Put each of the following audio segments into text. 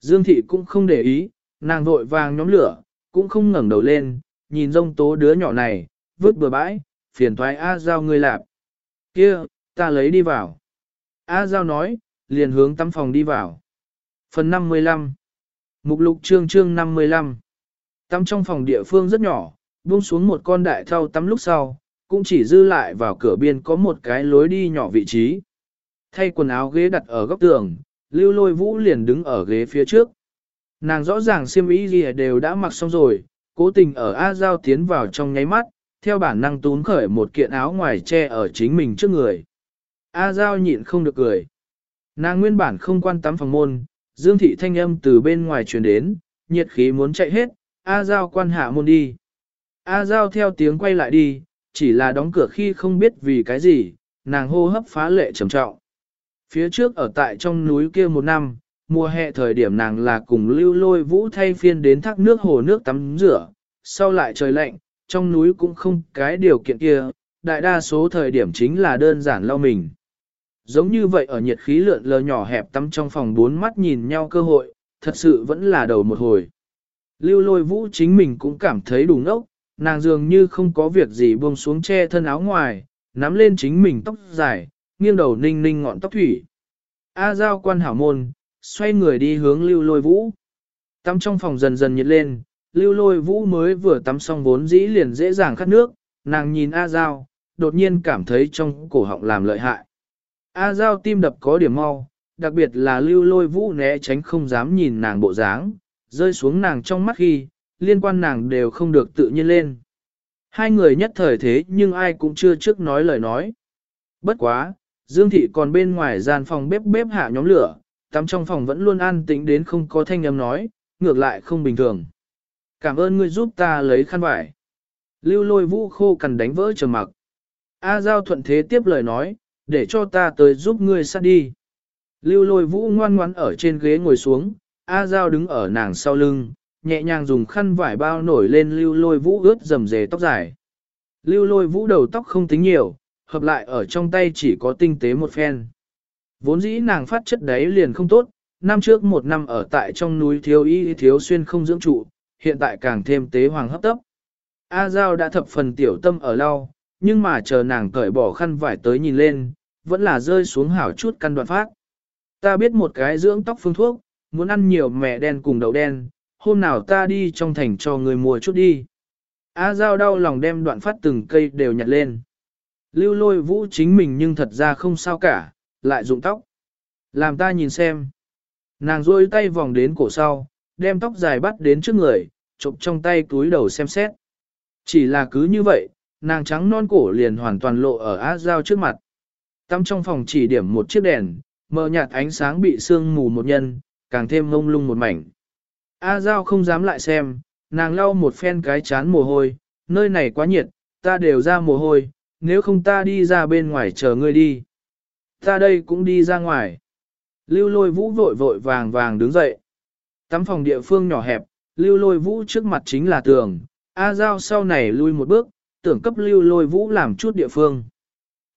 Dương thị cũng không để ý, nàng vội vàng nhóm lửa, cũng không ngẩng đầu lên, nhìn rông tố đứa nhỏ này, vứt bừa bãi, phiền thoái A Giao ngươi lạp. kia ta lấy đi vào. A Giao nói, liền hướng tắm phòng đi vào. Phần 55 Mục lục chương chương 55 Tắm trong phòng địa phương rất nhỏ, buông xuống một con đại thau tắm lúc sau, cũng chỉ dư lại vào cửa biên có một cái lối đi nhỏ vị trí. Thay quần áo ghế đặt ở góc tường, lưu lôi vũ liền đứng ở ghế phía trước. Nàng rõ ràng xiêm y gì đều đã mặc xong rồi, cố tình ở A Giao tiến vào trong nháy mắt, theo bản năng tún khởi một kiện áo ngoài che ở chính mình trước người. A Giao nhịn không được cười. Nàng nguyên bản không quan tắm phòng môn, Dương thị thanh âm từ bên ngoài truyền đến, nhiệt khí muốn chạy hết, A Giao quan hạ môn đi. A Giao theo tiếng quay lại đi, chỉ là đóng cửa khi không biết vì cái gì, nàng hô hấp phá lệ trầm trọng. Phía trước ở tại trong núi kia một năm, mùa hè thời điểm nàng là cùng lưu lôi vũ thay phiên đến thác nước hồ nước tắm rửa, sau lại trời lạnh, trong núi cũng không cái điều kiện kia, đại đa số thời điểm chính là đơn giản lau mình. Giống như vậy ở nhiệt khí lượn lờ nhỏ hẹp tắm trong phòng bốn mắt nhìn nhau cơ hội, thật sự vẫn là đầu một hồi. Lưu lôi vũ chính mình cũng cảm thấy đủ ngốc, nàng dường như không có việc gì buông xuống che thân áo ngoài, nắm lên chính mình tóc dài, nghiêng đầu ninh ninh ngọn tóc thủy. A giao quan hảo môn, xoay người đi hướng lưu lôi vũ. Tắm trong phòng dần dần nhiệt lên, lưu lôi vũ mới vừa tắm xong vốn dĩ liền dễ dàng khát nước, nàng nhìn A giao, đột nhiên cảm thấy trong cổ họng làm lợi hại. A giao tim đập có điểm mau, đặc biệt là lưu lôi vũ né tránh không dám nhìn nàng bộ dáng, rơi xuống nàng trong mắt khi, liên quan nàng đều không được tự nhiên lên. Hai người nhất thời thế nhưng ai cũng chưa trước nói lời nói. Bất quá, Dương Thị còn bên ngoài gian phòng bếp bếp hạ nhóm lửa, tắm trong phòng vẫn luôn an tĩnh đến không có thanh âm nói, ngược lại không bình thường. Cảm ơn ngươi giúp ta lấy khăn vải. Lưu lôi vũ khô cần đánh vỡ trầm mặc. A Giao thuận thế tiếp lời nói, để cho ta tới giúp ngươi sát đi. Lưu lôi vũ ngoan ngoãn ở trên ghế ngồi xuống, A Giao đứng ở nàng sau lưng, nhẹ nhàng dùng khăn vải bao nổi lên lưu lôi vũ ướt dầm dề tóc dài. Lưu lôi vũ đầu tóc không tính nhiều, hợp lại ở trong tay chỉ có tinh tế một phen. Vốn dĩ nàng phát chất đấy liền không tốt, năm trước một năm ở tại trong núi thiếu y thiếu xuyên không dưỡng trụ, hiện tại càng thêm tế hoàng hấp tấp. A Giao đã thập phần tiểu tâm ở lau, nhưng mà chờ nàng cởi bỏ khăn vải tới nhìn lên, vẫn là rơi xuống hảo chút căn đoạn phát. Ta biết một cái dưỡng tóc phương thuốc, muốn ăn nhiều mẹ đen cùng đậu đen, hôm nào ta đi trong thành cho người mua chút đi. A Giao đau lòng đem đoạn phát từng cây đều nhặt lên. Lưu lôi vũ chính mình nhưng thật ra không sao cả, lại dụng tóc. Làm ta nhìn xem. Nàng rôi tay vòng đến cổ sau, đem tóc dài bắt đến trước người, chụp trong tay túi đầu xem xét. Chỉ là cứ như vậy, nàng trắng non cổ liền hoàn toàn lộ ở á dao trước mặt. Tắm trong phòng chỉ điểm một chiếc đèn, mờ nhạt ánh sáng bị sương mù một nhân, càng thêm ngông lung một mảnh. A Giao không dám lại xem, nàng lau một phen cái chán mồ hôi, nơi này quá nhiệt, ta đều ra mồ hôi, nếu không ta đi ra bên ngoài chờ ngươi đi. Ta đây cũng đi ra ngoài. Lưu lôi vũ vội vội vàng vàng đứng dậy. Tắm phòng địa phương nhỏ hẹp, lưu lôi vũ trước mặt chính là tường. A Giao sau này lui một bước, tưởng cấp lưu lôi vũ làm chút địa phương.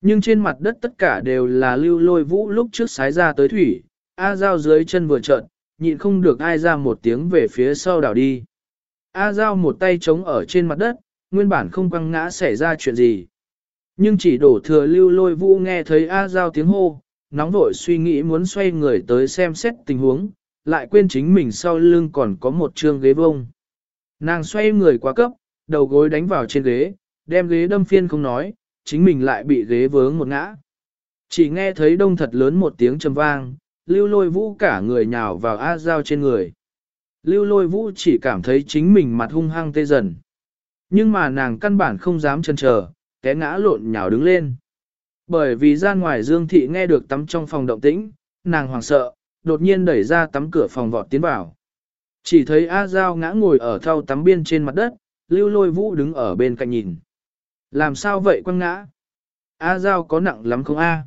Nhưng trên mặt đất tất cả đều là lưu lôi vũ lúc trước sái ra tới thủy. A Giao dưới chân vừa trợn, nhịn không được ai ra một tiếng về phía sau đảo đi. A Giao một tay chống ở trên mặt đất, nguyên bản không quăng ngã xảy ra chuyện gì. Nhưng chỉ đổ thừa lưu lôi vũ nghe thấy A Giao tiếng hô, nóng vội suy nghĩ muốn xoay người tới xem xét tình huống, lại quên chính mình sau lưng còn có một trương ghế vông Nàng xoay người quá cấp, đầu gối đánh vào trên ghế, đem ghế đâm phiên không nói, chính mình lại bị ghế vướng một ngã. Chỉ nghe thấy đông thật lớn một tiếng trầm vang, lưu lôi vũ cả người nhào vào A Giao trên người. Lưu lôi vũ chỉ cảm thấy chính mình mặt hung hăng tê dần. Nhưng mà nàng căn bản không dám chần chờ, té ngã lộn nhào đứng lên. Bởi vì ra ngoài Dương Thị nghe được tắm trong phòng động tĩnh, nàng hoảng sợ, đột nhiên đẩy ra tắm cửa phòng vọt tiến vào. Chỉ thấy A Giao ngã ngồi ở thau tắm biên trên mặt đất, lưu lôi vũ đứng ở bên cạnh nhìn. Làm sao vậy quăng ngã? A Giao có nặng lắm không A?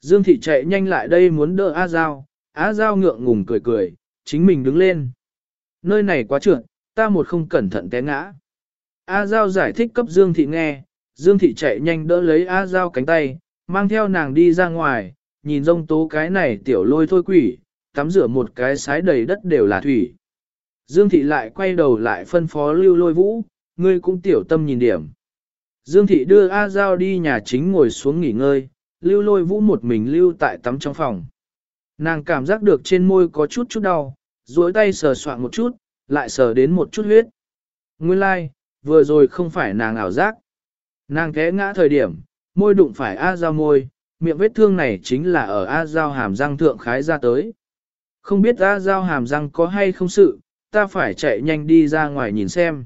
Dương Thị chạy nhanh lại đây muốn đỡ A Giao, A Giao ngượng ngùng cười cười, chính mình đứng lên. Nơi này quá trượt, ta một không cẩn thận té ngã. A Giao giải thích cấp Dương Thị nghe, Dương Thị chạy nhanh đỡ lấy A Giao cánh tay, mang theo nàng đi ra ngoài, nhìn rông tố cái này tiểu lôi thôi quỷ, tắm rửa một cái sái đầy đất đều là thủy. Dương thị lại quay đầu lại phân phó lưu lôi vũ, ngươi cũng tiểu tâm nhìn điểm. Dương thị đưa A Giao đi nhà chính ngồi xuống nghỉ ngơi, lưu lôi vũ một mình lưu tại tắm trong phòng. Nàng cảm giác được trên môi có chút chút đau, duỗi tay sờ soạn một chút, lại sờ đến một chút huyết. Nguyên lai, like, vừa rồi không phải nàng ảo giác. Nàng té ngã thời điểm, môi đụng phải A Giao môi, miệng vết thương này chính là ở A Giao hàm răng thượng khái ra tới. Không biết A Giao hàm răng có hay không sự, ta phải chạy nhanh đi ra ngoài nhìn xem.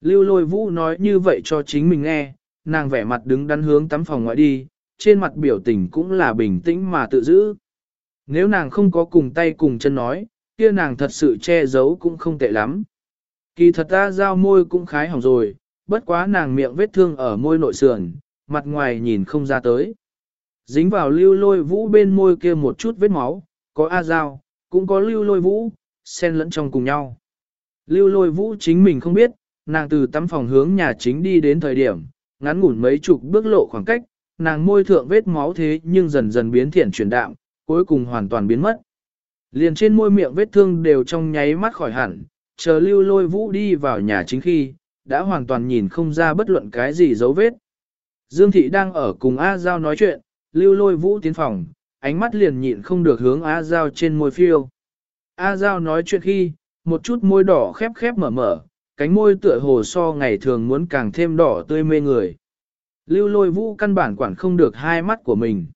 Lưu lôi vũ nói như vậy cho chính mình nghe, nàng vẻ mặt đứng đắn hướng tắm phòng ngoại đi, trên mặt biểu tình cũng là bình tĩnh mà tự giữ. Nếu nàng không có cùng tay cùng chân nói, kia nàng thật sự che giấu cũng không tệ lắm. Kỳ thật ta giao môi cũng khái hỏng rồi, bất quá nàng miệng vết thương ở môi nội sườn, mặt ngoài nhìn không ra tới. Dính vào lưu lôi vũ bên môi kia một chút vết máu, có A Giao, cũng có lưu lôi vũ, xen lẫn trong cùng nhau. Lưu lôi vũ chính mình không biết, nàng từ tắm phòng hướng nhà chính đi đến thời điểm, ngắn ngủn mấy chục bước lộ khoảng cách, nàng môi thượng vết máu thế nhưng dần dần biến thiện chuyển đạm, cuối cùng hoàn toàn biến mất. Liền trên môi miệng vết thương đều trong nháy mắt khỏi hẳn, chờ lưu lôi vũ đi vào nhà chính khi, đã hoàn toàn nhìn không ra bất luận cái gì dấu vết. Dương thị đang ở cùng A Giao nói chuyện, lưu lôi vũ tiến phòng, ánh mắt liền nhịn không được hướng A Giao trên môi phiêu. A Giao nói chuyện khi, một chút môi đỏ khép khép mở mở, cánh môi tựa hồ so ngày thường muốn càng thêm đỏ tươi mê người. Lưu lôi vũ căn bản quản không được hai mắt của mình.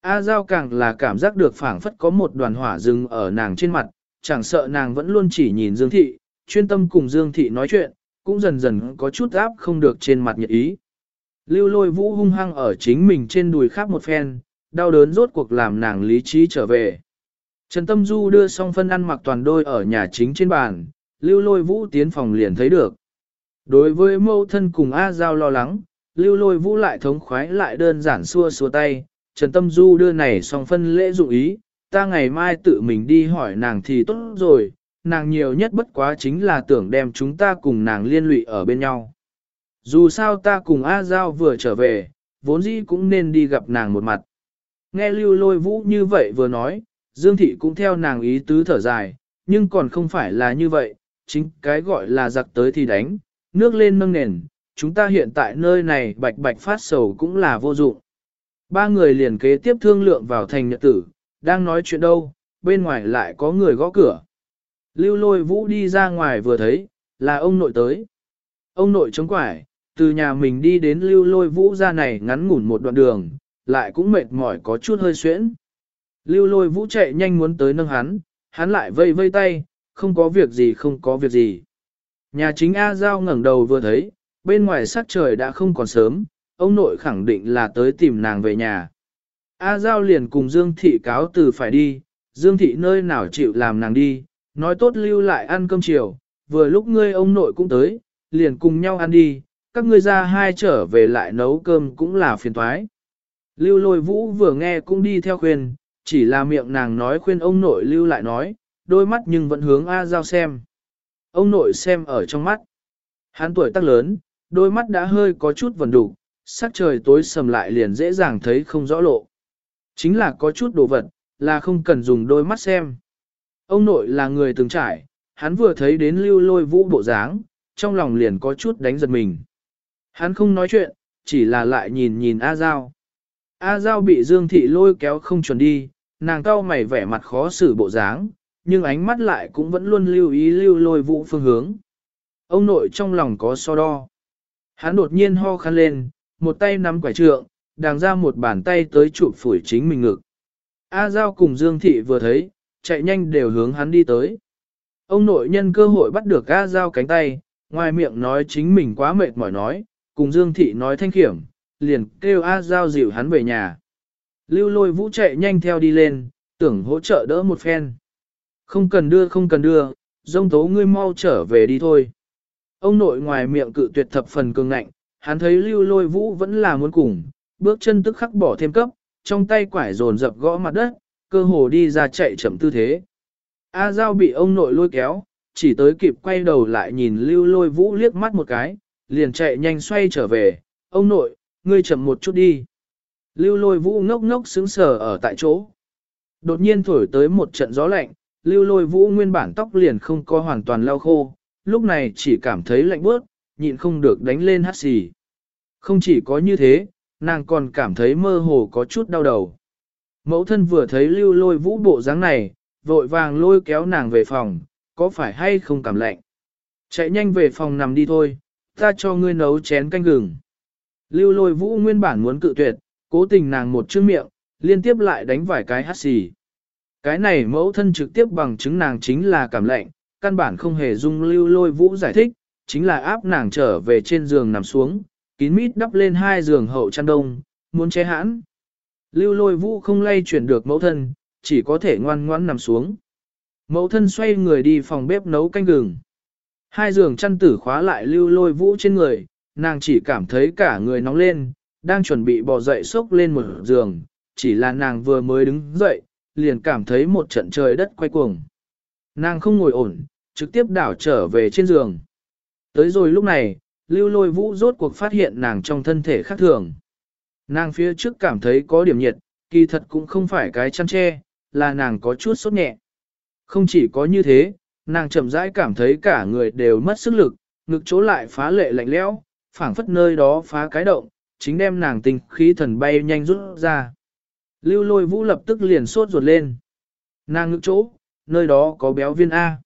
A Giao càng là cảm giác được phảng phất có một đoàn hỏa rừng ở nàng trên mặt, chẳng sợ nàng vẫn luôn chỉ nhìn Dương Thị, chuyên tâm cùng Dương Thị nói chuyện, cũng dần dần có chút áp không được trên mặt nhiệt ý. Lưu lôi vũ hung hăng ở chính mình trên đùi khác một phen, đau đớn rốt cuộc làm nàng lý trí trở về. Trần Tâm Du đưa xong phân ăn mặc toàn đôi ở nhà chính trên bàn, lưu lôi vũ tiến phòng liền thấy được. Đối với mâu thân cùng A Giao lo lắng, lưu lôi vũ lại thống khoái lại đơn giản xua xua tay, Trần Tâm Du đưa này xong phân lễ dụng ý, ta ngày mai tự mình đi hỏi nàng thì tốt rồi, nàng nhiều nhất bất quá chính là tưởng đem chúng ta cùng nàng liên lụy ở bên nhau. Dù sao ta cùng A Giao vừa trở về, vốn dĩ cũng nên đi gặp nàng một mặt. Nghe lưu lôi vũ như vậy vừa nói, Dương Thị cũng theo nàng ý tứ thở dài, nhưng còn không phải là như vậy, chính cái gọi là giặc tới thì đánh, nước lên nâng nền, chúng ta hiện tại nơi này bạch bạch phát sầu cũng là vô dụng. Ba người liền kế tiếp thương lượng vào thành nhật tử, đang nói chuyện đâu, bên ngoài lại có người gõ cửa. Lưu lôi vũ đi ra ngoài vừa thấy, là ông nội tới. Ông nội chống quải, từ nhà mình đi đến lưu lôi vũ ra này ngắn ngủn một đoạn đường, lại cũng mệt mỏi có chút hơi xuyễn. Lưu lôi vũ chạy nhanh muốn tới nâng hắn, hắn lại vây vây tay, không có việc gì không có việc gì. Nhà chính A Giao ngẩng đầu vừa thấy, bên ngoài sắc trời đã không còn sớm, ông nội khẳng định là tới tìm nàng về nhà. A Giao liền cùng Dương Thị cáo từ phải đi, Dương Thị nơi nào chịu làm nàng đi, nói tốt lưu lại ăn cơm chiều, vừa lúc ngươi ông nội cũng tới, liền cùng nhau ăn đi, các ngươi ra hai trở về lại nấu cơm cũng là phiền thoái. Lưu lôi vũ vừa nghe cũng đi theo khuyên, chỉ là miệng nàng nói khuyên ông nội lưu lại nói, đôi mắt nhưng vẫn hướng A Giao xem. Ông nội xem ở trong mắt. Hắn tuổi tác lớn, đôi mắt đã hơi có chút vần đủ, sắc trời tối sầm lại liền dễ dàng thấy không rõ lộ. Chính là có chút đồ vật, là không cần dùng đôi mắt xem. Ông nội là người từng trải, hắn vừa thấy đến lưu lôi vũ bộ dáng, trong lòng liền có chút đánh giật mình. Hắn không nói chuyện, chỉ là lại nhìn nhìn A Giao. A Giao bị Dương Thị lôi kéo không chuẩn đi, nàng cau mày vẻ mặt khó xử bộ dáng, nhưng ánh mắt lại cũng vẫn luôn lưu ý lưu lôi vũ phương hướng. Ông nội trong lòng có so đo. Hắn đột nhiên ho khăn lên, một tay nắm quải trượng, đàng ra một bàn tay tới chụp phủi chính mình ngực. A Giao cùng Dương Thị vừa thấy, chạy nhanh đều hướng hắn đi tới. Ông nội nhân cơ hội bắt được A Giao cánh tay, ngoài miệng nói chính mình quá mệt mỏi nói, cùng Dương Thị nói thanh khiểm, liền kêu A Giao dịu hắn về nhà. Lưu lôi vũ chạy nhanh theo đi lên, tưởng hỗ trợ đỡ một phen. Không cần đưa không cần đưa, dông tố ngươi mau trở về đi thôi. Ông nội ngoài miệng cự tuyệt thập phần cường ngạnh, hắn thấy lưu lôi vũ vẫn là muốn cùng, bước chân tức khắc bỏ thêm cấp, trong tay quải dồn dập gõ mặt đất, cơ hồ đi ra chạy chậm tư thế. A Giao bị ông nội lôi kéo, chỉ tới kịp quay đầu lại nhìn lưu lôi vũ liếc mắt một cái, liền chạy nhanh xoay trở về, ông nội, ngươi chậm một chút đi. Lưu lôi vũ ngốc ngốc sững sờ ở tại chỗ. Đột nhiên thổi tới một trận gió lạnh, lưu lôi vũ nguyên bản tóc liền không có hoàn toàn lau khô, lúc này chỉ cảm thấy lạnh bớt, nhịn không được đánh lên hát xì. Không chỉ có như thế, nàng còn cảm thấy mơ hồ có chút đau đầu. Mẫu thân vừa thấy lưu lôi vũ bộ dáng này, vội vàng lôi kéo nàng về phòng, có phải hay không cảm lạnh. Chạy nhanh về phòng nằm đi thôi, ta cho ngươi nấu chén canh gừng. Lưu lôi vũ nguyên bản muốn cự tuyệt, cố tình nàng một chữ miệng, liên tiếp lại đánh vài cái hát xì. Cái này mẫu thân trực tiếp bằng chứng nàng chính là cảm lạnh, căn bản không hề dung lưu lôi vũ giải thích, chính là áp nàng trở về trên giường nằm xuống, kín mít đắp lên hai giường hậu chăn đông, muốn che hãn. Lưu lôi vũ không lay chuyển được mẫu thân, chỉ có thể ngoan ngoãn nằm xuống. Mẫu thân xoay người đi phòng bếp nấu canh gừng. Hai giường chăn tử khóa lại lưu lôi vũ trên người, nàng chỉ cảm thấy cả người nóng lên, đang chuẩn bị bò dậy sốc lên một giường, chỉ là nàng vừa mới đứng dậy, liền cảm thấy một trận trời đất quay cuồng. Nàng không ngồi ổn, trực tiếp đảo trở về trên giường. Tới rồi lúc này, lưu lôi vũ rốt cuộc phát hiện nàng trong thân thể khác thường. Nàng phía trước cảm thấy có điểm nhiệt, kỳ thật cũng không phải cái chăn tre, là nàng có chút sốt nhẹ. Không chỉ có như thế, nàng chậm rãi cảm thấy cả người đều mất sức lực, ngực chỗ lại phá lệ lạnh lẽo, phảng phất nơi đó phá cái động, chính đem nàng tình khí thần bay nhanh rút ra. Lưu lôi vũ lập tức liền sốt ruột lên. Nàng ngực chỗ, nơi đó có béo viên A.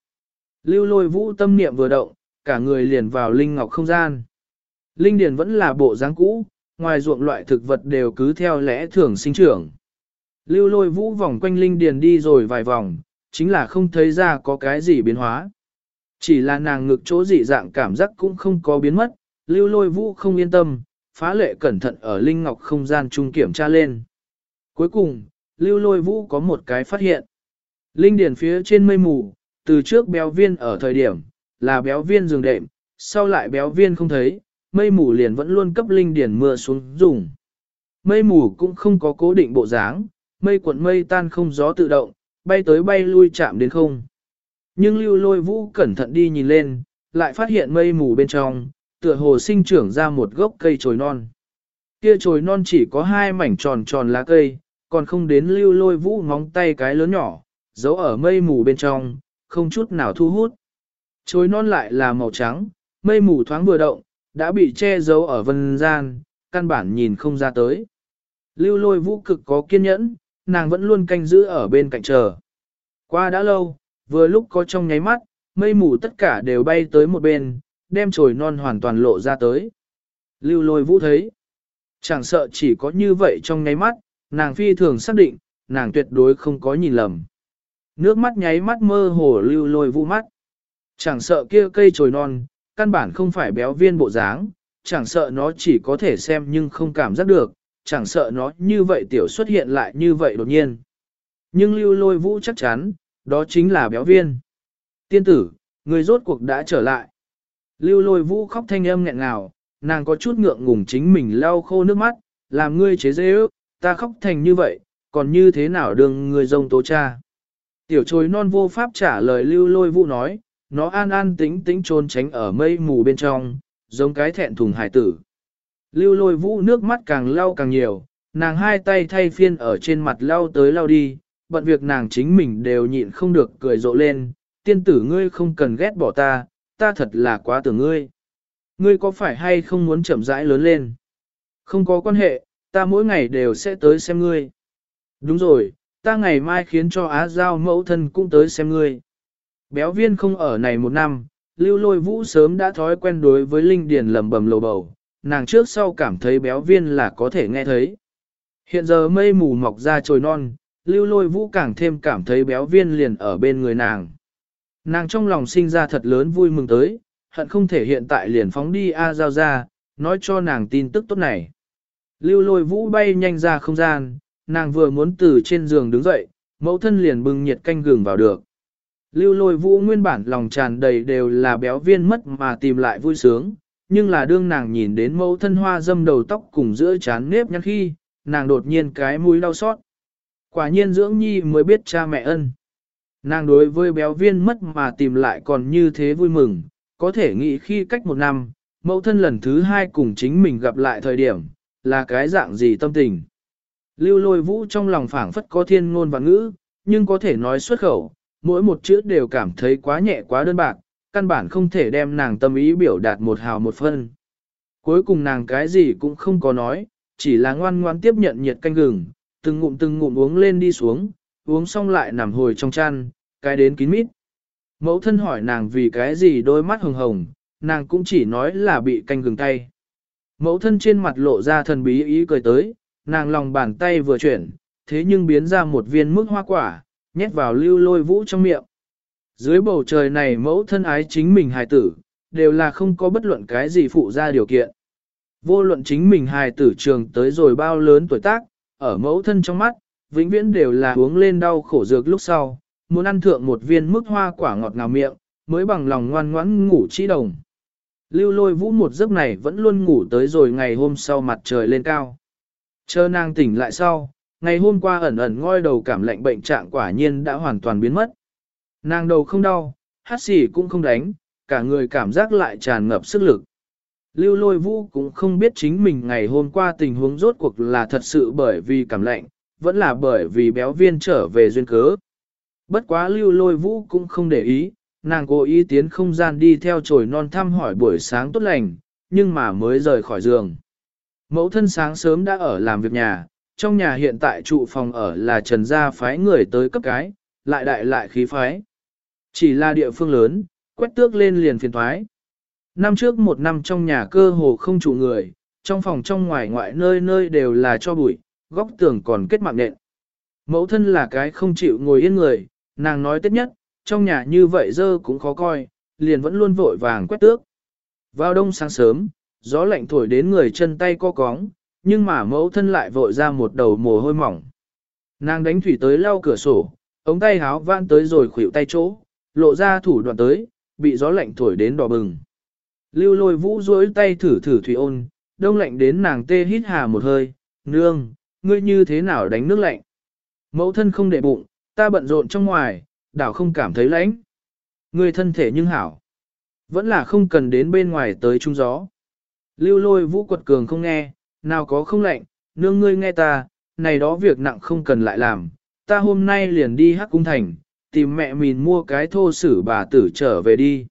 Lưu lôi vũ tâm niệm vừa động, cả người liền vào linh ngọc không gian. Linh điền vẫn là bộ dáng cũ, ngoài ruộng loại thực vật đều cứ theo lẽ thường sinh trưởng. Lưu lôi vũ vòng quanh linh điền đi rồi vài vòng, chính là không thấy ra có cái gì biến hóa. Chỉ là nàng ngực chỗ dị dạng cảm giác cũng không có biến mất, lưu lôi vũ không yên tâm, phá lệ cẩn thận ở linh ngọc không gian trung kiểm tra lên. Cuối cùng, lưu lôi vũ có một cái phát hiện. Linh điển phía trên mây mù, từ trước béo viên ở thời điểm, là béo viên giường đệm, sau lại béo viên không thấy, mây mù liền vẫn luôn cấp linh điển mưa xuống dùng. Mây mù cũng không có cố định bộ dáng, mây cuộn mây tan không gió tự động, bay tới bay lui chạm đến không. Nhưng lưu lôi vũ cẩn thận đi nhìn lên, lại phát hiện mây mù bên trong, tựa hồ sinh trưởng ra một gốc cây trồi non. Kia trồi non chỉ có hai mảnh tròn tròn lá cây, còn không đến lưu lôi vũ ngóng tay cái lớn nhỏ, giấu ở mây mù bên trong, không chút nào thu hút. Trồi non lại là màu trắng, mây mù thoáng vừa động, đã bị che giấu ở vân gian, căn bản nhìn không ra tới. Lưu lôi vũ cực có kiên nhẫn, nàng vẫn luôn canh giữ ở bên cạnh chờ. Qua đã lâu, vừa lúc có trong nháy mắt, mây mù tất cả đều bay tới một bên, đem chồi non hoàn toàn lộ ra tới. Lưu lôi vũ thấy. Chẳng sợ chỉ có như vậy trong nháy mắt, nàng phi thường xác định, nàng tuyệt đối không có nhìn lầm. Nước mắt nháy mắt mơ hồ lưu lôi vũ mắt. Chẳng sợ kia cây chồi non, căn bản không phải béo viên bộ dáng, chẳng sợ nó chỉ có thể xem nhưng không cảm giác được, chẳng sợ nó như vậy tiểu xuất hiện lại như vậy đột nhiên. Nhưng lưu lôi vũ chắc chắn, đó chính là béo viên. Tiên tử, người rốt cuộc đã trở lại. Lưu lôi vũ khóc thanh âm nghẹn ngào, nàng có chút ngượng ngùng chính mình lau khô nước mắt, làm ngươi chế dễ ước, ta khóc thành như vậy, còn như thế nào đừng người rông tố cha. Tiểu trôi non vô pháp trả lời lưu lôi vũ nói, nó an an tính tính trôn tránh ở mây mù bên trong, giống cái thẹn thùng hải tử. Lưu lôi vũ nước mắt càng lau càng nhiều, nàng hai tay thay phiên ở trên mặt lau tới lau đi, bận việc nàng chính mình đều nhịn không được cười rộ lên, tiên tử ngươi không cần ghét bỏ ta, ta thật là quá tưởng ngươi. Ngươi có phải hay không muốn chậm rãi lớn lên? Không có quan hệ, ta mỗi ngày đều sẽ tới xem ngươi. Đúng rồi, ta ngày mai khiến cho Á Giao mẫu thân cũng tới xem ngươi. Béo viên không ở này một năm, lưu lôi vũ sớm đã thói quen đối với linh điền lầm bầm lầu bầu, nàng trước sau cảm thấy béo viên là có thể nghe thấy. Hiện giờ mây mù mọc ra trồi non, lưu lôi vũ càng thêm cảm thấy béo viên liền ở bên người nàng. Nàng trong lòng sinh ra thật lớn vui mừng tới, hận không thể hiện tại liền phóng đi A Giao ra, nói cho nàng tin tức tốt này. Lưu lôi vũ bay nhanh ra không gian, nàng vừa muốn từ trên giường đứng dậy, mẫu thân liền bưng nhiệt canh gừng vào được. Lưu lôi vũ nguyên bản lòng tràn đầy đều là béo viên mất mà tìm lại vui sướng, nhưng là đương nàng nhìn đến mẫu thân hoa dâm đầu tóc cùng giữa chán nếp nhăn khi, nàng đột nhiên cái mũi đau xót. Quả nhiên dưỡng nhi mới biết cha mẹ ân. Nàng đối với béo viên mất mà tìm lại còn như thế vui mừng, có thể nghĩ khi cách một năm, mẫu thân lần thứ hai cùng chính mình gặp lại thời điểm, là cái dạng gì tâm tình. Lưu lôi vũ trong lòng phảng phất có thiên ngôn và ngữ, nhưng có thể nói xuất khẩu, mỗi một chữ đều cảm thấy quá nhẹ quá đơn bạc, căn bản không thể đem nàng tâm ý biểu đạt một hào một phân. Cuối cùng nàng cái gì cũng không có nói, chỉ là ngoan ngoan tiếp nhận nhiệt canh gừng, từng ngụm từng ngụm uống lên đi xuống, uống xong lại nằm hồi trong chăn, cái đến kín mít. Mẫu thân hỏi nàng vì cái gì đôi mắt hồng hồng, nàng cũng chỉ nói là bị canh gừng tay. Mẫu thân trên mặt lộ ra thần bí ý cười tới, nàng lòng bàn tay vừa chuyển, thế nhưng biến ra một viên mức hoa quả, nhét vào lưu lôi vũ trong miệng. Dưới bầu trời này mẫu thân ái chính mình hài tử, đều là không có bất luận cái gì phụ ra điều kiện. Vô luận chính mình hài tử trường tới rồi bao lớn tuổi tác, ở mẫu thân trong mắt, vĩnh viễn đều là uống lên đau khổ dược lúc sau, muốn ăn thượng một viên mức hoa quả ngọt ngào miệng, mới bằng lòng ngoan ngoãn ngủ chi đồng. Lưu lôi vũ một giấc này vẫn luôn ngủ tới rồi ngày hôm sau mặt trời lên cao. Chờ nàng tỉnh lại sau, ngày hôm qua ẩn ẩn ngoi đầu cảm lạnh bệnh trạng quả nhiên đã hoàn toàn biến mất. Nàng đầu không đau, hát xỉ cũng không đánh, cả người cảm giác lại tràn ngập sức lực. Lưu lôi vũ cũng không biết chính mình ngày hôm qua tình huống rốt cuộc là thật sự bởi vì cảm lạnh, vẫn là bởi vì béo viên trở về duyên cớ. Bất quá lưu lôi vũ cũng không để ý, nàng cố ý tiến không gian đi theo trồi non thăm hỏi buổi sáng tốt lành, nhưng mà mới rời khỏi giường. Mẫu thân sáng sớm đã ở làm việc nhà, trong nhà hiện tại trụ phòng ở là trần gia phái người tới cấp cái, lại đại lại khí phái. Chỉ là địa phương lớn, quét tước lên liền phiền thoái. Năm trước một năm trong nhà cơ hồ không trụ người, trong phòng trong ngoài ngoại nơi nơi đều là cho bụi, góc tường còn kết mạng nện. Mẫu thân là cái không chịu ngồi yên người, nàng nói tết nhất, trong nhà như vậy dơ cũng khó coi, liền vẫn luôn vội vàng quét tước. Vào đông sáng sớm, gió lạnh thổi đến người chân tay co cóng, nhưng mà mẫu thân lại vội ra một đầu mồ hôi mỏng. Nàng đánh thủy tới lau cửa sổ, ống tay háo vãn tới rồi khuỷu tay chỗ, lộ ra thủ đoạn tới, bị gió lạnh thổi đến đỏ bừng. Lưu lôi vũ duỗi tay thử thử thủy ôn, đông lạnh đến nàng tê hít hà một hơi, nương, ngươi như thế nào đánh nước lạnh. Mẫu thân không để bụng, ta bận rộn trong ngoài, đảo không cảm thấy lạnh. Ngươi thân thể nhưng hảo. Vẫn là không cần đến bên ngoài tới trung gió. Lưu lôi vũ quật cường không nghe, nào có không lạnh, nương ngươi nghe ta, này đó việc nặng không cần lại làm, ta hôm nay liền đi hắc cung thành, tìm mẹ mình mua cái thô sử bà tử trở về đi.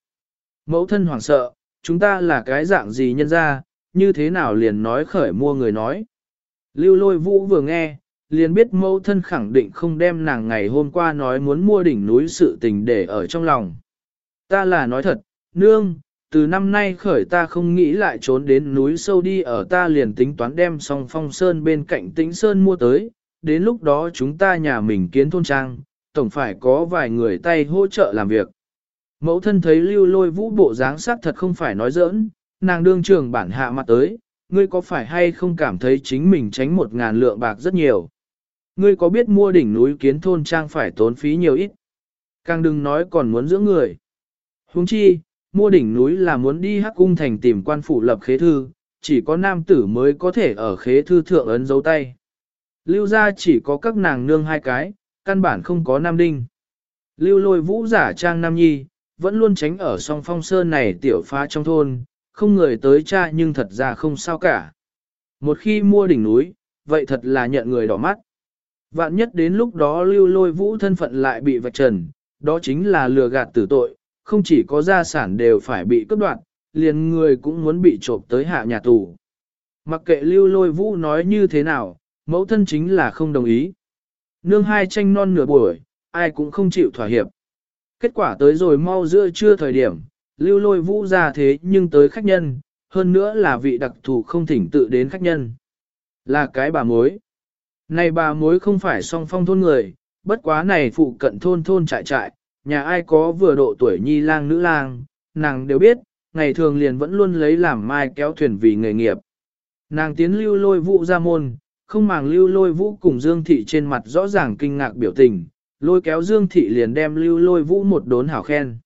Mẫu thân hoảng sợ, chúng ta là cái dạng gì nhân ra, như thế nào liền nói khởi mua người nói. Lưu lôi vũ vừa nghe, liền biết mẫu thân khẳng định không đem nàng ngày hôm qua nói muốn mua đỉnh núi sự tình để ở trong lòng. Ta là nói thật, nương, từ năm nay khởi ta không nghĩ lại trốn đến núi sâu đi ở ta liền tính toán đem song phong sơn bên cạnh tĩnh sơn mua tới, đến lúc đó chúng ta nhà mình kiến thôn trang, tổng phải có vài người tay hỗ trợ làm việc. Mẫu thân thấy lưu lôi vũ bộ dáng sắc thật không phải nói giỡn, nàng đương trường bản hạ mặt tới, ngươi có phải hay không cảm thấy chính mình tránh một ngàn lượng bạc rất nhiều. Ngươi có biết mua đỉnh núi kiến thôn trang phải tốn phí nhiều ít. Càng đừng nói còn muốn giữ người. Huống chi, mua đỉnh núi là muốn đi hắc cung thành tìm quan phủ lập khế thư, chỉ có nam tử mới có thể ở khế thư thượng ấn dấu tay. Lưu ra chỉ có các nàng nương hai cái, căn bản không có nam đinh. Lưu lôi vũ giả trang nam nhi, vẫn luôn tránh ở song phong sơn này tiểu phá trong thôn, không người tới cha nhưng thật ra không sao cả. Một khi mua đỉnh núi, vậy thật là nhận người đỏ mắt. Vạn nhất đến lúc đó lưu lôi vũ thân phận lại bị vạch trần, đó chính là lừa gạt tử tội, không chỉ có gia sản đều phải bị cướp đoạt, liền người cũng muốn bị trộm tới hạ nhà tù. Mặc kệ lưu lôi vũ nói như thế nào, mẫu thân chính là không đồng ý. Nương hai tranh non nửa buổi, ai cũng không chịu thỏa hiệp. Kết quả tới rồi mau giữa trưa thời điểm, lưu lôi vũ ra thế nhưng tới khách nhân, hơn nữa là vị đặc thù không thỉnh tự đến khách nhân. Là cái bà mối. Này bà mối không phải song phong thôn người, bất quá này phụ cận thôn thôn trại trại, nhà ai có vừa độ tuổi nhi lang nữ lang, nàng đều biết, ngày thường liền vẫn luôn lấy làm mai kéo thuyền vì nghề nghiệp. Nàng tiến lưu lôi vũ ra môn, không màng lưu lôi vũ cùng Dương Thị trên mặt rõ ràng kinh ngạc biểu tình, lôi kéo Dương Thị liền đem lưu lôi vũ một đốn hảo khen.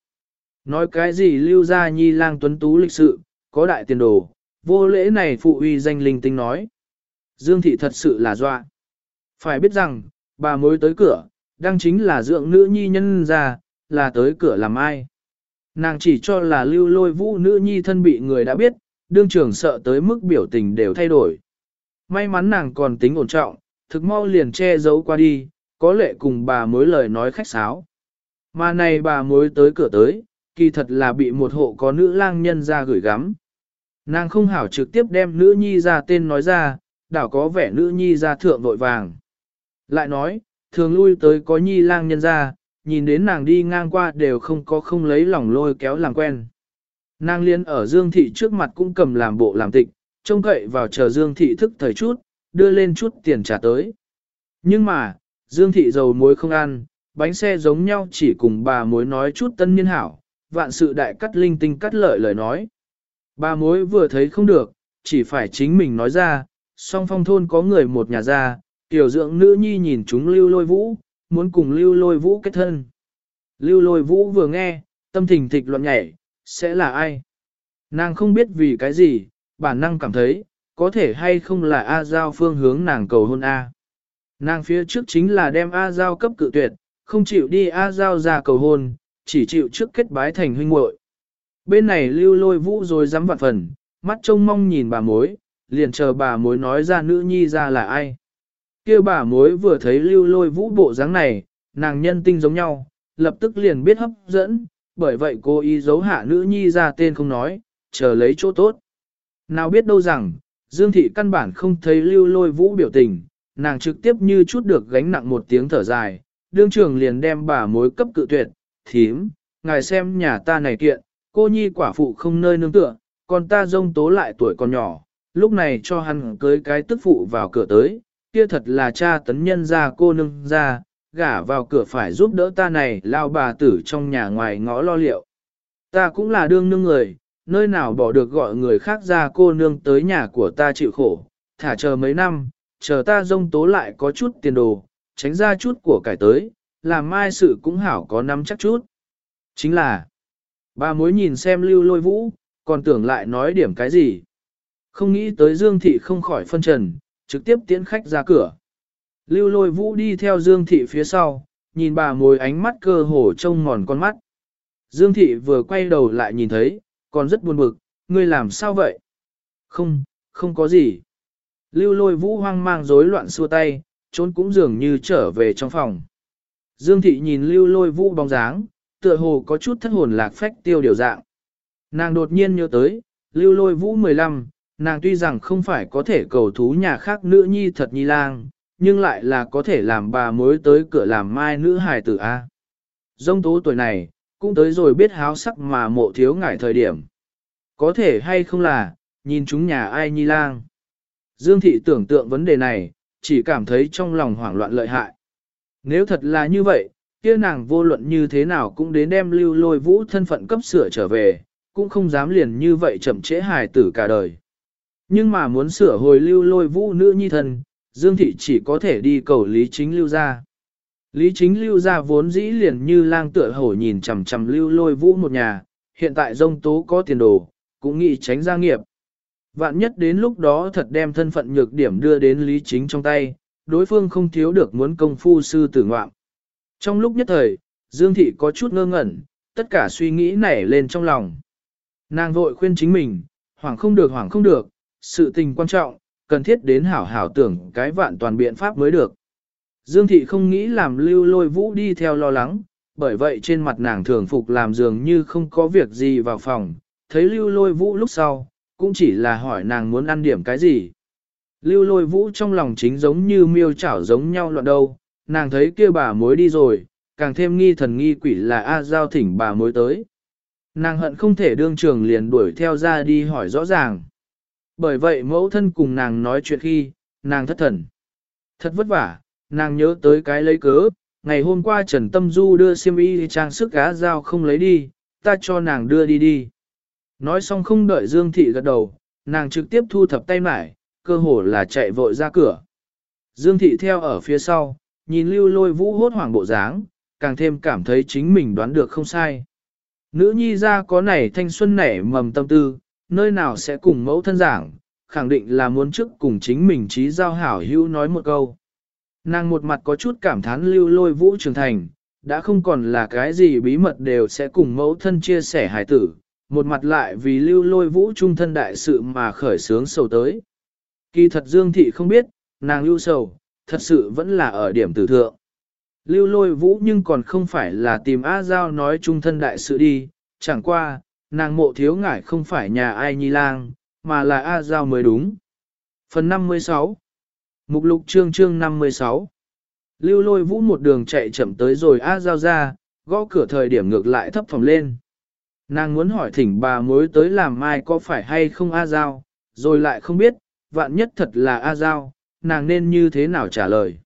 Nói cái gì lưu ra nhi lang tuấn tú lịch sự, có đại tiền đồ, vô lễ này phụ uy danh linh tinh nói. Dương Thị thật sự là dọa. Phải biết rằng, bà mới tới cửa, đang chính là dưỡng nữ nhi nhân ra, là tới cửa làm ai. Nàng chỉ cho là lưu lôi vũ nữ nhi thân bị người đã biết, đương trưởng sợ tới mức biểu tình đều thay đổi. May mắn nàng còn tính ổn trọng, thực mau liền che giấu qua đi, có lệ cùng bà mối lời nói khách sáo. Mà này bà mối tới cửa tới, kỳ thật là bị một hộ có nữ lang nhân ra gửi gắm. Nàng không hảo trực tiếp đem nữ nhi ra tên nói ra, đảo có vẻ nữ nhi ra thượng vội vàng. Lại nói, thường lui tới có nhi lang nhân ra, nhìn đến nàng đi ngang qua đều không có không lấy lòng lôi kéo làm quen. Nàng liên ở Dương Thị trước mặt cũng cầm làm bộ làm tịch, trông cậy vào chờ Dương Thị thức thời chút, đưa lên chút tiền trả tới. Nhưng mà, Dương Thị dầu muối không ăn, bánh xe giống nhau chỉ cùng bà mối nói chút tân niên hảo, vạn sự đại cắt linh tinh cắt lợi lời nói. Bà mối vừa thấy không được, chỉ phải chính mình nói ra, song phong thôn có người một nhà ra, tiểu dưỡng nữ nhi nhìn chúng lưu lôi vũ, muốn cùng lưu lôi vũ kết thân. Lưu lôi vũ vừa nghe, tâm tình thịch loạn nhảy, sẽ là ai? Nàng không biết vì cái gì, bản năng cảm thấy, có thể hay không là A Giao phương hướng nàng cầu hôn A. Nàng phía trước chính là đem A Giao cấp cự tuyệt, không chịu đi A Giao ra cầu hôn, chỉ chịu trước kết bái thành huynh muội. Bên này lưu lôi vũ rồi dám vạn phần, mắt trông mong nhìn bà mối, liền chờ bà mối nói ra nữ nhi ra là ai kia bà mối vừa thấy lưu lôi vũ bộ dáng này, nàng nhân tinh giống nhau, lập tức liền biết hấp dẫn, bởi vậy cô ý giấu hạ nữ nhi ra tên không nói, chờ lấy chỗ tốt. Nào biết đâu rằng, Dương Thị căn bản không thấy lưu lôi vũ biểu tình, nàng trực tiếp như chút được gánh nặng một tiếng thở dài, đương trường liền đem bà mối cấp cự tuyệt, thím, ngài xem nhà ta này kiện, cô nhi quả phụ không nơi nương tựa, còn ta dông tố lại tuổi còn nhỏ, lúc này cho hắn cưới cái tức phụ vào cửa tới, kia thật là cha tấn nhân ra cô nương ra, gả vào cửa phải giúp đỡ ta này lao bà tử trong nhà ngoài ngõ lo liệu. Ta cũng là đương nương người, nơi nào bỏ được gọi người khác ra cô nương tới nhà của ta chịu khổ, thả chờ mấy năm, chờ ta dông tố lại có chút tiền đồ, tránh ra chút của cải tới, làm mai sự cũng hảo có nắm chắc chút. Chính là, bà mối nhìn xem lưu lôi vũ, còn tưởng lại nói điểm cái gì. Không nghĩ tới Dương Thị không khỏi phân trần, trực tiếp tiễn khách ra cửa. Lưu lôi vũ đi theo Dương Thị phía sau, nhìn bà mồi ánh mắt cơ hồ trông ngòn con mắt. Dương Thị vừa quay đầu lại nhìn thấy, còn rất buồn bực, ngươi làm sao vậy? Không, không có gì. Lưu lôi vũ hoang mang rối loạn xua tay, trốn cũng dường như trở về trong phòng. Dương thị nhìn lưu lôi vũ bóng dáng, tựa hồ có chút thất hồn lạc phách tiêu điều dạng. Nàng đột nhiên nhớ tới, lưu lôi vũ 15, nàng tuy rằng không phải có thể cầu thú nhà khác nữ nhi thật nhi lang, nhưng lại là có thể làm bà mối tới cửa làm mai nữ hài tử A. Dông tố tuổi này, cũng tới rồi biết háo sắc mà mộ thiếu ngại thời điểm. Có thể hay không là, nhìn chúng nhà ai nhi lang. Dương thị tưởng tượng vấn đề này, chỉ cảm thấy trong lòng hoảng loạn lợi hại. Nếu thật là như vậy, kia nàng vô luận như thế nào cũng đến đem lưu lôi vũ thân phận cấp sửa trở về, cũng không dám liền như vậy chậm trễ hài tử cả đời. Nhưng mà muốn sửa hồi lưu lôi vũ nữ nhi thần Dương Thị chỉ có thể đi cầu Lý Chính lưu ra. Lý Chính lưu ra vốn dĩ liền như lang tựa hổ nhìn chằm chằm lưu lôi vũ một nhà, hiện tại dông tố có tiền đồ, cũng nghĩ tránh gia nghiệp. Vạn nhất đến lúc đó thật đem thân phận nhược điểm đưa đến Lý Chính trong tay, đối phương không thiếu được muốn công phu sư tử ngoạm. Trong lúc nhất thời, Dương Thị có chút ngơ ngẩn, tất cả suy nghĩ nảy lên trong lòng. Nàng vội khuyên chính mình, hoảng không được hoảng không được, sự tình quan trọng, cần thiết đến hảo hảo tưởng cái vạn toàn biện pháp mới được. Dương Thị không nghĩ làm lưu lôi vũ đi theo lo lắng, bởi vậy trên mặt nàng thường phục làm dường như không có việc gì vào phòng, thấy lưu lôi vũ lúc sau, cũng chỉ là hỏi nàng muốn ăn điểm cái gì. Lưu lôi vũ trong lòng chính giống như miêu chảo giống nhau loạn đâu, nàng thấy kia bà mối đi rồi, càng thêm nghi thần nghi quỷ là A Giao thỉnh bà mối tới. Nàng hận không thể đương trường liền đuổi theo ra đi hỏi rõ ràng. Bởi vậy mẫu thân cùng nàng nói chuyện khi, nàng thất thần. Thật vất vả, nàng nhớ tới cái lấy cớ, ngày hôm qua Trần Tâm Du đưa xiêm y trang sức gá dao không lấy đi, ta cho nàng đưa đi đi. Nói xong không đợi Dương Thị gật đầu, nàng trực tiếp thu thập tay mải, cơ hồ là chạy vội ra cửa. Dương Thị theo ở phía sau, nhìn lưu lôi vũ hốt hoảng bộ dáng, càng thêm cảm thấy chính mình đoán được không sai. Nữ nhi ra có nảy thanh xuân nảy mầm tâm tư, nơi nào sẽ cùng mẫu thân giảng, khẳng định là muốn trước cùng chính mình trí giao hảo hữu nói một câu. Nàng một mặt có chút cảm thán lưu lôi vũ trưởng thành, đã không còn là cái gì bí mật đều sẽ cùng mẫu thân chia sẻ hài tử, một mặt lại vì lưu lôi vũ trung thân đại sự mà khởi sướng sầu tới. Kỳ thật Dương Thị không biết, nàng lưu sầu, thật sự vẫn là ở điểm tử thượng. Lưu lôi vũ nhưng còn không phải là tìm A Giao nói trung thân đại sự đi, chẳng qua, nàng mộ thiếu ngải không phải nhà ai nhi lang, mà là A Giao mới đúng. Phần 56 Mục lục chương chương 56 Lưu lôi vũ một đường chạy chậm tới rồi A Giao ra, gõ cửa thời điểm ngược lại thấp phòng lên. Nàng muốn hỏi thỉnh bà mối tới làm mai có phải hay không A Giao, rồi lại không biết, vạn nhất thật là A Giao, nàng nên như thế nào trả lời.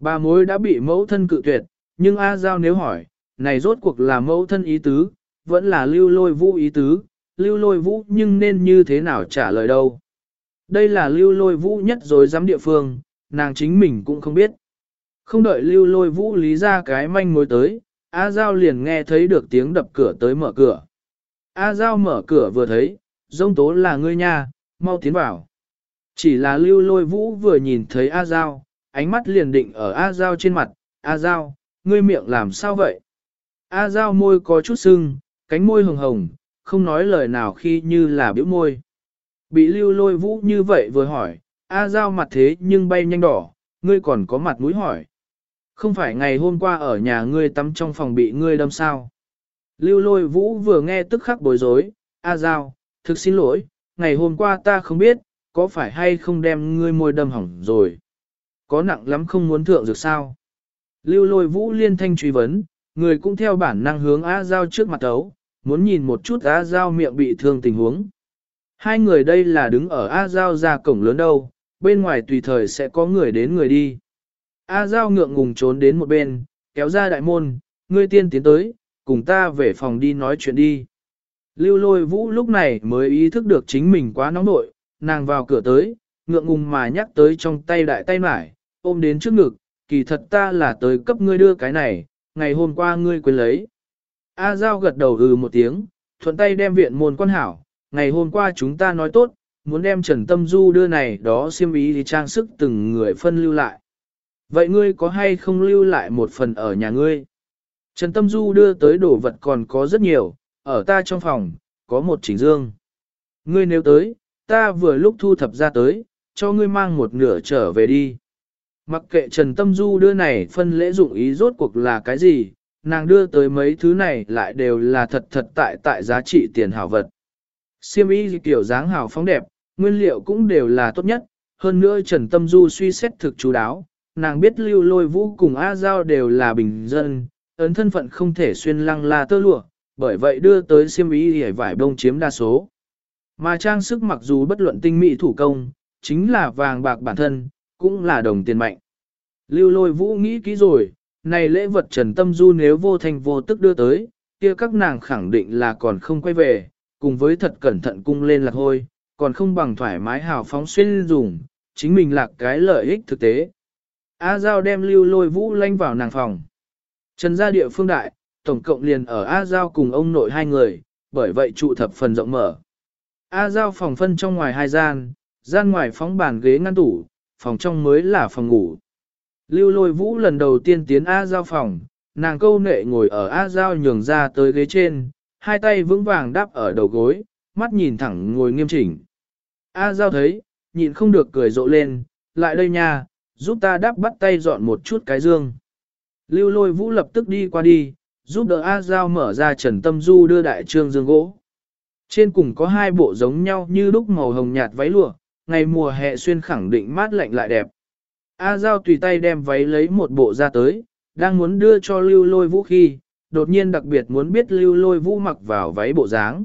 Bà mối đã bị mẫu thân cự tuyệt, nhưng A Giao nếu hỏi, này rốt cuộc là mẫu thân ý tứ, vẫn là lưu lôi vũ ý tứ, lưu lôi vũ nhưng nên như thế nào trả lời đâu. Đây là lưu lôi vũ nhất rồi dám địa phương, nàng chính mình cũng không biết. Không đợi lưu lôi vũ lý ra cái manh mối tới, A Giao liền nghe thấy được tiếng đập cửa tới mở cửa. A Giao mở cửa vừa thấy, dông tố là ngươi nha, mau tiến vào. Chỉ là lưu lôi vũ vừa nhìn thấy A Giao, ánh mắt liền định ở A Giao trên mặt, A Giao, ngươi miệng làm sao vậy? A Giao môi có chút sưng, cánh môi hồng hồng, không nói lời nào khi như là biểu môi. Bị lưu lôi vũ như vậy vừa hỏi, A Giao mặt thế nhưng bay nhanh đỏ, ngươi còn có mặt mũi hỏi. Không phải ngày hôm qua ở nhà ngươi tắm trong phòng bị ngươi đâm sao. Lưu lôi vũ vừa nghe tức khắc bối rối, A Giao, thực xin lỗi, ngày hôm qua ta không biết, có phải hay không đem ngươi môi đâm hỏng rồi. Có nặng lắm không muốn thượng dược sao. Lưu lôi vũ liên thanh truy vấn, người cũng theo bản năng hướng A Giao trước mặt ấu, muốn nhìn một chút A Giao miệng bị thương tình huống. Hai người đây là đứng ở A Giao ra cổng lớn đâu, bên ngoài tùy thời sẽ có người đến người đi. A Giao ngượng ngùng trốn đến một bên, kéo ra đại môn, ngươi tiên tiến tới, cùng ta về phòng đi nói chuyện đi. Lưu lôi vũ lúc này mới ý thức được chính mình quá nóng nội, nàng vào cửa tới, ngượng ngùng mà nhắc tới trong tay đại tay mải, ôm đến trước ngực, kỳ thật ta là tới cấp ngươi đưa cái này, ngày hôm qua ngươi quên lấy. A Giao gật đầu ừ một tiếng, thuận tay đem viện môn quan hảo, ngày hôm qua chúng ta nói tốt, muốn đem Trần Tâm Du đưa này đó xiêm ý thì trang sức từng người phân lưu lại. Vậy ngươi có hay không lưu lại một phần ở nhà ngươi? Trần Tâm Du đưa tới đồ vật còn có rất nhiều, ở ta trong phòng, có một chỉnh dương. Ngươi nếu tới, ta vừa lúc thu thập ra tới, cho ngươi mang một nửa trở về đi. Mặc kệ Trần Tâm Du đưa này phân lễ dụng ý rốt cuộc là cái gì, nàng đưa tới mấy thứ này lại đều là thật thật tại tại giá trị tiền hảo vật. Siêm y kiểu dáng hảo phóng đẹp, nguyên liệu cũng đều là tốt nhất, hơn nữa Trần Tâm Du suy xét thực chú đáo, nàng biết lưu lôi vũ cùng A Giao đều là bình dân, ấn thân phận không thể xuyên lăng la tơ lụa, bởi vậy đưa tới siêm y hề vải bông chiếm đa số. Mà trang sức mặc dù bất luận tinh mỹ thủ công, chính là vàng bạc bản thân, cũng là đồng tiền mạnh. Lưu lôi vũ nghĩ kỹ rồi, này lễ vật Trần Tâm Du nếu vô thành vô tức đưa tới, kia các nàng khẳng định là còn không quay về, cùng với thật cẩn thận cung lên lạc hôi, còn không bằng thoải mái hào phóng xuyên dùng, chính mình là cái lợi ích thực tế. A Giao đem lưu lôi vũ lanh vào nàng phòng. Trần gia địa phương đại, tổng cộng liền ở A Giao cùng ông nội hai người, bởi vậy trụ thập phần rộng mở. A Giao phòng phân trong ngoài hai gian, gian ngoài phóng bàn ghế ngăn tủ, phòng trong mới là phòng ngủ. Lưu lôi vũ lần đầu tiên tiến A Giao phòng, nàng câu nệ ngồi ở A Giao nhường ra tới ghế trên, hai tay vững vàng đáp ở đầu gối, mắt nhìn thẳng ngồi nghiêm chỉnh. A Giao thấy, nhịn không được cười rộ lên, lại đây nha, giúp ta đáp bắt tay dọn một chút cái dương. Lưu lôi vũ lập tức đi qua đi, giúp đỡ A Giao mở ra trần tâm du đưa đại trương dương gỗ. Trên cùng có hai bộ giống nhau như đúc màu hồng nhạt váy lụa, ngày mùa hè xuyên khẳng định mát lạnh lại đẹp. A Giao tùy tay đem váy lấy một bộ ra tới, đang muốn đưa cho lưu lôi vũ khi, đột nhiên đặc biệt muốn biết lưu lôi vũ mặc vào váy bộ dáng.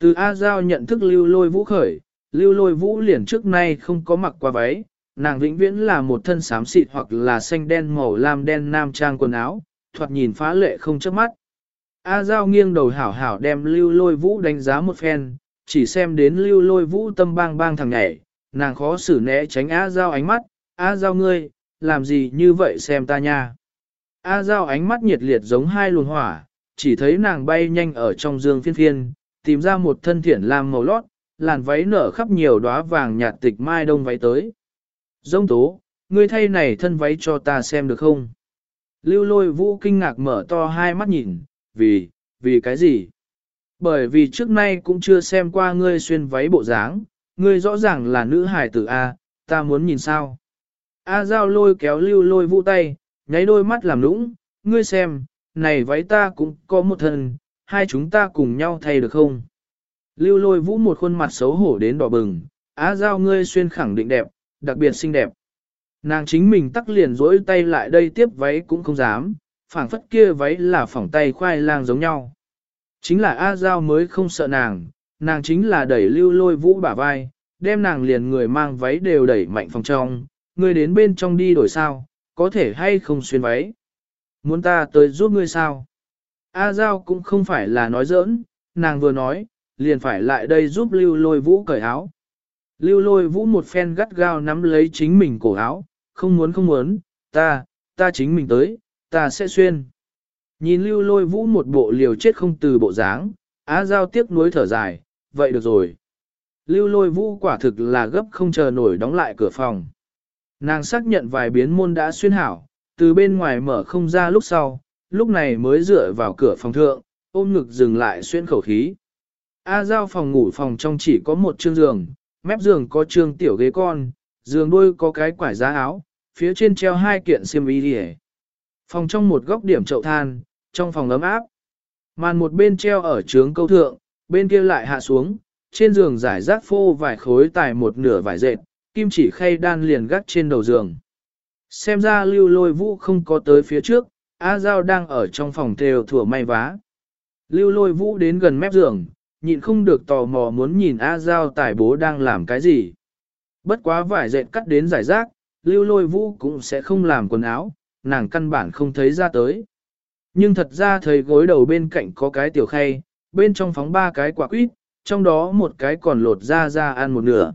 Từ A Giao nhận thức lưu lôi vũ khởi, lưu lôi vũ liền trước nay không có mặc qua váy, nàng vĩnh viễn là một thân xám xịt hoặc là xanh đen màu lam đen nam trang quần áo, thoạt nhìn phá lệ không chớp mắt. A Giao nghiêng đầu hảo hảo đem lưu lôi vũ đánh giá một phen, chỉ xem đến lưu lôi vũ tâm bang bang thằng nhảy, nàng khó xử né tránh A Giao ánh mắt, A Giao ngươi, làm gì như vậy xem ta nha. A Giao ánh mắt nhiệt liệt giống hai luồng hỏa, chỉ thấy nàng bay nhanh ở trong dương phiên phiên, tìm ra một thân thiển lam màu lót, làn váy nở khắp nhiều đóa vàng nhạt tịch mai đông váy tới. Dông tố, ngươi thay này thân váy cho ta xem được không? Lưu lôi vũ kinh ngạc mở to hai mắt nhìn, vì, vì cái gì? Bởi vì trước nay cũng chưa xem qua ngươi xuyên váy bộ dáng, ngươi rõ ràng là nữ hải tử A, ta muốn nhìn sao? A giao lôi kéo lưu lôi vũ tay, nháy đôi mắt làm lũng. ngươi xem, này váy ta cũng có một thân, hai chúng ta cùng nhau thay được không? Lưu lôi vũ một khuôn mặt xấu hổ đến đỏ bừng, A giao ngươi xuyên khẳng định đẹp, đặc biệt xinh đẹp. Nàng chính mình tắc liền rỗi tay lại đây tiếp váy cũng không dám, phảng phất kia váy là phỏng tay khoai lang giống nhau. Chính là A Giao mới không sợ nàng, nàng chính là đẩy lưu lôi vũ bả vai, đem nàng liền người mang váy đều đẩy mạnh phòng trong, Ngươi đến bên trong đi đổi sao, có thể hay không xuyên váy. Muốn ta tới giúp ngươi sao? A Giao cũng không phải là nói giỡn, nàng vừa nói, liền phải lại đây giúp lưu lôi vũ cởi áo. Lưu lôi vũ một phen gắt gao nắm lấy chính mình cổ áo, không muốn không muốn, ta, ta chính mình tới, ta sẽ xuyên. Nhìn lưu lôi vũ một bộ liều chết không từ bộ dáng, á giao tiếc nuối thở dài, vậy được rồi. Lưu lôi vũ quả thực là gấp không chờ nổi đóng lại cửa phòng. Nàng xác nhận vài biến môn đã xuyên hảo, từ bên ngoài mở không ra lúc sau, lúc này mới dựa vào cửa phòng thượng, ôm ngực dừng lại xuyên khẩu khí. A giao phòng ngủ phòng trong chỉ có một chương giường, mép giường có trương tiểu ghế con, giường đôi có cái quải giá áo, phía trên treo hai kiện xiêm y đi Phòng trong một góc điểm chậu than, trong phòng ấm áp. Màn một bên treo ở trướng câu thượng, bên kia lại hạ xuống, trên giường giải rác phô vài khối tài một nửa vải dệt, kim chỉ khay đan liền gắt trên đầu giường. Xem ra lưu lôi vũ không có tới phía trước, A Giao đang ở trong phòng thều thủa may vá. Lưu lôi vũ đến gần mép giường, nhịn không được tò mò muốn nhìn A Giao tải bố đang làm cái gì. Bất quá vải dệt cắt đến giải rác, lưu lôi vũ cũng sẽ không làm quần áo, nàng căn bản không thấy ra tới. Nhưng thật ra thấy gối đầu bên cạnh có cái tiểu khay, bên trong phóng ba cái quả quýt, trong đó một cái còn lột ra ra ăn một nửa.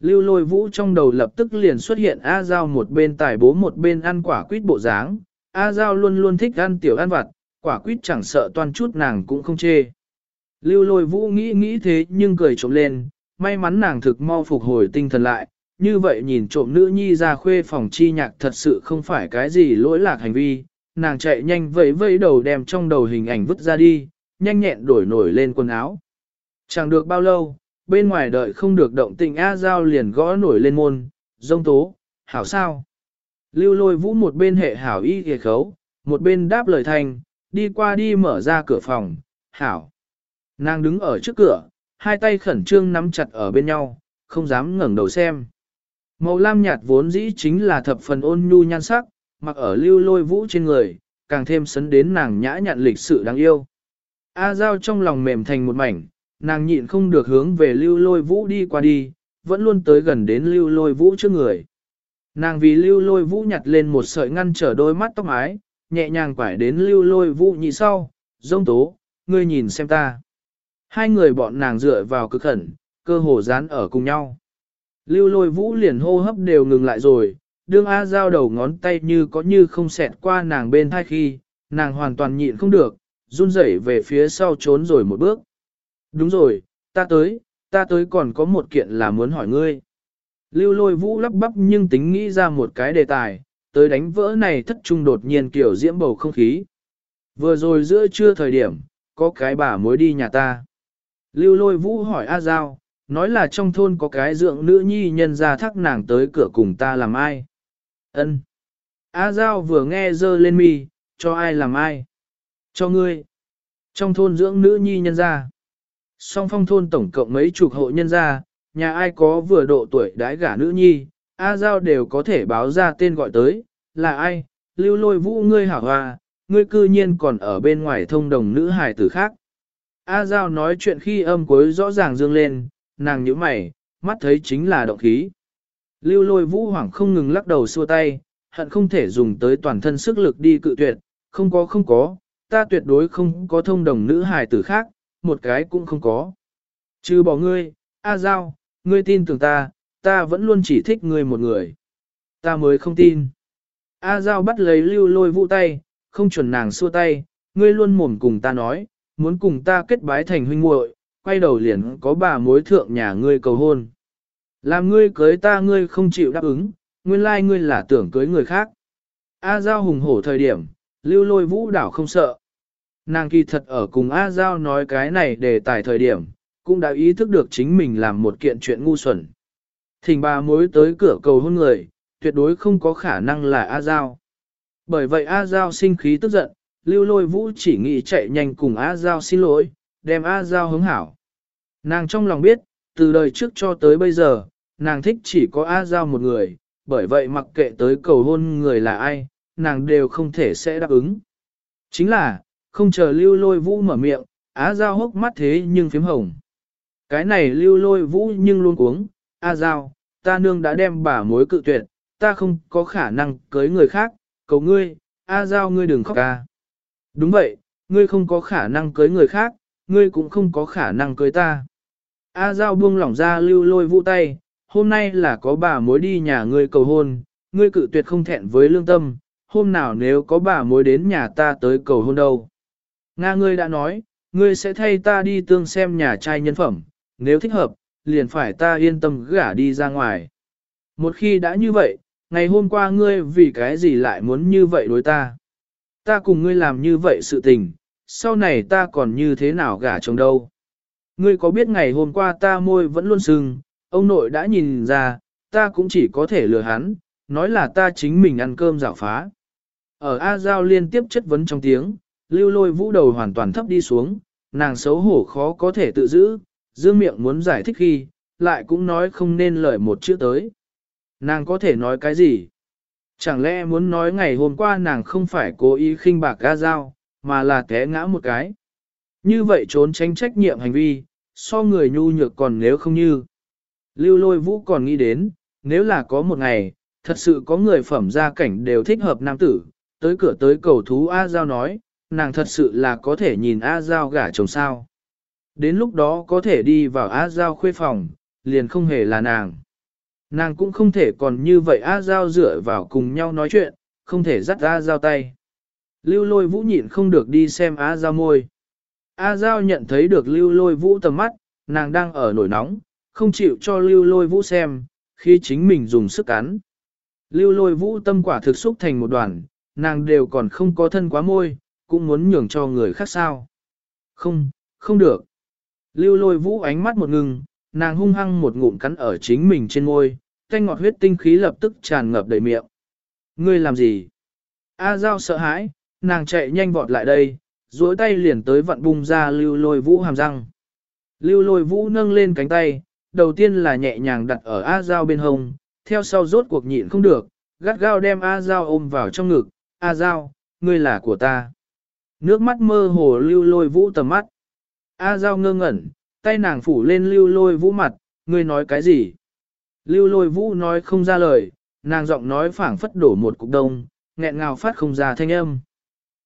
Lưu lôi vũ trong đầu lập tức liền xuất hiện A Giao một bên tài bố một bên ăn quả quýt bộ dáng. A Giao luôn luôn thích ăn tiểu ăn vặt, quả quýt chẳng sợ toàn chút nàng cũng không chê. Lưu lôi vũ nghĩ nghĩ thế nhưng cười trộm lên, may mắn nàng thực mau phục hồi tinh thần lại, như vậy nhìn trộm nữ nhi ra khuê phòng chi nhạc thật sự không phải cái gì lỗi lạc hành vi, nàng chạy nhanh vẫy vẫy đầu đem trong đầu hình ảnh vứt ra đi, nhanh nhẹn đổi nổi lên quần áo. Chẳng được bao lâu, bên ngoài đợi không được động tình A Giao liền gõ nổi lên môn, dông tố, hảo sao. Lưu lôi vũ một bên hệ hảo y kề khấu, một bên đáp lời thành, đi qua đi mở ra cửa phòng, hảo. Nàng đứng ở trước cửa, hai tay khẩn trương nắm chặt ở bên nhau, không dám ngẩng đầu xem. Màu lam nhạt vốn dĩ chính là thập phần ôn nhu nhan sắc, mặc ở lưu lôi vũ trên người, càng thêm sấn đến nàng nhã nhặn lịch sự đáng yêu. A Giao trong lòng mềm thành một mảnh, nàng nhịn không được hướng về lưu lôi vũ đi qua đi, vẫn luôn tới gần đến lưu lôi vũ trước người. Nàng vì lưu lôi vũ nhặt lên một sợi ngăn trở đôi mắt tóc ái, nhẹ nhàng quải đến lưu lôi vũ nhị sau, dông tố, ngươi nhìn xem ta. Hai người bọn nàng dựa vào cực khẩn, cơ hồ dán ở cùng nhau. Lưu lôi vũ liền hô hấp đều ngừng lại rồi, đương A giao đầu ngón tay như có như không xẹt qua nàng bên thai khi, nàng hoàn toàn nhịn không được, run rẩy về phía sau trốn rồi một bước. Đúng rồi, ta tới, ta tới còn có một kiện là muốn hỏi ngươi. Lưu lôi vũ lắp bắp nhưng tính nghĩ ra một cái đề tài, tới đánh vỡ này thất trung đột nhiên kiểu diễm bầu không khí. Vừa rồi giữa trưa thời điểm, có cái bà mối đi nhà ta. Lưu lôi vũ hỏi A Giao, nói là trong thôn có cái dưỡng nữ nhi nhân ra thắc nàng tới cửa cùng ta làm ai. Ân. A Giao vừa nghe dơ lên mi, cho ai làm ai? Cho ngươi. Trong thôn dưỡng nữ nhi nhân ra. Song phong thôn tổng cộng mấy chục hộ nhân gia, nhà ai có vừa độ tuổi đãi gả nữ nhi, A Giao đều có thể báo ra tên gọi tới, là ai, lưu lôi vũ ngươi hảo hoa, ngươi cư nhiên còn ở bên ngoài thông đồng nữ hài tử khác. A Giao nói chuyện khi âm cuối rõ ràng dương lên, nàng nhíu mày, mắt thấy chính là động khí. Lưu lôi vũ hoảng không ngừng lắc đầu xua tay, hận không thể dùng tới toàn thân sức lực đi cự tuyệt, không có không có, ta tuyệt đối không có thông đồng nữ hài tử khác, một cái cũng không có. Chứ bỏ ngươi, A Giao, ngươi tin tưởng ta, ta vẫn luôn chỉ thích ngươi một người. Ta mới không tin. A Giao bắt lấy lưu lôi vũ tay, không chuẩn nàng xua tay, ngươi luôn mồm cùng ta nói, muốn cùng ta kết bái thành huynh muội, quay đầu liền có bà mối thượng nhà ngươi cầu hôn. Làm ngươi cưới ta ngươi không chịu đáp ứng, nguyên lai ngươi là tưởng cưới người khác. A Giao hùng hổ thời điểm, lưu lôi vũ đảo không sợ. Nàng kỳ thật ở cùng A Giao nói cái này để tài thời điểm, cũng đã ý thức được chính mình làm một kiện chuyện ngu xuẩn. Thỉnh bà mối tới cửa cầu hôn người, tuyệt đối không có khả năng là A Giao. Bởi vậy A Giao sinh khí tức giận, lưu lôi vũ chỉ nghĩ chạy nhanh cùng A Giao xin lỗi, đem A Giao hứng hảo. Nàng trong lòng biết, từ đời trước cho tới bây giờ, nàng thích chỉ có A Giao một người, bởi vậy mặc kệ tới cầu hôn người là ai, nàng đều không thể sẽ đáp ứng. Chính là, không chờ lưu lôi vũ mở miệng, Á Giao hốc mắt thế nhưng phím hồng. Cái này lưu lôi vũ nhưng luôn cuống, A Giao, ta nương đã đem bà mối cự tuyệt, ta không có khả năng cưới người khác, cầu ngươi, A Giao ngươi đừng khóc ca. Đúng vậy, ngươi không có khả năng cưới người khác, ngươi cũng không có khả năng cưới ta. A Giao buông lỏng ra lưu lôi vũ tay, hôm nay là có bà mối đi nhà ngươi cầu hôn, ngươi cự tuyệt không thẹn với lương tâm, hôm nào nếu có bà mối đến nhà ta tới cầu hôn đâu. Nga ngươi đã nói, ngươi sẽ thay ta đi tương xem nhà trai nhân phẩm, nếu thích hợp, liền phải ta yên tâm gả đi ra ngoài. Một khi đã như vậy, ngày hôm qua ngươi vì cái gì lại muốn như vậy đối ta? Ta cùng ngươi làm như vậy sự tình, sau này ta còn như thế nào gả chồng đâu? Ngươi có biết ngày hôm qua ta môi vẫn luôn sưng, ông nội đã nhìn ra, ta cũng chỉ có thể lừa hắn, nói là ta chính mình ăn cơm giả phá. Ở A Giao liên tiếp chất vấn trong tiếng, lưu lôi vũ đầu hoàn toàn thấp đi xuống, nàng xấu hổ khó có thể tự giữ, dương miệng muốn giải thích khi, lại cũng nói không nên lời một chữ tới. Nàng có thể nói cái gì? Chẳng lẽ muốn nói ngày hôm qua nàng không phải cố ý khinh bạc A Giao, mà là té ngã một cái. Như vậy trốn tránh trách nhiệm hành vi, so người nhu nhược còn nếu không như. Lưu lôi vũ còn nghĩ đến, nếu là có một ngày, thật sự có người phẩm gia cảnh đều thích hợp nam tử, tới cửa tới cầu thú A Giao nói, nàng thật sự là có thể nhìn A Giao gả chồng sao. Đến lúc đó có thể đi vào A Giao khuê phòng, liền không hề là nàng. Nàng cũng không thể còn như vậy A Giao dựa vào cùng nhau nói chuyện, không thể dắt A Giao tay. Lưu lôi vũ nhịn không được đi xem A Giao môi. A Giao nhận thấy được lưu lôi vũ tầm mắt, nàng đang ở nổi nóng, không chịu cho lưu lôi vũ xem, khi chính mình dùng sức cắn. Lưu lôi vũ tâm quả thực xúc thành một đoàn, nàng đều còn không có thân quá môi, cũng muốn nhường cho người khác sao. Không, không được. Lưu lôi vũ ánh mắt một ngừng, nàng hung hăng một ngụm cắn ở chính mình trên môi, thanh ngọt huyết tinh khí lập tức tràn ngập đầy miệng. Ngươi làm gì? A Giao sợ hãi, nàng chạy nhanh vọt lại đây, duỗi tay liền tới vặn bung ra lưu lôi vũ hàm răng. Lưu lôi vũ nâng lên cánh tay, đầu tiên là nhẹ nhàng đặt ở A Giao bên hông, theo sau rốt cuộc nhịn không được, gắt gao đem A Giao ôm vào trong ngực, A Giao, ngươi là của ta. Nước mắt mơ hồ lưu lôi vũ tầm mắt. A Giao ngơ ngẩn, tay nàng phủ lên lưu lôi vũ mặt, ngươi nói cái gì? Lưu lôi vũ nói không ra lời, nàng giọng nói phảng phất đổ một cục đông, nghẹn ngào phát không ra thanh âm.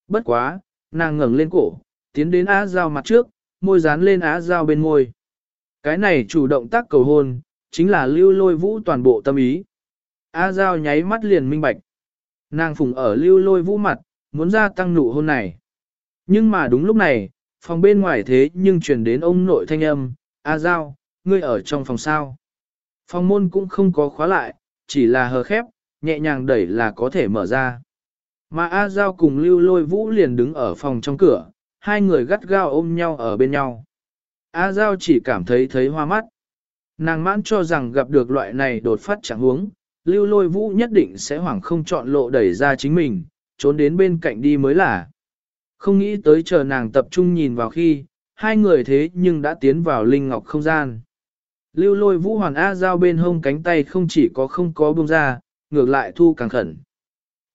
Bất quá, nàng ngẩng lên cổ, tiến đến A Giao mặt trước, môi dán lên A Giao bên môi. Cái này chủ động tác cầu hôn, chính là lưu lôi vũ toàn bộ tâm ý. A Giao nháy mắt liền minh bạch. Nàng phùng ở lưu lôi vũ mặt, muốn ra tăng nụ hôn này. Nhưng mà đúng lúc này, phòng bên ngoài thế nhưng truyền đến ông nội thanh âm, A Giao, ngươi ở trong phòng sao. Phòng môn cũng không có khóa lại, chỉ là hờ khép, nhẹ nhàng đẩy là có thể mở ra. Mà A Giao cùng lưu lôi vũ liền đứng ở phòng trong cửa, hai người gắt gao ôm nhau ở bên nhau. A Giao chỉ cảm thấy thấy hoa mắt. Nàng mãn cho rằng gặp được loại này đột phát chẳng huống, lưu lôi vũ nhất định sẽ hoảng không chọn lộ đẩy ra chính mình, trốn đến bên cạnh đi mới là. Không nghĩ tới chờ nàng tập trung nhìn vào khi, hai người thế nhưng đã tiến vào linh ngọc không gian. Lưu lôi vũ hoàn A giao bên hông cánh tay không chỉ có không có buông ra, ngược lại thu càng khẩn.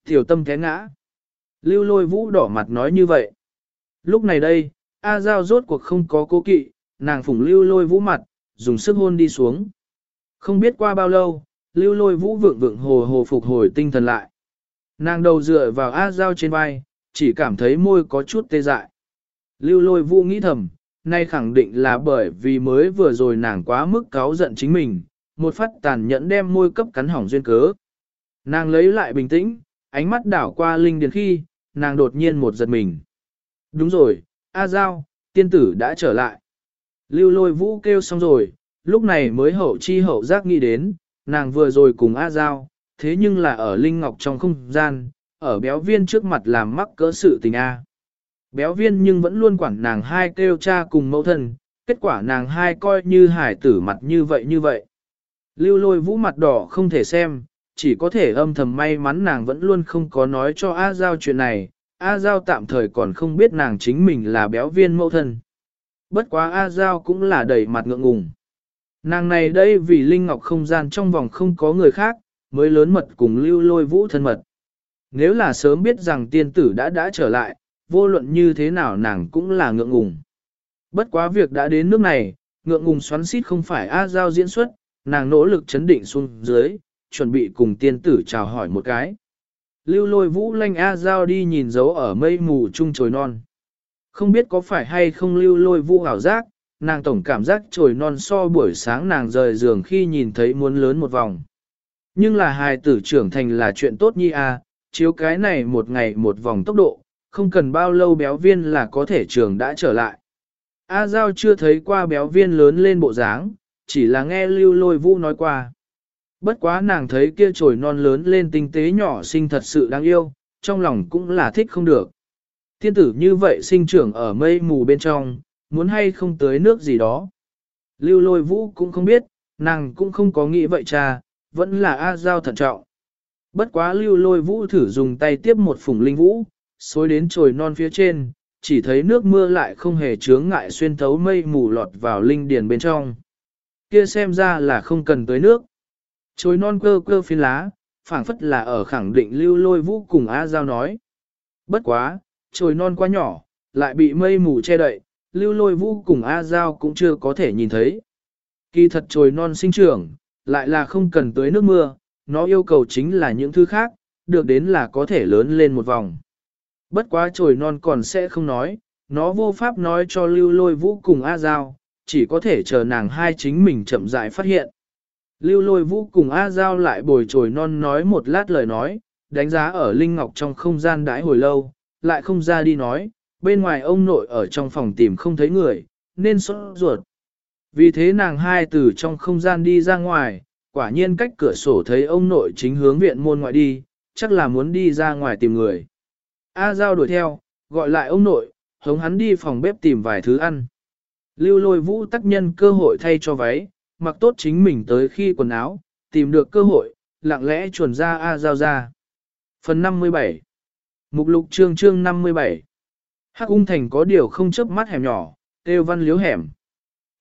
Tiểu tâm té ngã. Lưu lôi vũ đỏ mặt nói như vậy. Lúc này đây, A giao rốt cuộc không có cố kỵ, nàng phủng lưu lôi vũ mặt, dùng sức hôn đi xuống. Không biết qua bao lâu, lưu lôi vũ vượng vượng hồ hồ phục hồi tinh thần lại. Nàng đầu dựa vào A Giao trên vai, chỉ cảm thấy môi có chút tê dại. Lưu lôi vũ nghĩ thầm, nay khẳng định là bởi vì mới vừa rồi nàng quá mức cáo giận chính mình, một phát tàn nhẫn đem môi cấp cắn hỏng duyên cớ. Nàng lấy lại bình tĩnh, ánh mắt đảo qua linh điền khi, nàng đột nhiên một giật mình. Đúng rồi, A Giao, tiên tử đã trở lại. Lưu lôi vũ kêu xong rồi, lúc này mới hậu chi hậu giác nghĩ đến, nàng vừa rồi cùng A Giao, thế nhưng là ở Linh Ngọc trong không gian, ở béo viên trước mặt làm mắc cỡ sự tình A. Béo viên nhưng vẫn luôn quản nàng hai kêu cha cùng mẫu thân, kết quả nàng hai coi như hải tử mặt như vậy như vậy. Lưu lôi vũ mặt đỏ không thể xem, chỉ có thể âm thầm may mắn nàng vẫn luôn không có nói cho A Giao chuyện này, A Giao tạm thời còn không biết nàng chính mình là béo viên mẫu thân. Bất quá A Giao cũng là đầy mặt ngượng ngùng. Nàng này đây vì Linh Ngọc không gian trong vòng không có người khác, mới lớn mật cùng lưu lôi vũ thân mật. Nếu là sớm biết rằng tiên tử đã đã trở lại, vô luận như thế nào nàng cũng là ngượng ngùng. Bất quá việc đã đến nước này, ngượng ngùng xoắn xít không phải A Giao diễn xuất, nàng nỗ lực chấn định xuống dưới, chuẩn bị cùng tiên tử chào hỏi một cái. Lưu lôi vũ lanh A Giao đi nhìn dấu ở mây mù trung trồi non. Không biết có phải hay không lưu lôi vũ ảo giác, nàng tổng cảm giác trồi non so buổi sáng nàng rời giường khi nhìn thấy muốn lớn một vòng. Nhưng là hài tử trưởng thành là chuyện tốt nhi a, chiếu cái này một ngày một vòng tốc độ, không cần bao lâu béo viên là có thể trường đã trở lại. A Giao chưa thấy qua béo viên lớn lên bộ dáng, chỉ là nghe lưu lôi vũ nói qua. Bất quá nàng thấy kia trồi non lớn lên tinh tế nhỏ xinh thật sự đáng yêu, trong lòng cũng là thích không được. Tiên tử như vậy sinh trưởng ở mây mù bên trong, muốn hay không tới nước gì đó. Lưu lôi vũ cũng không biết, nàng cũng không có nghĩ vậy cha, vẫn là A Giao thận trọng. Bất quá lưu lôi vũ thử dùng tay tiếp một phùng linh vũ, xối đến trồi non phía trên, chỉ thấy nước mưa lại không hề chướng ngại xuyên thấu mây mù lọt vào linh điền bên trong. Kia xem ra là không cần tới nước. Trồi non cơ cơ phiến lá, phảng phất là ở khẳng định lưu lôi vũ cùng A Giao nói. Bất quá, trồi non quá nhỏ, lại bị mây mù che đậy, lưu lôi vũ cùng A Giao cũng chưa có thể nhìn thấy. Kỳ thật trồi non sinh trưởng, lại là không cần tới nước mưa, nó yêu cầu chính là những thứ khác, được đến là có thể lớn lên một vòng. Bất quá trồi non còn sẽ không nói, nó vô pháp nói cho lưu lôi vũ cùng A Giao, chỉ có thể chờ nàng hai chính mình chậm rãi phát hiện. Lưu lôi vũ cùng A Giao lại bồi trồi non nói một lát lời nói, đánh giá ở Linh Ngọc trong không gian đãi hồi lâu, lại không ra đi nói, bên ngoài ông nội ở trong phòng tìm không thấy người, nên sốt ruột. Vì thế nàng hai từ trong không gian đi ra ngoài, quả nhiên cách cửa sổ thấy ông nội chính hướng viện môn ngoại đi, chắc là muốn đi ra ngoài tìm người. A Giao đuổi theo, gọi lại ông nội, hống hắn đi phòng bếp tìm vài thứ ăn. Lưu lôi vũ tác nhân cơ hội thay cho váy, mặc tốt chính mình tới khi quần áo, tìm được cơ hội, lặng lẽ chuẩn ra A Giao ra. Phần 57 Mục lục chương chương 57 Hắc ung thành có điều không chớp mắt hẻm nhỏ, têu văn liếu hẻm.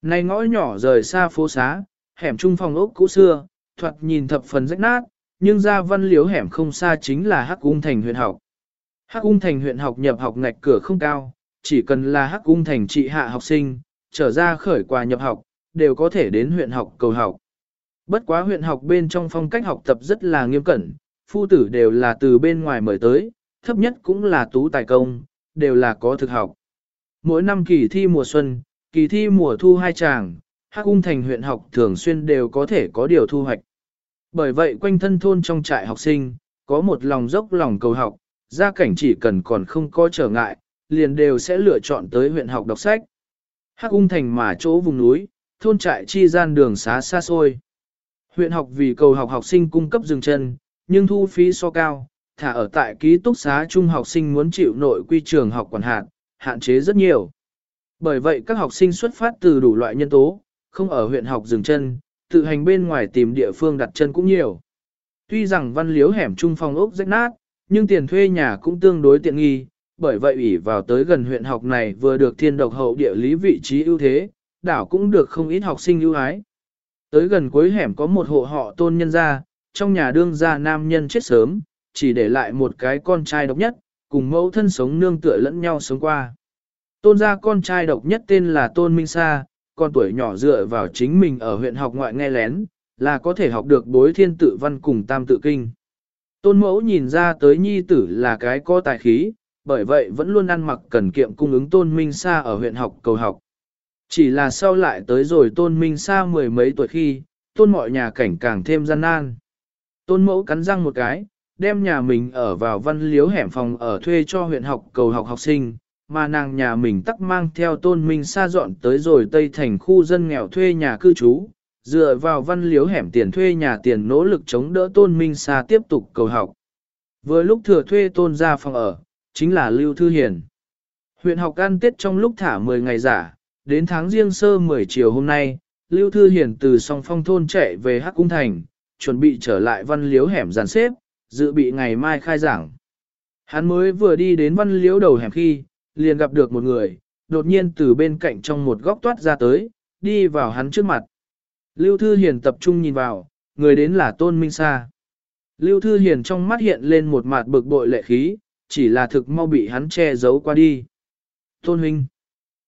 Này ngõ nhỏ rời xa phố xá, hẻm trung phòng ốc cũ xưa, thoạt nhìn thập phần rách nát, nhưng ra văn liếu hẻm không xa chính là Hắc ung thành huyện học. Hắc ung thành huyện học nhập học ngạch cửa không cao, chỉ cần là Hắc ung thành trị hạ học sinh, trở ra khởi quà nhập học, đều có thể đến huyện học cầu học. Bất quá huyện học bên trong phong cách học tập rất là nghiêm cẩn, phu tử đều là từ bên ngoài mời tới, thấp nhất cũng là tú tài công, đều là có thực học. Mỗi năm kỳ thi mùa xuân, kỳ thi mùa thu hai tràng, Hắc Cung thành huyện học thường xuyên đều có thể có điều thu hoạch. Bởi vậy quanh thân thôn trong trại học sinh, có một lòng dốc lòng cầu học, gia cảnh chỉ cần còn không có trở ngại, liền đều sẽ lựa chọn tới huyện học đọc sách. Hắc Cung thành mà chỗ vùng núi, thôn trại chi gian đường xá xa xôi. Huyện học vì cầu học học sinh cung cấp dừng chân, nhưng thu phí so cao, thả ở tại ký túc xá trung học sinh muốn chịu nội quy trường học quản hạn, hạn chế rất nhiều. Bởi vậy các học sinh xuất phát từ đủ loại nhân tố, không ở huyện học dừng chân, tự hành bên ngoài tìm địa phương đặt chân cũng nhiều. Tuy rằng văn liếu hẻm trung phòng ốc rách nát, nhưng tiền thuê nhà cũng tương đối tiện nghi, bởi vậy ủy vào tới gần huyện học này vừa được thiên độc hậu địa lý vị trí ưu thế, đảo cũng được không ít học sinh ưu ái. Tới gần cuối hẻm có một hộ họ tôn nhân gia, trong nhà đương gia nam nhân chết sớm, chỉ để lại một cái con trai độc nhất, cùng mẫu thân sống nương tựa lẫn nhau sống qua. Tôn gia con trai độc nhất tên là Tôn Minh Sa, con tuổi nhỏ dựa vào chính mình ở huyện học ngoại nghe lén, là có thể học được bối thiên tự văn cùng tam tự kinh. Tôn mẫu nhìn ra tới nhi tử là cái có tài khí, bởi vậy vẫn luôn ăn mặc cần kiệm cung ứng Tôn Minh Sa ở huyện học cầu học. Chỉ là sau lại tới rồi Tôn Minh Sa mười mấy tuổi khi, Tôn mọi nhà cảnh càng thêm gian nan. Tôn mẫu cắn răng một cái, đem nhà mình ở vào văn liếu hẻm phòng ở thuê cho huyện học cầu học học sinh, mà nàng nhà mình tắc mang theo tôn minh xa dọn tới rồi Tây Thành khu dân nghèo thuê nhà cư trú, dựa vào văn liếu hẻm tiền thuê nhà tiền nỗ lực chống đỡ tôn minh xa tiếp tục cầu học. với lúc thừa thuê tôn ra phòng ở, chính là Lưu Thư Hiền. Huyện học ăn tết trong lúc thả 10 ngày giả, đến tháng riêng sơ 10 chiều hôm nay, Lưu Thư Hiền từ song phong thôn chạy về Hắc Cung Thành, chuẩn bị trở lại văn liếu hẻm dàn xếp, dự bị ngày mai khai giảng. Hắn mới vừa đi đến văn liếu đầu hẻm khi, liền gặp được một người, đột nhiên từ bên cạnh trong một góc toát ra tới, đi vào hắn trước mặt. Lưu Thư Hiền tập trung nhìn vào, người đến là Tôn Minh Sa. Lưu Thư Hiền trong mắt hiện lên một mặt bực bội lệ khí, chỉ là thực mau bị hắn che giấu qua đi. Tôn Huynh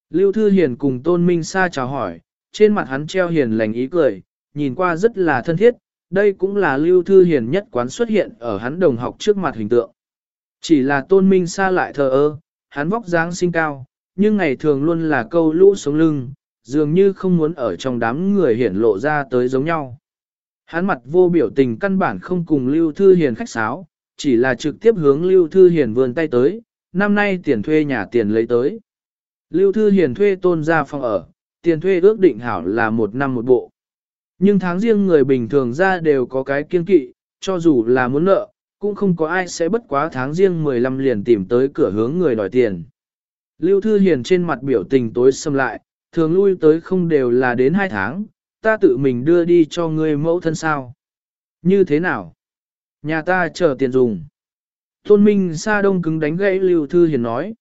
Lưu Thư Hiền cùng Tôn Minh Sa chào hỏi, trên mặt hắn treo hiền lành ý cười, nhìn qua rất là thân thiết, đây cũng là Lưu Thư Hiền nhất quán xuất hiện ở hắn đồng học trước mặt hình tượng. Chỉ là Tôn Minh Sa lại thờ ơ, hắn vóc dáng sinh cao, nhưng ngày thường luôn là câu lũ sống lưng, dường như không muốn ở trong đám người hiển lộ ra tới giống nhau. Hắn mặt vô biểu tình căn bản không cùng Lưu Thư Hiền khách sáo, chỉ là trực tiếp hướng Lưu Thư Hiền vươn tay tới, năm nay tiền thuê nhà tiền lấy tới. Lưu Thư Hiền thuê tôn ra phòng ở, tiền thuê ước định hảo là một năm một bộ. Nhưng tháng riêng người bình thường ra đều có cái kiên kỵ, cho dù là muốn nợ, cũng không có ai sẽ bất quá tháng riêng 15 liền tìm tới cửa hướng người đòi tiền. Lưu Thư Hiền trên mặt biểu tình tối xâm lại, thường lui tới không đều là đến hai tháng, ta tự mình đưa đi cho ngươi mẫu thân sao. Như thế nào? Nhà ta chờ tiền dùng. Tôn Minh Sa Đông cứng đánh gãy Lưu Thư Hiền nói.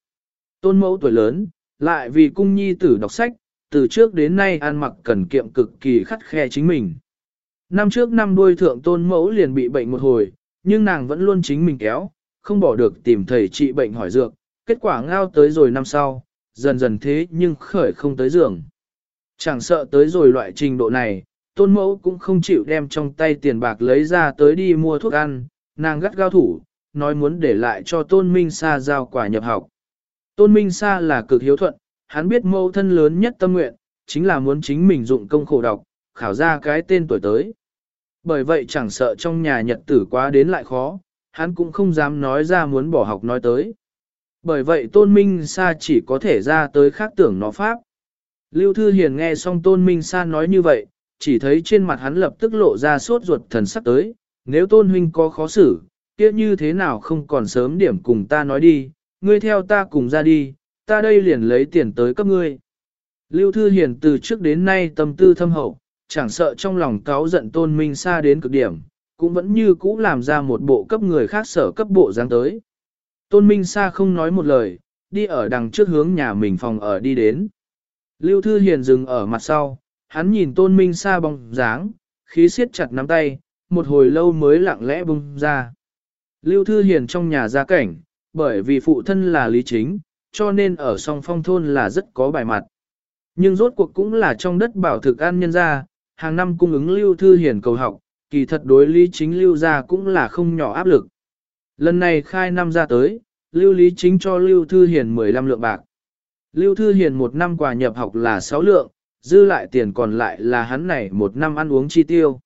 Tôn mẫu tuổi lớn, lại vì cung nhi tử đọc sách, từ trước đến nay ăn mặc cần kiệm cực kỳ khắt khe chính mình. Năm trước năm đuôi thượng tôn mẫu liền bị bệnh một hồi, nhưng nàng vẫn luôn chính mình kéo, không bỏ được tìm thầy trị bệnh hỏi dược, kết quả ngao tới rồi năm sau, dần dần thế nhưng khởi không tới giường. Chẳng sợ tới rồi loại trình độ này, tôn mẫu cũng không chịu đem trong tay tiền bạc lấy ra tới đi mua thuốc ăn, nàng gắt gao thủ, nói muốn để lại cho tôn minh sa giao quả nhập học. Tôn minh sa là cực hiếu thuận, hắn biết mẫu thân lớn nhất tâm nguyện, chính là muốn chính mình dụng công khổ đọc, khảo ra cái tên tuổi tới. Bởi vậy chẳng sợ trong nhà nhật tử quá đến lại khó, hắn cũng không dám nói ra muốn bỏ học nói tới. Bởi vậy Tôn Minh Sa chỉ có thể ra tới khác tưởng nó pháp. Lưu Thư Hiền nghe xong Tôn Minh Sa nói như vậy, chỉ thấy trên mặt hắn lập tức lộ ra sốt ruột thần sắc tới, nếu Tôn Huynh có khó xử, kia như thế nào không còn sớm điểm cùng ta nói đi, ngươi theo ta cùng ra đi, ta đây liền lấy tiền tới cấp ngươi. Lưu Thư Hiền từ trước đến nay tâm tư thâm hậu, chẳng sợ trong lòng cáo giận Tôn Minh Sa đến cực điểm, cũng vẫn như cũ làm ra một bộ cấp người khác sở cấp bộ dáng tới. Tôn Minh Sa không nói một lời, đi ở đằng trước hướng nhà mình phòng ở đi đến. Lưu Thư Hiền dừng ở mặt sau, hắn nhìn Tôn Minh Sa bóng dáng, khí siết chặt nắm tay, một hồi lâu mới lặng lẽ bung ra. Lưu Thư Hiền trong nhà gia cảnh, bởi vì phụ thân là lý chính, cho nên ở song phong thôn là rất có bài mặt. Nhưng rốt cuộc cũng là trong đất bảo thực an nhân gia, hàng năm cung ứng Lưu Thư Hiền cầu học, kỳ thật đối lý chính Lưu gia cũng là không nhỏ áp lực. Lần này khai năm ra tới, Lưu Lý Chính cho Lưu Thư Hiền 15 lượng bạc. Lưu Thư Hiền một năm quà nhập học là 6 lượng, dư lại tiền còn lại là hắn này một năm ăn uống chi tiêu.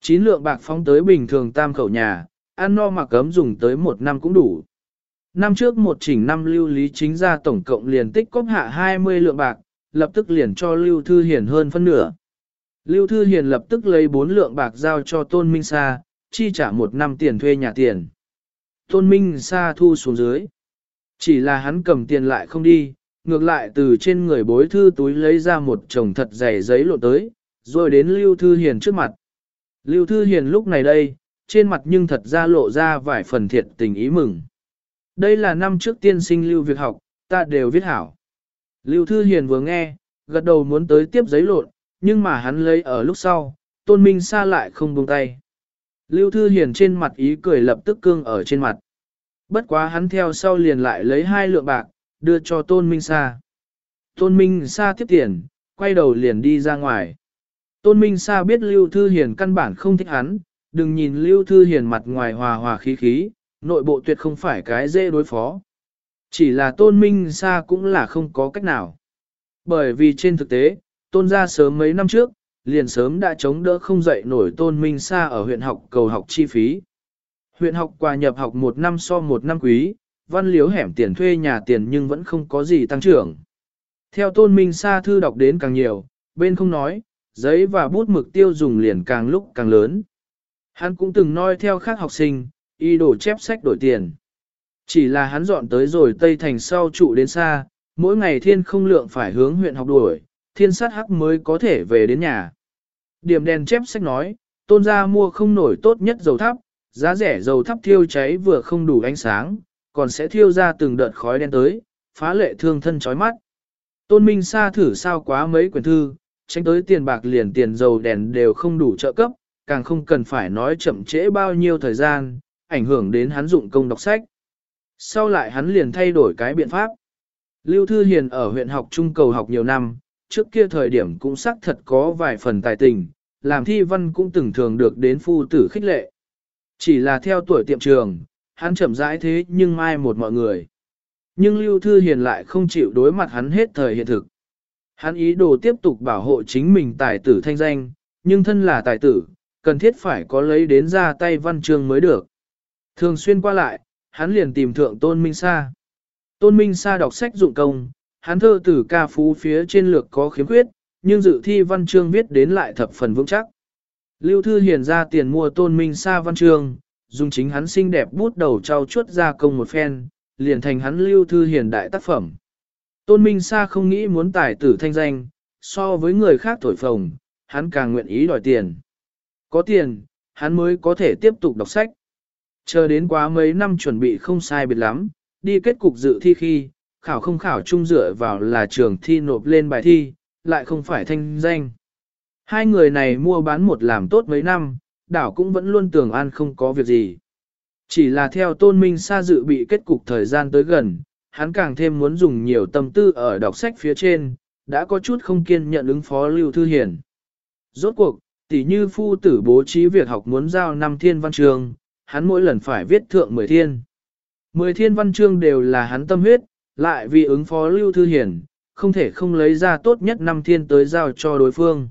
9 lượng bạc phóng tới bình thường tam khẩu nhà, ăn no mặc cấm dùng tới một năm cũng đủ. Năm trước một chỉnh năm Lưu Lý Chính ra tổng cộng liền tích cóp hạ 20 lượng bạc, lập tức liền cho Lưu Thư Hiền hơn phân nửa. Lưu Thư Hiền lập tức lấy 4 lượng bạc giao cho Tôn Minh Sa, chi trả một năm tiền thuê nhà tiền. Tôn Minh Sa thu xuống dưới. Chỉ là hắn cầm tiền lại không đi, ngược lại từ trên người bối thư túi lấy ra một chồng thật dày giấy lộ tới, rồi đến Lưu Thư Hiền trước mặt. Lưu Thư Hiền lúc này đây, trên mặt nhưng thật ra lộ ra vài phần thiệt tình ý mừng. Đây là năm trước tiên sinh Lưu việc học, ta đều viết hảo. Lưu Thư Hiền vừa nghe, gật đầu muốn tới tiếp giấy lộn, nhưng mà hắn lấy ở lúc sau, Tôn Minh Sa lại không buông tay. Lưu Thư Hiền trên mặt ý cười lập tức cương ở trên mặt. Bất quá hắn theo sau liền lại lấy hai lượng bạc, đưa cho Tôn Minh Sa. Tôn Minh Sa tiếp tiền, quay đầu liền đi ra ngoài. Tôn Minh Sa biết Lưu Thư Hiền căn bản không thích hắn, đừng nhìn Lưu Thư Hiền mặt ngoài hòa hòa khí khí, nội bộ tuyệt không phải cái dễ đối phó. Chỉ là Tôn Minh Sa cũng là không có cách nào. Bởi vì trên thực tế, Tôn ra sớm mấy năm trước, liền sớm đã chống đỡ không dậy nổi tôn minh xa ở huyện học cầu học chi phí. Huyện học quà nhập học một năm so một năm quý, văn liếu hẻm tiền thuê nhà tiền nhưng vẫn không có gì tăng trưởng. Theo tôn minh xa thư đọc đến càng nhiều, bên không nói, giấy và bút mực tiêu dùng liền càng lúc càng lớn. Hắn cũng từng nói theo khác học sinh, y đổ chép sách đổi tiền. Chỉ là hắn dọn tới rồi Tây Thành sau trụ đến xa, mỗi ngày thiên không lượng phải hướng huyện học đuổi, thiên sát hắc mới có thể về đến nhà. Điểm đèn chép sách nói, Tôn gia mua không nổi tốt nhất dầu thắp, giá rẻ dầu thắp thiêu cháy vừa không đủ ánh sáng, còn sẽ thiêu ra từng đợt khói đen tới, phá lệ thương thân chói mắt. Tôn Minh Sa thử sao quá mấy quyển thư, tránh tới tiền bạc liền tiền dầu đèn đều không đủ trợ cấp, càng không cần phải nói chậm trễ bao nhiêu thời gian, ảnh hưởng đến hắn dụng công đọc sách. Sau lại hắn liền thay đổi cái biện pháp. Lưu Thư Hiền ở huyện học trung cầu học nhiều năm, trước kia thời điểm cũng xác thật có vài phần tài tình, làm thi văn cũng từng thường được đến phu tử khích lệ. Chỉ là theo tuổi tiệm trường, hắn chậm rãi thế nhưng mai một mọi người. Nhưng Lưu Thư Hiền lại không chịu đối mặt hắn hết thời hiện thực. Hắn ý đồ tiếp tục bảo hộ chính mình tài tử thanh danh, nhưng thân là tài tử, cần thiết phải có lấy đến ra tay văn chương mới được. Thường xuyên qua lại, hắn liền tìm thượng Tôn Minh Sa. Tôn Minh Sa đọc sách dụng công, hắn thơ từ ca phú phía trên lược có khiếm khuyết, nhưng dự thi văn chương viết đến lại thập phần vững chắc. Lưu Thư Hiền ra tiền mua Tôn Minh Sa văn chương, dùng chính hắn xinh đẹp bút đầu trao chuốt ra công một phen, liền thành hắn Lưu Thư Hiền đại tác phẩm. Tôn Minh Sa không nghĩ muốn tài tử thanh danh, so với người khác thổi phồng, hắn càng nguyện ý đòi tiền. Có tiền, hắn mới có thể tiếp tục đọc sách. Chờ đến quá mấy năm chuẩn bị không sai biệt lắm, đi kết cục dự thi khi, khảo không khảo chung dựa vào là trường thi nộp lên bài thi, lại không phải thanh danh. Hai người này mua bán một làm tốt mấy năm, đảo cũng vẫn luôn tưởng an không có việc gì. Chỉ là theo tôn minh xa dự bị kết cục thời gian tới gần, hắn càng thêm muốn dùng nhiều tâm tư ở đọc sách phía trên, đã có chút không kiên nhận ứng phó Lưu Thư hiển Rốt cuộc, tỷ như phu tử bố trí việc học muốn giao năm thiên văn trường, hắn mỗi lần phải viết thượng mười thiên. Mười thiên văn chương đều là hắn tâm huyết, lại vì ứng phó Lưu Thư Hiền, không thể không lấy ra tốt nhất năm thiên tới giao cho đối phương.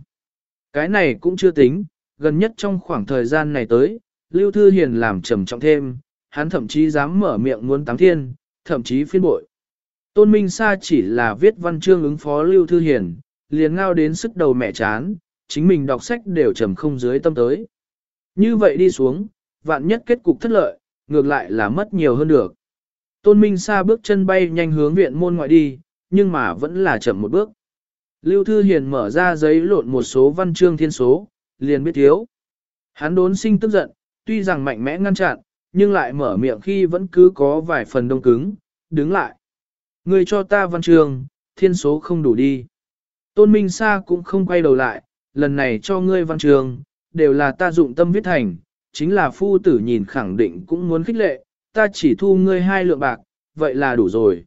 Cái này cũng chưa tính, gần nhất trong khoảng thời gian này tới, Lưu Thư Hiền làm trầm trọng thêm, hắn thậm chí dám mở miệng muốn tám thiên, thậm chí phiên bội. Tôn Minh Sa chỉ là viết văn chương ứng phó Lưu Thư Hiền, liền ngao đến sức đầu mẹ chán, chính mình đọc sách đều trầm không dưới tâm tới. Như vậy đi xuống, vạn nhất kết cục thất lợi, ngược lại là mất nhiều hơn được. Tôn Minh Sa bước chân bay nhanh hướng viện môn ngoại đi, nhưng mà vẫn là chậm một bước. Lưu Thư Hiền mở ra giấy lộn một số văn chương thiên số, liền biết thiếu. Hắn đốn sinh tức giận, tuy rằng mạnh mẽ ngăn chặn, nhưng lại mở miệng khi vẫn cứ có vài phần đông cứng, đứng lại. Người cho ta văn chương, thiên số không đủ đi. Tôn Minh Sa cũng không quay đầu lại, lần này cho ngươi văn chương, đều là ta dụng tâm viết thành, chính là phu tử nhìn khẳng định cũng muốn khích lệ, ta chỉ thu ngươi hai lượng bạc, vậy là đủ rồi.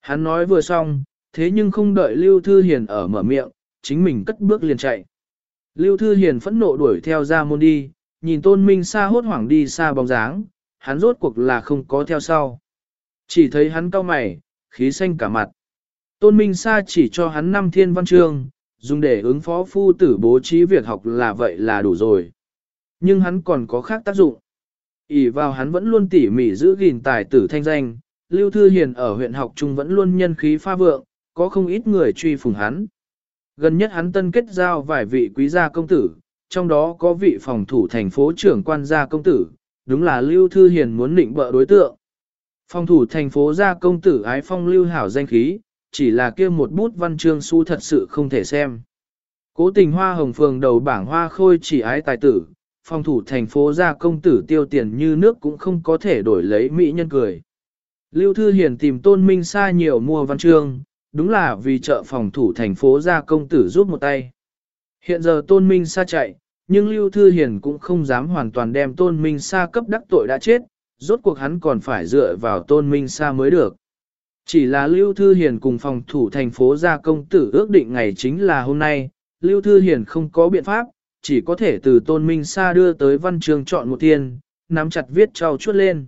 Hắn nói vừa xong, thế nhưng không đợi Lưu Thư Hiền ở mở miệng, chính mình cất bước liền chạy. Lưu Thư Hiền phẫn nộ đuổi theo ra môn đi, nhìn Tôn Minh Sa hốt hoảng đi xa bóng dáng, hắn rốt cuộc là không có theo sau. Chỉ thấy hắn cau mày, khí xanh cả mặt. Tôn Minh Sa chỉ cho hắn năm thiên văn chương, dùng để ứng phó phu tử bố trí việc học là vậy là đủ rồi. Nhưng hắn còn có khác tác dụng ỉ vào hắn vẫn luôn tỉ mỉ giữ gìn tài tử thanh danh, Lưu Thư Hiền ở huyện học trung vẫn luôn nhân khí pha vượng, có không ít người truy phùng hắn. Gần nhất hắn tân kết giao vài vị quý gia công tử, trong đó có vị phòng thủ thành phố trưởng quan gia công tử, đúng là Lưu Thư Hiền muốn định bợ đối tượng. Phòng thủ thành phố gia công tử ái phong lưu hảo danh khí, chỉ là kia một bút văn chương su thật sự không thể xem. Cố tình hoa hồng phường đầu bảng hoa khôi chỉ ái tài tử, phòng thủ thành phố gia công tử tiêu tiền như nước cũng không có thể đổi lấy mỹ nhân cười. Lưu Thư Hiền tìm Tôn Minh Sa nhiều mua văn chương, đúng là vì trợ phòng thủ thành phố gia công tử giúp một tay. Hiện giờ Tôn Minh Sa chạy, nhưng Lưu Thư Hiền cũng không dám hoàn toàn đem Tôn Minh Sa cấp đắc tội đã chết, rốt cuộc hắn còn phải dựa vào Tôn Minh Sa mới được. Chỉ là Lưu Thư Hiền cùng phòng thủ thành phố gia công tử ước định ngày chính là hôm nay, Lưu Thư Hiền không có biện pháp, chỉ có thể từ Tôn Minh Sa đưa tới văn trường chọn một tiền, nắm chặt viết trao chuốt lên.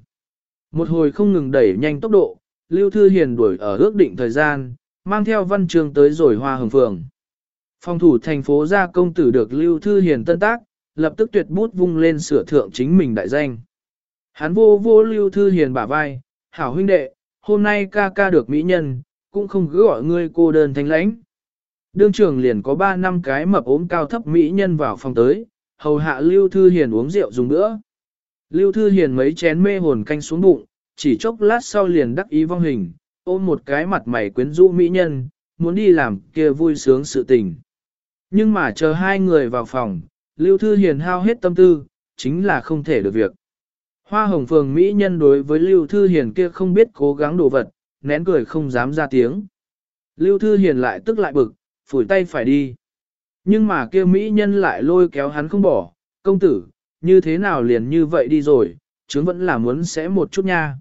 Một hồi không ngừng đẩy nhanh tốc độ, Lưu Thư Hiền đuổi ở ước định thời gian, mang theo văn trường tới rồi hoa hồng phường. Phòng thủ thành phố gia công tử được Lưu Thư Hiền tân tác, lập tức tuyệt bút vung lên sửa thượng chính mình đại danh. Hắn vô vô Lưu Thư Hiền bả vai, hảo huynh đệ, hôm nay ca ca được mỹ nhân, cũng không cứ gọi ngươi cô đơn thanh lãnh. Đương trường liền có 3 năm cái mập ốm cao thấp mỹ nhân vào phòng tới, hầu hạ Lưu Thư Hiền uống rượu dùng nữa. Lưu Thư Hiền mấy chén mê hồn canh xuống bụng, chỉ chốc lát sau liền đắc ý vong hình, ôm một cái mặt mày quyến rũ mỹ nhân, muốn đi làm kia vui sướng sự tình. Nhưng mà chờ hai người vào phòng, Lưu Thư Hiền hao hết tâm tư, chính là không thể được việc. Hoa hồng phường Mỹ nhân đối với Lưu Thư Hiền kia không biết cố gắng đồ vật, nén cười không dám ra tiếng. Lưu Thư Hiền lại tức lại bực, phủi tay phải đi. Nhưng mà kia Mỹ nhân lại lôi kéo hắn không bỏ, công tử, như thế nào liền như vậy đi rồi, chứng vẫn là muốn sẽ một chút nha.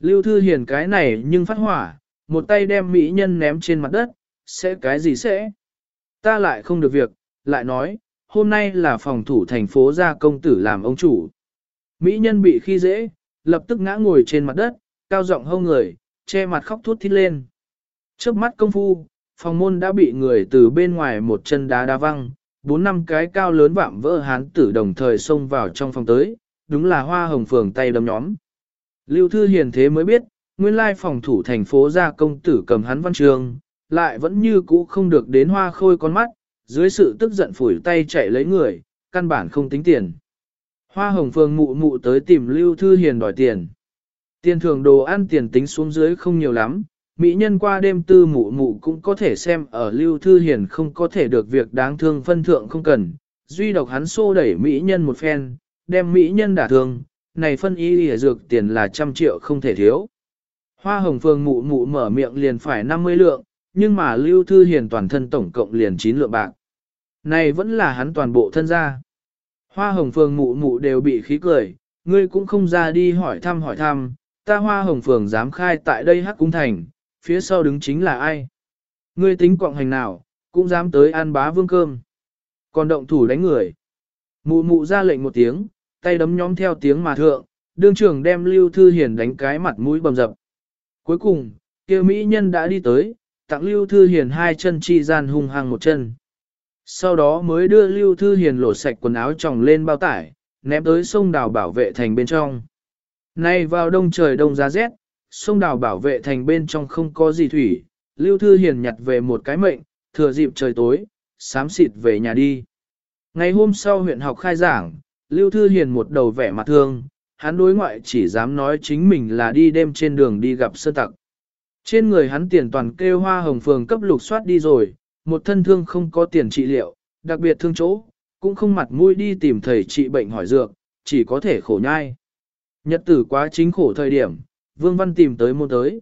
Lưu Thư Hiền cái này nhưng phát hỏa, một tay đem Mỹ nhân ném trên mặt đất, sẽ cái gì sẽ? Ta lại không được việc, lại nói, hôm nay là phòng thủ thành phố ra công tử làm ông chủ. Mỹ nhân bị khi dễ, lập tức ngã ngồi trên mặt đất, cao giọng hâu người, che mặt khóc thút thít lên. Trước mắt công phu, phòng môn đã bị người từ bên ngoài một chân đá đá văng, bốn năm cái cao lớn vạm vỡ hán tử đồng thời xông vào trong phòng tới, đúng là hoa hồng phường tay đấm nhóm. Lưu Thư Hiền thế mới biết, nguyên lai phòng thủ thành phố gia công tử cầm hắn văn trường, lại vẫn như cũ không được đến hoa khôi con mắt, dưới sự tức giận phủi tay chạy lấy người, căn bản không tính tiền. Hoa hồng phường mụ mụ tới tìm Lưu Thư Hiền đòi tiền. Tiền thường đồ ăn tiền tính xuống dưới không nhiều lắm, Mỹ nhân qua đêm tư mụ mụ cũng có thể xem ở Lưu Thư Hiền không có thể được việc đáng thương phân thượng không cần. Duy độc hắn xô đẩy Mỹ nhân một phen, đem Mỹ nhân đả thương, này phân y lìa dược tiền là trăm triệu không thể thiếu. Hoa hồng phương mụ mụ mở miệng liền phải 50 lượng, nhưng mà Lưu Thư Hiền toàn thân tổng cộng liền 9 lượng bạc. Này vẫn là hắn toàn bộ thân gia. Hoa hồng phường mụ mụ đều bị khí cười, ngươi cũng không ra đi hỏi thăm hỏi thăm, ta hoa hồng phường dám khai tại đây hắc cung thành, phía sau đứng chính là ai? Ngươi tính quọng hành nào, cũng dám tới ăn bá vương cơm. Còn động thủ đánh người. Mụ mụ ra lệnh một tiếng, tay đấm nhóm theo tiếng mà thượng, đương trưởng đem Lưu Thư Hiền đánh cái mặt mũi bầm dập. Cuối cùng, kia mỹ nhân đã đi tới, tặng Lưu Thư Hiền hai chân chi gian hung hăng một chân. Sau đó mới đưa Lưu Thư Hiền lột sạch quần áo tròng lên bao tải, ném tới sông đào bảo vệ thành bên trong. Nay vào đông trời đông giá rét, sông đào bảo vệ thành bên trong không có gì thủy, Lưu Thư Hiền nhặt về một cái mệnh, thừa dịp trời tối, sám xịt về nhà đi. Ngày hôm sau huyện học khai giảng, Lưu Thư Hiền một đầu vẻ mặt thương, hắn đối ngoại chỉ dám nói chính mình là đi đêm trên đường đi gặp sơ tặc. Trên người hắn tiền toàn kêu hoa hồng phường cấp lục soát đi rồi, một thân thương không có tiền trị liệu, đặc biệt thương chỗ, cũng không mặt mũi đi tìm thầy trị bệnh hỏi dược, chỉ có thể khổ nhai. Nhật tử quá chính khổ thời điểm, Vương Văn tìm tới môn tới.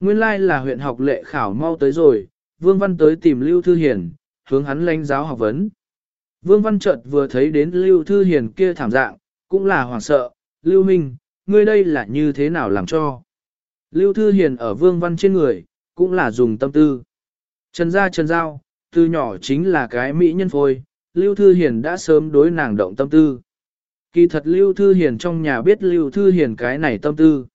Nguyên lai là huyện học lệ khảo mau tới rồi, Vương Văn tới tìm Lưu Thư Hiền, hướng hắn lãnh giáo học vấn. Vương Văn chợt vừa thấy đến Lưu Thư Hiền kia thảm dạng, cũng là hoảng sợ, Lưu Minh, ngươi đây là như thế nào làm cho? Lưu Thư Hiền ở Vương Văn trên người, cũng là dùng tâm tư. Trần gia Trần Giao, từ nhỏ chính là cái mỹ nhân phôi, Lưu Thư Hiền đã sớm đối nàng động tâm tư. Kỳ thật Lưu Thư Hiền trong nhà biết Lưu Thư Hiền cái này tâm tư.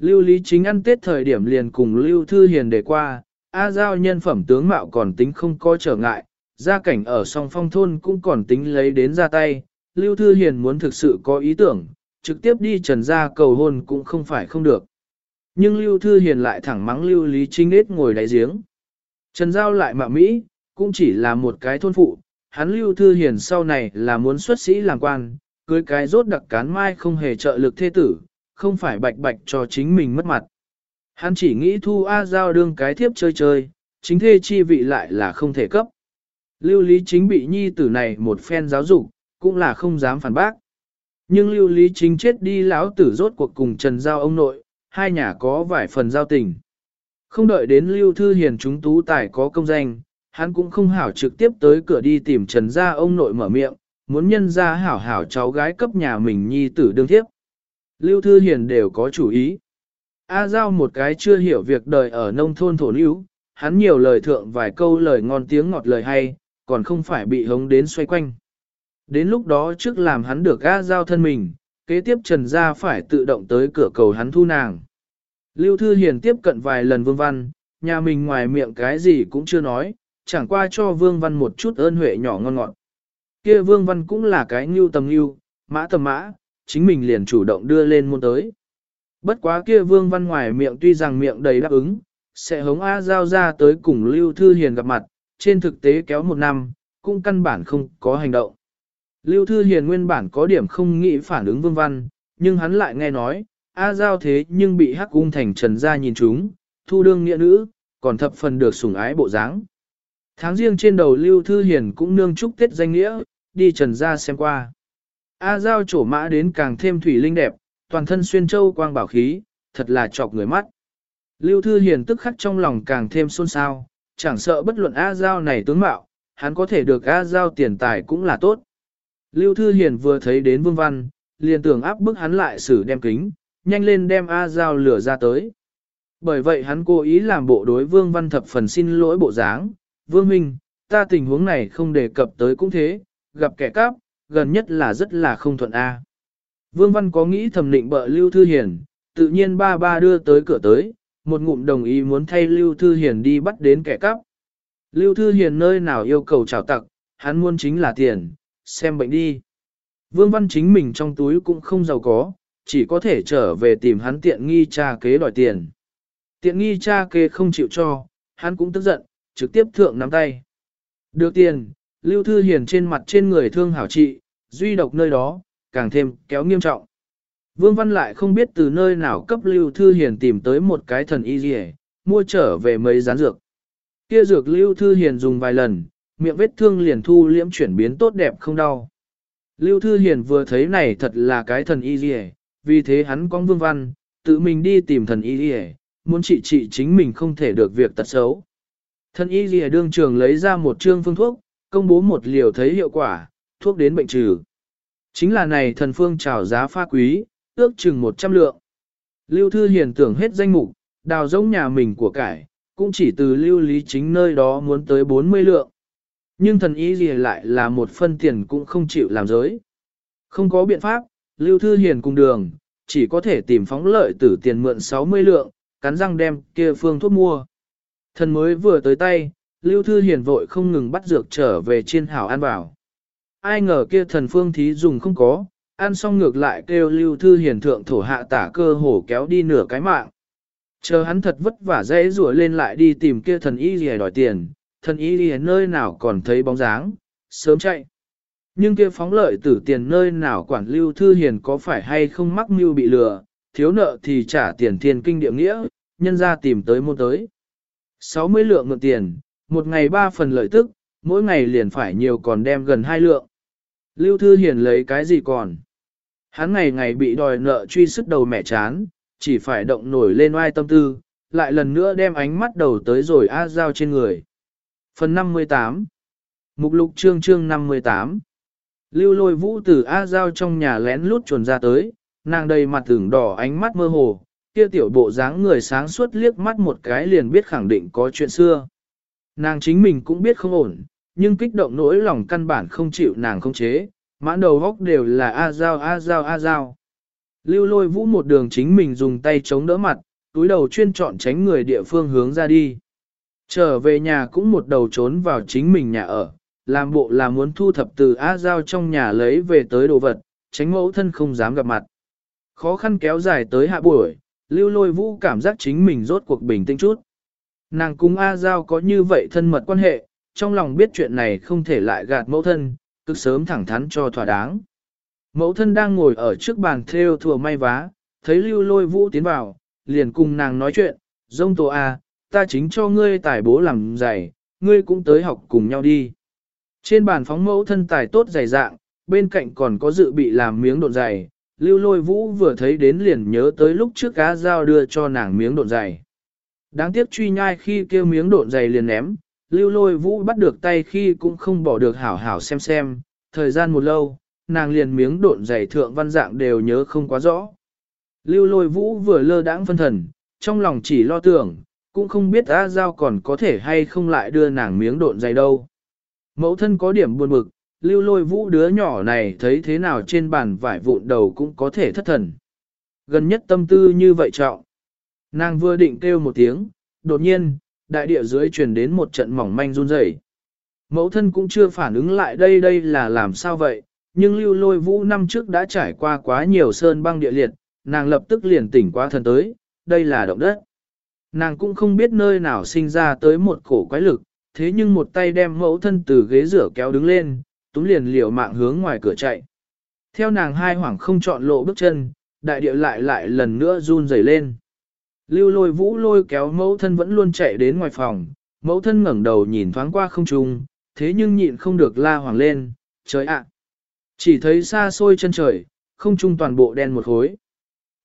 Lưu Lý chính ăn Tết thời điểm liền cùng Lưu Thư Hiền để qua, A Giao nhân phẩm tướng mạo còn tính không có trở ngại, gia cảnh ở song phong thôn cũng còn tính lấy đến ra tay. Lưu Thư Hiền muốn thực sự có ý tưởng, trực tiếp đi trần gia cầu hôn cũng không phải không được. Nhưng Lưu Thư Hiền lại thẳng mắng Lưu Lý Chính nết ngồi đáy giếng. Trần Giao lại mạ Mỹ, cũng chỉ là một cái thôn phụ, hắn Lưu Thư Hiền sau này là muốn xuất sĩ làm quan, cưới cái rốt đặc cán mai không hề trợ lực thê tử, không phải bạch bạch cho chính mình mất mặt. Hắn chỉ nghĩ thu A Giao đương cái thiếp chơi chơi, chính thê chi vị lại là không thể cấp. Lưu Lý Chính bị nhi tử này một phen giáo dục, cũng là không dám phản bác. Nhưng Lưu Lý Chính chết đi lão tử rốt cuộc cùng Trần Giao ông nội, hai nhà có vài phần giao tình. Không đợi đến Lưu Thư Hiền chúng tú tài có công danh, hắn cũng không hảo trực tiếp tới cửa đi tìm Trần Gia ông nội mở miệng, muốn nhân ra hảo hảo cháu gái cấp nhà mình nhi tử đương thiếp. Lưu Thư Hiền đều có chủ ý. A Giao một cái chưa hiểu việc đời ở nông thôn thổ lưu, hắn nhiều lời thượng vài câu lời ngon tiếng ngọt lời hay, còn không phải bị hống đến xoay quanh. Đến lúc đó trước làm hắn được A Giao thân mình, kế tiếp Trần Gia phải tự động tới cửa cầu hắn thu nàng. Lưu Thư Hiền tiếp cận vài lần Vương Văn, nhà mình ngoài miệng cái gì cũng chưa nói, chẳng qua cho Vương Văn một chút ơn huệ nhỏ ngon ngọt. Kia Vương Văn cũng là cái ngưu tầm ngưu, mã tầm mã, chính mình liền chủ động đưa lên môn tới. Bất quá kia Vương Văn ngoài miệng tuy rằng miệng đầy đáp ứng, sẽ hống A Giao ra tới cùng Lưu Thư Hiền gặp mặt, trên thực tế kéo một năm, cũng căn bản không có hành động. Lưu Thư Hiền nguyên bản có điểm không nghĩ phản ứng Vương Văn, nhưng hắn lại nghe nói, A Giao thế nhưng bị hắc cung thành trần ra nhìn chúng, thu đương nghĩa nữ, còn thập phần được sủng ái bộ dáng. Tháng riêng trên đầu Lưu Thư Hiền cũng nương chúc Tết danh nghĩa, đi trần ra xem qua. A Giao trổ mã đến càng thêm thủy linh đẹp, toàn thân xuyên châu quang bảo khí, thật là chọc người mắt. Lưu Thư Hiền tức khắc trong lòng càng thêm xôn xao, chẳng sợ bất luận A Giao này tướng mạo, hắn có thể được A Giao tiền tài cũng là tốt. Lưu Thư Hiền vừa thấy đến Vương Văn, liền tưởng áp bức hắn lại xử đem kính, nhanh lên đem A Giao lửa ra tới. Bởi vậy hắn cố ý làm bộ đối Vương Văn thập phần xin lỗi bộ dáng, Vương Minh, ta tình huống này không đề cập tới cũng thế, gặp kẻ cắp, gần nhất là rất là không thuận A. Vương Văn có nghĩ thẩm định bợ Lưu Thư Hiền, tự nhiên ba ba đưa tới cửa tới, một ngụm đồng ý muốn thay Lưu Thư Hiền đi bắt đến kẻ cắp. Lưu Thư Hiền nơi nào yêu cầu trào tặc, hắn muốn chính là tiền, xem bệnh đi. Vương Văn chính mình trong túi cũng không giàu có, chỉ có thể trở về tìm hắn tiện nghi cha kế đòi tiền. Tiện nghi cha kế không chịu cho, hắn cũng tức giận, trực tiếp thượng nắm tay. Được tiền, Lưu Thư Hiền trên mặt trên người thương hảo trị, duy độc nơi đó, càng thêm kéo nghiêm trọng. Vương Văn lại không biết từ nơi nào cấp Lưu Thư Hiền tìm tới một cái thần y gì mua trở về mấy rán dược. Kia dược Lưu Thư Hiền dùng vài lần, miệng vết thương liền thu liễm chuyển biến tốt đẹp không đau. Lưu Thư Hiền vừa thấy này thật là cái thần y gì vì thế hắn con Vương Văn, tự mình đi tìm thần y gì muốn trị trị chính mình không thể được việc tật xấu. Thần y gì đương trường lấy ra một trương phương thuốc, công bố một liều thấy hiệu quả, thuốc đến bệnh trừ. Chính là này thần phương trào giá pha quý, ước chừng 100 lượng. Lưu Thư Hiền tưởng hết danh mục, đào giống nhà mình của cải, cũng chỉ từ lưu lý chính nơi đó muốn tới 40 lượng. Nhưng thần ý gì lại là một phân tiền cũng không chịu làm giới. Không có biện pháp, Lưu Thư Hiền cùng đường, chỉ có thể tìm phóng lợi tử tiền mượn 60 lượng, cắn răng đem kia phương thuốc mua. Thần mới vừa tới tay, Lưu Thư Hiền vội không ngừng bắt dược trở về chiên hảo ăn bảo. Ai ngờ kia thần phương thí dùng không có, ăn xong ngược lại kêu Lưu Thư Hiền thượng thổ hạ tả cơ hổ kéo đi nửa cái mạng. Chờ hắn thật vất vả dễ rủa lên lại đi tìm kia thần y gì đòi tiền, thần y gì nơi nào còn thấy bóng dáng, sớm chạy. Nhưng kia phóng lợi tử tiền nơi nào quản Lưu Thư Hiền có phải hay không mắc mưu bị lừa, thiếu nợ thì trả tiền thiên kinh địa nghĩa, nhân ra tìm tới mua tới. 60 lượng ngược tiền, một ngày ba phần lợi tức, mỗi ngày liền phải nhiều còn đem gần hai lượng. Lưu Thư Hiền lấy cái gì còn? Hắn ngày ngày bị đòi nợ truy sức đầu mẹ chán, chỉ phải động nổi lên oai tâm tư, lại lần nữa đem ánh mắt đầu tới rồi A Giao trên người. Phần 58 Mục lục chương chương 58 Lưu lôi vũ từ A Giao trong nhà lén lút chuồn ra tới, nàng đầy mặt tưởng đỏ ánh mắt mơ hồ, kia tiểu bộ dáng người sáng suốt liếc mắt một cái liền biết khẳng định có chuyện xưa. Nàng chính mình cũng biết không ổn, nhưng kích động nỗi lòng căn bản không chịu nàng không chế, mãn đầu góc đều là A dao A dao A dao. Lưu lôi vũ một đường chính mình dùng tay chống đỡ mặt, túi đầu chuyên chọn tránh người địa phương hướng ra đi. Trở về nhà cũng một đầu trốn vào chính mình nhà ở, làm bộ là muốn thu thập từ A Giao trong nhà lấy về tới đồ vật, tránh mẫu thân không dám gặp mặt. Khó khăn kéo dài tới hạ buổi, lưu lôi vũ cảm giác chính mình rốt cuộc bình tĩnh chút. Nàng cùng A Giao có như vậy thân mật quan hệ, trong lòng biết chuyện này không thể lại gạt mẫu thân, cực sớm thẳng thắn cho thỏa đáng. Mẫu thân đang ngồi ở trước bàn theo thừa may vá, thấy lưu lôi vũ tiến vào, liền cùng nàng nói chuyện, dông tổ A, ta chính cho ngươi tài bố làm giày, ngươi cũng tới học cùng nhau đi. Trên bàn phóng mẫu thân tài tốt dày dạng, bên cạnh còn có dự bị làm miếng độn dày, lưu lôi vũ vừa thấy đến liền nhớ tới lúc trước cá dao đưa cho nàng miếng độn dày. Đáng tiếc truy nhai khi kêu miếng độn dày liền ném, lưu lôi vũ bắt được tay khi cũng không bỏ được hảo hảo xem xem, thời gian một lâu, nàng liền miếng độn dày thượng văn dạng đều nhớ không quá rõ. Lưu lôi vũ vừa lơ đãng phân thần, trong lòng chỉ lo tưởng, cũng không biết A Giao còn có thể hay không lại đưa nàng miếng độn dày đâu. Mẫu thân có điểm buồn bực, lưu lôi vũ đứa nhỏ này thấy thế nào trên bàn vải vụn đầu cũng có thể thất thần. Gần nhất tâm tư như vậy trọng. Nàng vừa định kêu một tiếng, đột nhiên, đại địa dưới truyền đến một trận mỏng manh run rẩy. Mẫu thân cũng chưa phản ứng lại đây đây là làm sao vậy, nhưng lưu lôi vũ năm trước đã trải qua quá nhiều sơn băng địa liệt, nàng lập tức liền tỉnh qua thần tới, đây là động đất. Nàng cũng không biết nơi nào sinh ra tới một cổ quái lực, thế nhưng một tay đem mẫu thân từ ghế rửa kéo đứng lên, túm liền liều mạng hướng ngoài cửa chạy. Theo nàng hai hoảng không chọn lộ bước chân, đại địa lại lại lần nữa run rẩy lên. Lưu lôi vũ lôi kéo mẫu thân vẫn luôn chạy đến ngoài phòng, mẫu thân ngẩng đầu nhìn thoáng qua không trung, thế nhưng nhịn không được la hoàng lên, trời ạ! Chỉ thấy xa xôi chân trời, không trung toàn bộ đen một khối.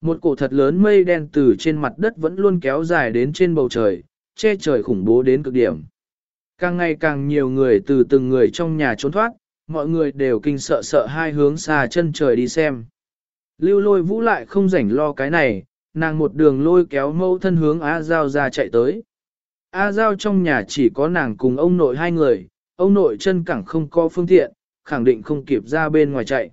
Một cổ thật lớn mây đen từ trên mặt đất vẫn luôn kéo dài đến trên bầu trời, che trời khủng bố đến cực điểm. Càng ngày càng nhiều người từ từng người trong nhà trốn thoát, mọi người đều kinh sợ sợ hai hướng xa chân trời đi xem. Lưu lôi vũ lại không rảnh lo cái này, nàng một đường lôi kéo mẫu thân hướng A Giao ra chạy tới. A Giao trong nhà chỉ có nàng cùng ông nội hai người, ông nội chân cẳng không có phương tiện, khẳng định không kịp ra bên ngoài chạy.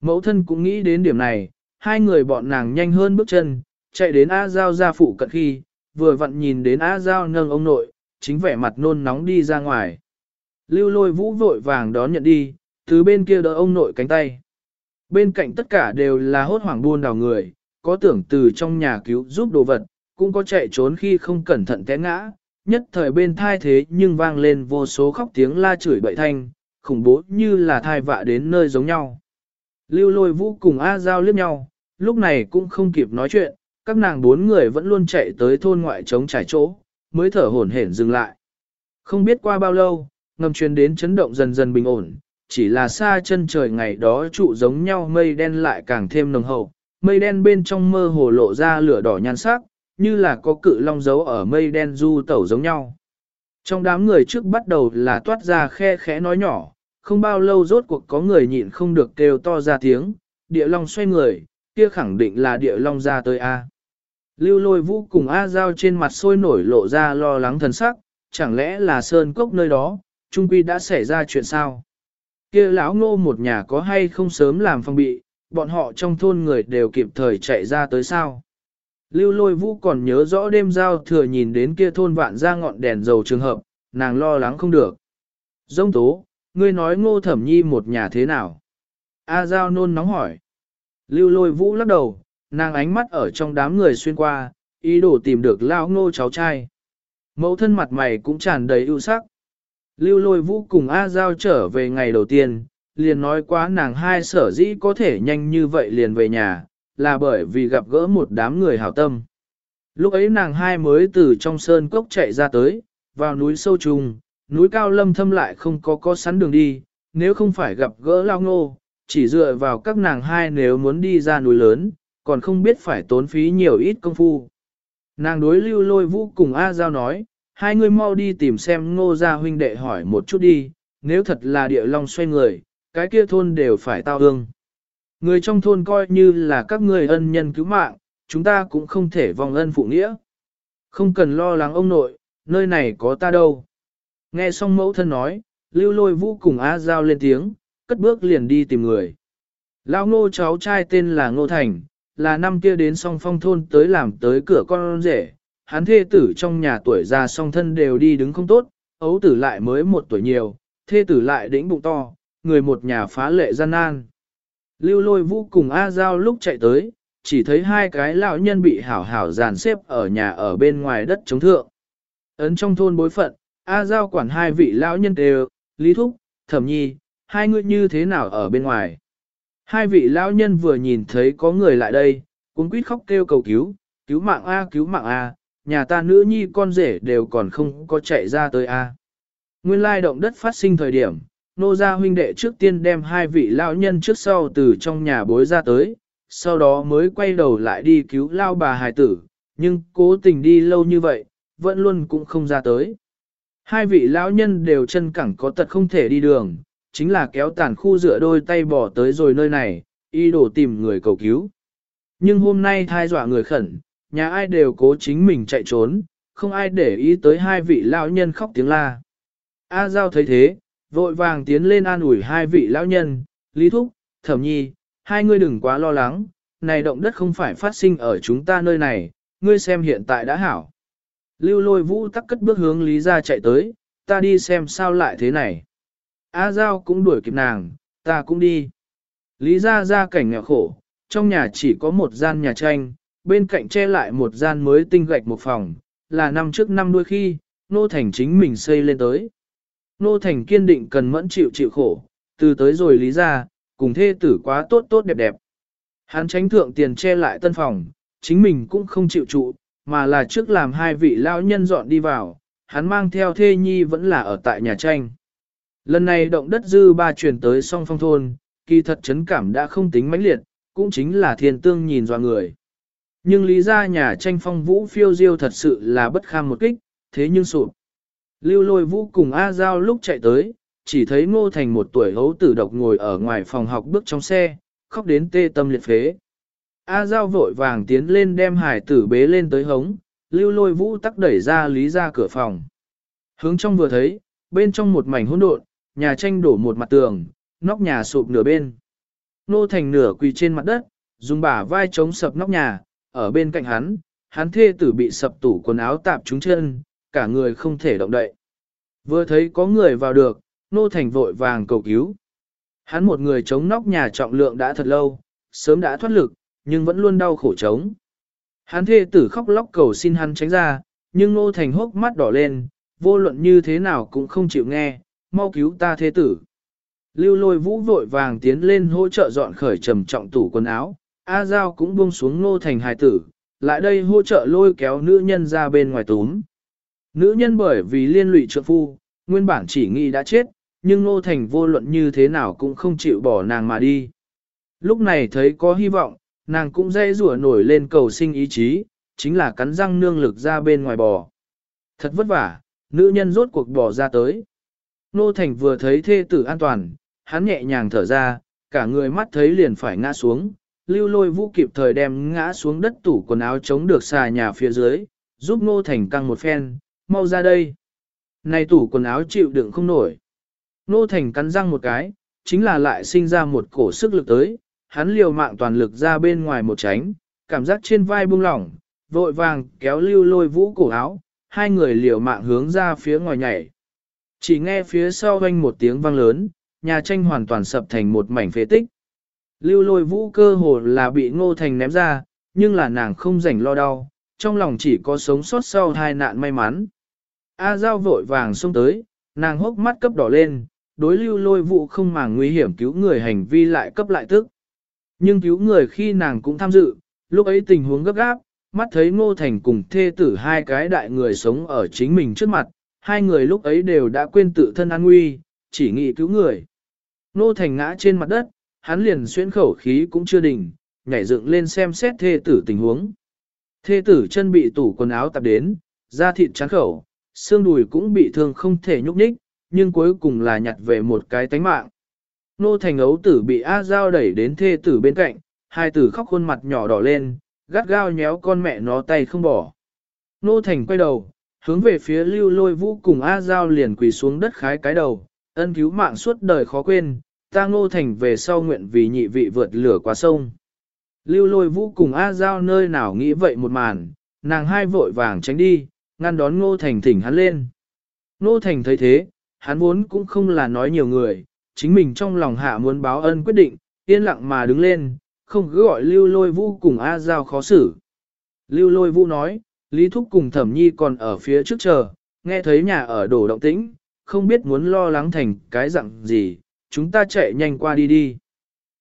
Mẫu thân cũng nghĩ đến điểm này, hai người bọn nàng nhanh hơn bước chân, chạy đến A Giao ra phụ cận khi, vừa vặn nhìn đến A Giao nâng ông nội, chính vẻ mặt nôn nóng đi ra ngoài. Lưu lôi vũ vội vàng đón nhận đi, từ bên kia đỡ ông nội cánh tay. Bên cạnh tất cả đều là hốt hoảng buôn đào người, có tưởng từ trong nhà cứu giúp đồ vật, cũng có chạy trốn khi không cẩn thận té ngã, nhất thời bên thai thế nhưng vang lên vô số khóc tiếng la chửi bậy thanh, khủng bố như là thai vạ đến nơi giống nhau. Lưu lôi vũ cùng A Giao liếc nhau, lúc này cũng không kịp nói chuyện, các nàng bốn người vẫn luôn chạy tới thôn ngoại trống trải chỗ, mới thở hổn hển dừng lại. Không biết qua bao lâu, ngầm truyền đến chấn động dần dần bình ổn, chỉ là xa chân trời ngày đó trụ giống nhau mây đen lại càng thêm nồng hậu, mây đen bên trong mơ hồ lộ ra lửa đỏ nhan sắc, như là có cự long dấu ở mây đen du tẩu giống nhau. Trong đám người trước bắt đầu là toát ra khe khẽ nói nhỏ, không bao lâu rốt cuộc có người nhịn không được kêu to ra tiếng, địa long xoay người, kia khẳng định là địa long ra tới A. Lưu lôi vũ cùng A Giao trên mặt sôi nổi lộ ra lo lắng thần sắc, chẳng lẽ là sơn cốc nơi đó, trung quy đã xảy ra chuyện sao? kia lão ngô một nhà có hay không sớm làm phong bị, bọn họ trong thôn người đều kịp thời chạy ra tới sao? Lưu lôi vũ còn nhớ rõ đêm giao thừa nhìn đến kia thôn vạn ra ngọn đèn dầu trường hợp, nàng lo lắng không được. Dông tố, ngươi nói ngô thẩm nhi một nhà thế nào? A giao nôn nóng hỏi. Lưu lôi vũ lắc đầu, nàng ánh mắt ở trong đám người xuyên qua, ý đồ tìm được lao ngô cháu trai. Mẫu thân mặt mày cũng tràn đầy ưu sắc. Lưu lôi vũ cùng A Giao trở về ngày đầu tiên, liền nói quá nàng hai sở dĩ có thể nhanh như vậy liền về nhà, là bởi vì gặp gỡ một đám người hảo tâm. Lúc ấy nàng hai mới từ trong sơn cốc chạy ra tới, vào núi sâu trùng, núi cao lâm thâm lại không có có sẵn đường đi, nếu không phải gặp gỡ lao ngô, chỉ dựa vào các nàng hai nếu muốn đi ra núi lớn, còn không biết phải tốn phí nhiều ít công phu. Nàng đối lưu lôi vũ cùng A Giao nói, hai người mau đi tìm xem ngô gia huynh đệ hỏi một chút đi, nếu thật là địa long xoay người, cái kia thôn đều phải tao hương. Người trong thôn coi như là các người ân nhân cứu mạng, chúng ta cũng không thể vòng ân phụ nghĩa. Không cần lo lắng ông nội, nơi này có ta đâu. Nghe xong mẫu thân nói, lưu lôi vũ cùng á giao lên tiếng, cất bước liền đi tìm người. Lão ngô cháu trai tên là Ngô Thành, là năm kia đến song phong thôn tới làm tới cửa con rể, hắn thê tử trong nhà tuổi già song thân đều đi đứng không tốt, ấu tử lại mới một tuổi nhiều, thê tử lại đĩnh bụng to, người một nhà phá lệ gian nan. Lưu lôi vũ cùng A Giao lúc chạy tới, chỉ thấy hai cái lão nhân bị hảo hảo dàn xếp ở nhà ở bên ngoài đất chống thượng. Ấn trong thôn bối phận, A Giao quản hai vị lão nhân đều, Lý Thúc, Thẩm Nhi, hai người như thế nào ở bên ngoài. Hai vị lão nhân vừa nhìn thấy có người lại đây, cũng quýt khóc kêu cầu cứu, cứu mạng A cứu mạng A, nhà ta nữ nhi con rể đều còn không có chạy ra tới A. Nguyên lai động đất phát sinh thời điểm, nô gia huynh đệ trước tiên đem hai vị lão nhân trước sau từ trong nhà bối ra tới, sau đó mới quay đầu lại đi cứu lao bà hài tử, nhưng cố tình đi lâu như vậy, vẫn luôn cũng không ra tới. Hai vị lão nhân đều chân cẳng có tật không thể đi đường, chính là kéo tàn khu dựa đôi tay bỏ tới rồi nơi này, y đổ tìm người cầu cứu. Nhưng hôm nay thai dọa người khẩn, nhà ai đều cố chính mình chạy trốn, không ai để ý tới hai vị lão nhân khóc tiếng la. A Giao thấy thế, vội vàng tiến lên an ủi hai vị lão nhân, Lý Thúc, Thẩm Nhi, hai ngươi đừng quá lo lắng, này động đất không phải phát sinh ở chúng ta nơi này, ngươi xem hiện tại đã hảo. Lưu lôi vũ tắc cất bước hướng Lý ra chạy tới, ta đi xem sao lại thế này. A Giao cũng đuổi kịp nàng, ta cũng đi. Lý ra ra cảnh nghèo khổ, trong nhà chỉ có một gian nhà tranh, bên cạnh che lại một gian mới tinh gạch một phòng, là năm trước năm đuôi khi, Nô Thành chính mình xây lên tới. Nô Thành kiên định cần mẫn chịu chịu khổ, từ tới rồi lý ra, cùng thê tử quá tốt tốt đẹp đẹp. Hắn tránh thượng tiền che lại tân phòng, chính mình cũng không chịu trụ, mà là trước làm hai vị lão nhân dọn đi vào, hắn mang theo thê nhi vẫn là ở tại nhà tranh. Lần này động đất dư ba chuyển tới song phong thôn, kỳ thật chấn cảm đã không tính mãnh liệt, cũng chính là thiên tương nhìn dò người. Nhưng lý ra nhà tranh phong vũ phiêu diêu thật sự là bất kham một kích, thế nhưng sụp. Lưu lôi vũ cùng A Giao lúc chạy tới, chỉ thấy ngô thành một tuổi hấu tử độc ngồi ở ngoài phòng học bước trong xe, khóc đến tê tâm liệt phế. A Giao vội vàng tiến lên đem hải tử bế lên tới hống, lưu lôi vũ tắc đẩy ra lý ra cửa phòng. Hướng trong vừa thấy, bên trong một mảnh hỗn độn, nhà tranh đổ một mặt tường, nóc nhà sụp nửa bên. Nô thành nửa quỳ trên mặt đất, dùng bả vai chống sập nóc nhà, ở bên cạnh hắn, hắn thê tử bị sập tủ quần áo tạp trúng chân, cả người không thể động đậy. Vừa thấy có người vào được, nô thành vội vàng cầu cứu. Hắn một người chống nóc nhà trọng lượng đã thật lâu, sớm đã thoát lực, nhưng vẫn luôn đau khổ chống. Hắn thê tử khóc lóc cầu xin hắn tránh ra, nhưng nô thành hốc mắt đỏ lên, vô luận như thế nào cũng không chịu nghe, mau cứu ta thê tử. Lưu lôi vũ vội vàng tiến lên hỗ trợ dọn khởi trầm trọng tủ quần áo, A Giao cũng buông xuống nô thành hài tử, lại đây hỗ trợ lôi kéo nữ nhân ra bên ngoài túm. Nữ nhân bởi vì liên lụy trượng phu, nguyên bản chỉ nghĩ đã chết, nhưng nô thành vô luận như thế nào cũng không chịu bỏ nàng mà đi. Lúc này thấy có hy vọng, nàng cũng dây rủa nổi lên cầu sinh ý chí, chính là cắn răng nương lực ra bên ngoài bò. Thật vất vả, nữ nhân rốt cuộc bò ra tới. Nô Thành vừa thấy thê tử an toàn, hắn nhẹ nhàng thở ra, cả người mắt thấy liền phải ngã xuống, lưu lôi vũ kịp thời đem ngã xuống đất tủ quần áo chống được xà nhà phía dưới, giúp Nô Thành căng một phen, mau ra đây. Này tủ quần áo chịu đựng không nổi. Nô Thành cắn răng một cái, chính là lại sinh ra một cổ sức lực tới, hắn liều mạng toàn lực ra bên ngoài một tránh, cảm giác trên vai buông lỏng, vội vàng kéo lưu lôi vũ cổ áo, hai người liều mạng hướng ra phía ngoài nhảy. Chỉ nghe phía sau vang một tiếng vang lớn, nhà tranh hoàn toàn sập thành một mảnh phế tích. Lưu lôi vũ cơ hồ là bị ngô thành ném ra, nhưng là nàng không rảnh lo đau, trong lòng chỉ có sống sót sau hai nạn may mắn. A Giao vội vàng xông tới, nàng hốc mắt cấp đỏ lên, đối lưu lôi vụ không màng nguy hiểm cứu người hành vi lại cấp lại tức. Nhưng cứu người khi nàng cũng tham dự, lúc ấy tình huống gấp gáp, mắt thấy ngô thành cùng thê tử hai cái đại người sống ở chính mình trước mặt, hai người lúc ấy đều đã quên tự thân an nguy, chỉ nghĩ cứu người. Ngô thành ngã trên mặt đất, hắn liền xuyên khẩu khí cũng chưa đỉnh, nhảy dựng lên xem xét thê tử tình huống. Thê tử chân bị tủ quần áo tạp đến, da thịt trắng khẩu, xương đùi cũng bị thương không thể nhúc nhích, nhưng cuối cùng là nhặt về một cái tánh mạng. Nô thành ấu tử bị A Giao đẩy đến thê tử bên cạnh, hai tử khóc khuôn mặt nhỏ đỏ lên, gắt gao nhéo con mẹ nó tay không bỏ. Nô thành quay đầu, hướng về phía lưu lôi vũ cùng A Giao liền quỳ xuống đất khái cái đầu, ân cứu mạng suốt đời khó quên, ta ngô thành về sau nguyện vì nhị vị vượt lửa qua sông. Lưu lôi vũ cùng A Giao nơi nào nghĩ vậy một màn, nàng hai vội vàng tránh đi, ngăn đón ngô thành thỉnh hắn lên. Ngô thành thấy thế, hắn vốn cũng không là nói nhiều người, chính mình trong lòng hạ muốn báo ân quyết định, yên lặng mà đứng lên, không cứ gọi lưu lôi vũ cùng A Giao khó xử. Lưu lôi vũ nói, Lý Thúc cùng Thẩm Nhi còn ở phía trước chờ, nghe thấy nhà ở đổ động tĩnh, không biết muốn lo lắng thành cái dạng gì, chúng ta chạy nhanh qua đi đi.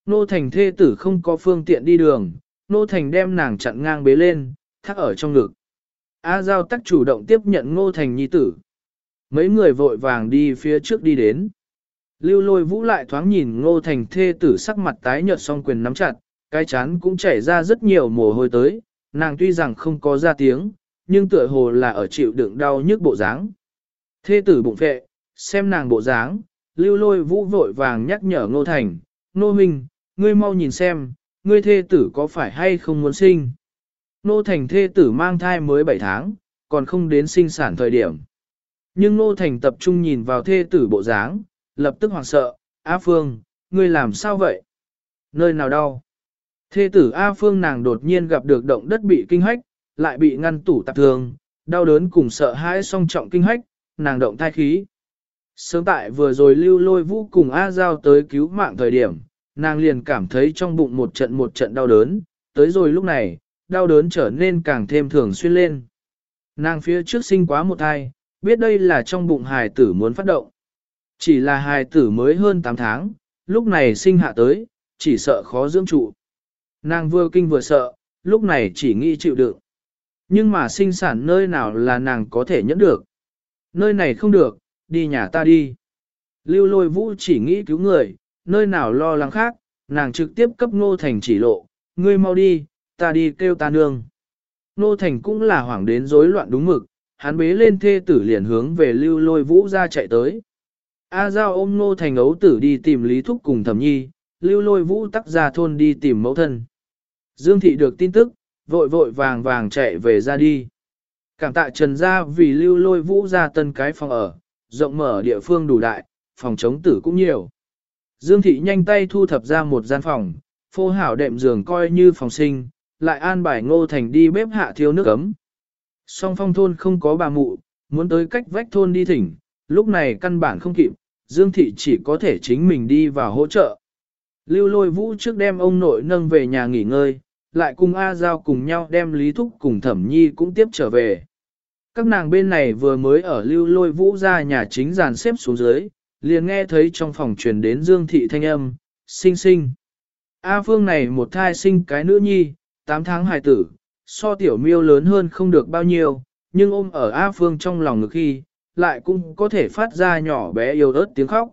Nô Thành thê tử không có phương tiện đi đường, Nô Thành đem nàng chặn ngang bế lên, thắt ở trong ngực. A Giao tắc chủ động tiếp nhận Ngô Thành nhi tử. Mấy người vội vàng đi phía trước đi đến. Lưu lôi vũ lại thoáng nhìn Ngô Thành thê tử sắc mặt tái nhợt song quyền nắm chặt, cái chán cũng chảy ra rất nhiều mồ hôi tới, nàng tuy rằng không có ra tiếng, nhưng tựa hồ là ở chịu đựng đau nhức bộ dáng. Thê tử bụng phệ, xem nàng bộ dáng, lưu lôi vũ vội vàng nhắc nhở Ngô Thành, Ngô Minh, ngươi mau nhìn xem, ngươi thê tử có phải hay không muốn sinh. Nô Thành thê tử mang thai mới 7 tháng, còn không đến sinh sản thời điểm. Nhưng nô Thành tập trung nhìn vào thê tử bộ dáng, lập tức hoảng sợ, A Phương, ngươi làm sao vậy? Nơi nào đau? Thê tử A Phương nàng đột nhiên gặp được động đất bị kinh hách, lại bị ngăn tủ tạp thường, đau đớn cùng sợ hãi song trọng kinh hách, nàng động thai khí. Sớm tại vừa rồi lưu lôi vũ cùng A Giao tới cứu mạng thời điểm, nàng liền cảm thấy trong bụng một trận một trận đau đớn, tới rồi lúc này, đau đớn trở nên càng thêm thường xuyên lên. Nàng phía trước sinh quá một thai, biết đây là trong bụng hài tử muốn phát động. Chỉ là hài tử mới hơn 8 tháng, lúc này sinh hạ tới, chỉ sợ khó dưỡng trụ. Nàng vừa kinh vừa sợ, lúc này chỉ nghĩ chịu đựng. Nhưng mà sinh sản nơi nào là nàng có thể nhẫn được. Nơi này không được, đi nhà ta đi. Lưu lôi vũ chỉ nghĩ cứu người, nơi nào lo lắng khác, nàng trực tiếp cấp Ngô Thành chỉ lộ, ngươi mau đi, ta đi kêu ta nương. Ngô Thành cũng là hoảng đến rối loạn đúng mực, hắn bế lên thê tử liền hướng về lưu lôi vũ ra chạy tới. A Giao ôm Ngô Thành ấu tử đi tìm Lý Thúc cùng thẩm nhi, lưu lôi vũ tắc ra thôn đi tìm mẫu thân. Dương Thị được tin tức, vội vội vàng vàng chạy về ra đi. Cảm tạ trần gia vì lưu lôi vũ ra tân cái phòng ở, rộng mở địa phương đủ đại, phòng chống tử cũng nhiều. Dương thị nhanh tay thu thập ra một gian phòng, phô hảo đệm giường coi như phòng sinh, lại an bài ngô thành đi bếp hạ thiếu nước ấm. Song phong thôn không có bà mụ, muốn tới cách vách thôn đi thỉnh, lúc này căn bản không kịp, Dương thị chỉ có thể chính mình đi vào hỗ trợ. Lưu lôi vũ trước đem ông nội nâng về nhà nghỉ ngơi, lại cùng A Giao cùng nhau đem Lý Thúc cùng Thẩm Nhi cũng tiếp trở về. Các nàng bên này vừa mới ở lưu lôi vũ ra nhà chính dàn xếp xuống dưới, liền nghe thấy trong phòng truyền đến Dương Thị thanh âm, sinh sinh. A Phương này một thai sinh cái nữ nhi, 8 tháng hài tử, so tiểu miêu lớn hơn không được bao nhiêu, nhưng ôm ở A Phương trong lòng ngực khi, lại cũng có thể phát ra nhỏ bé yêu ớt tiếng khóc.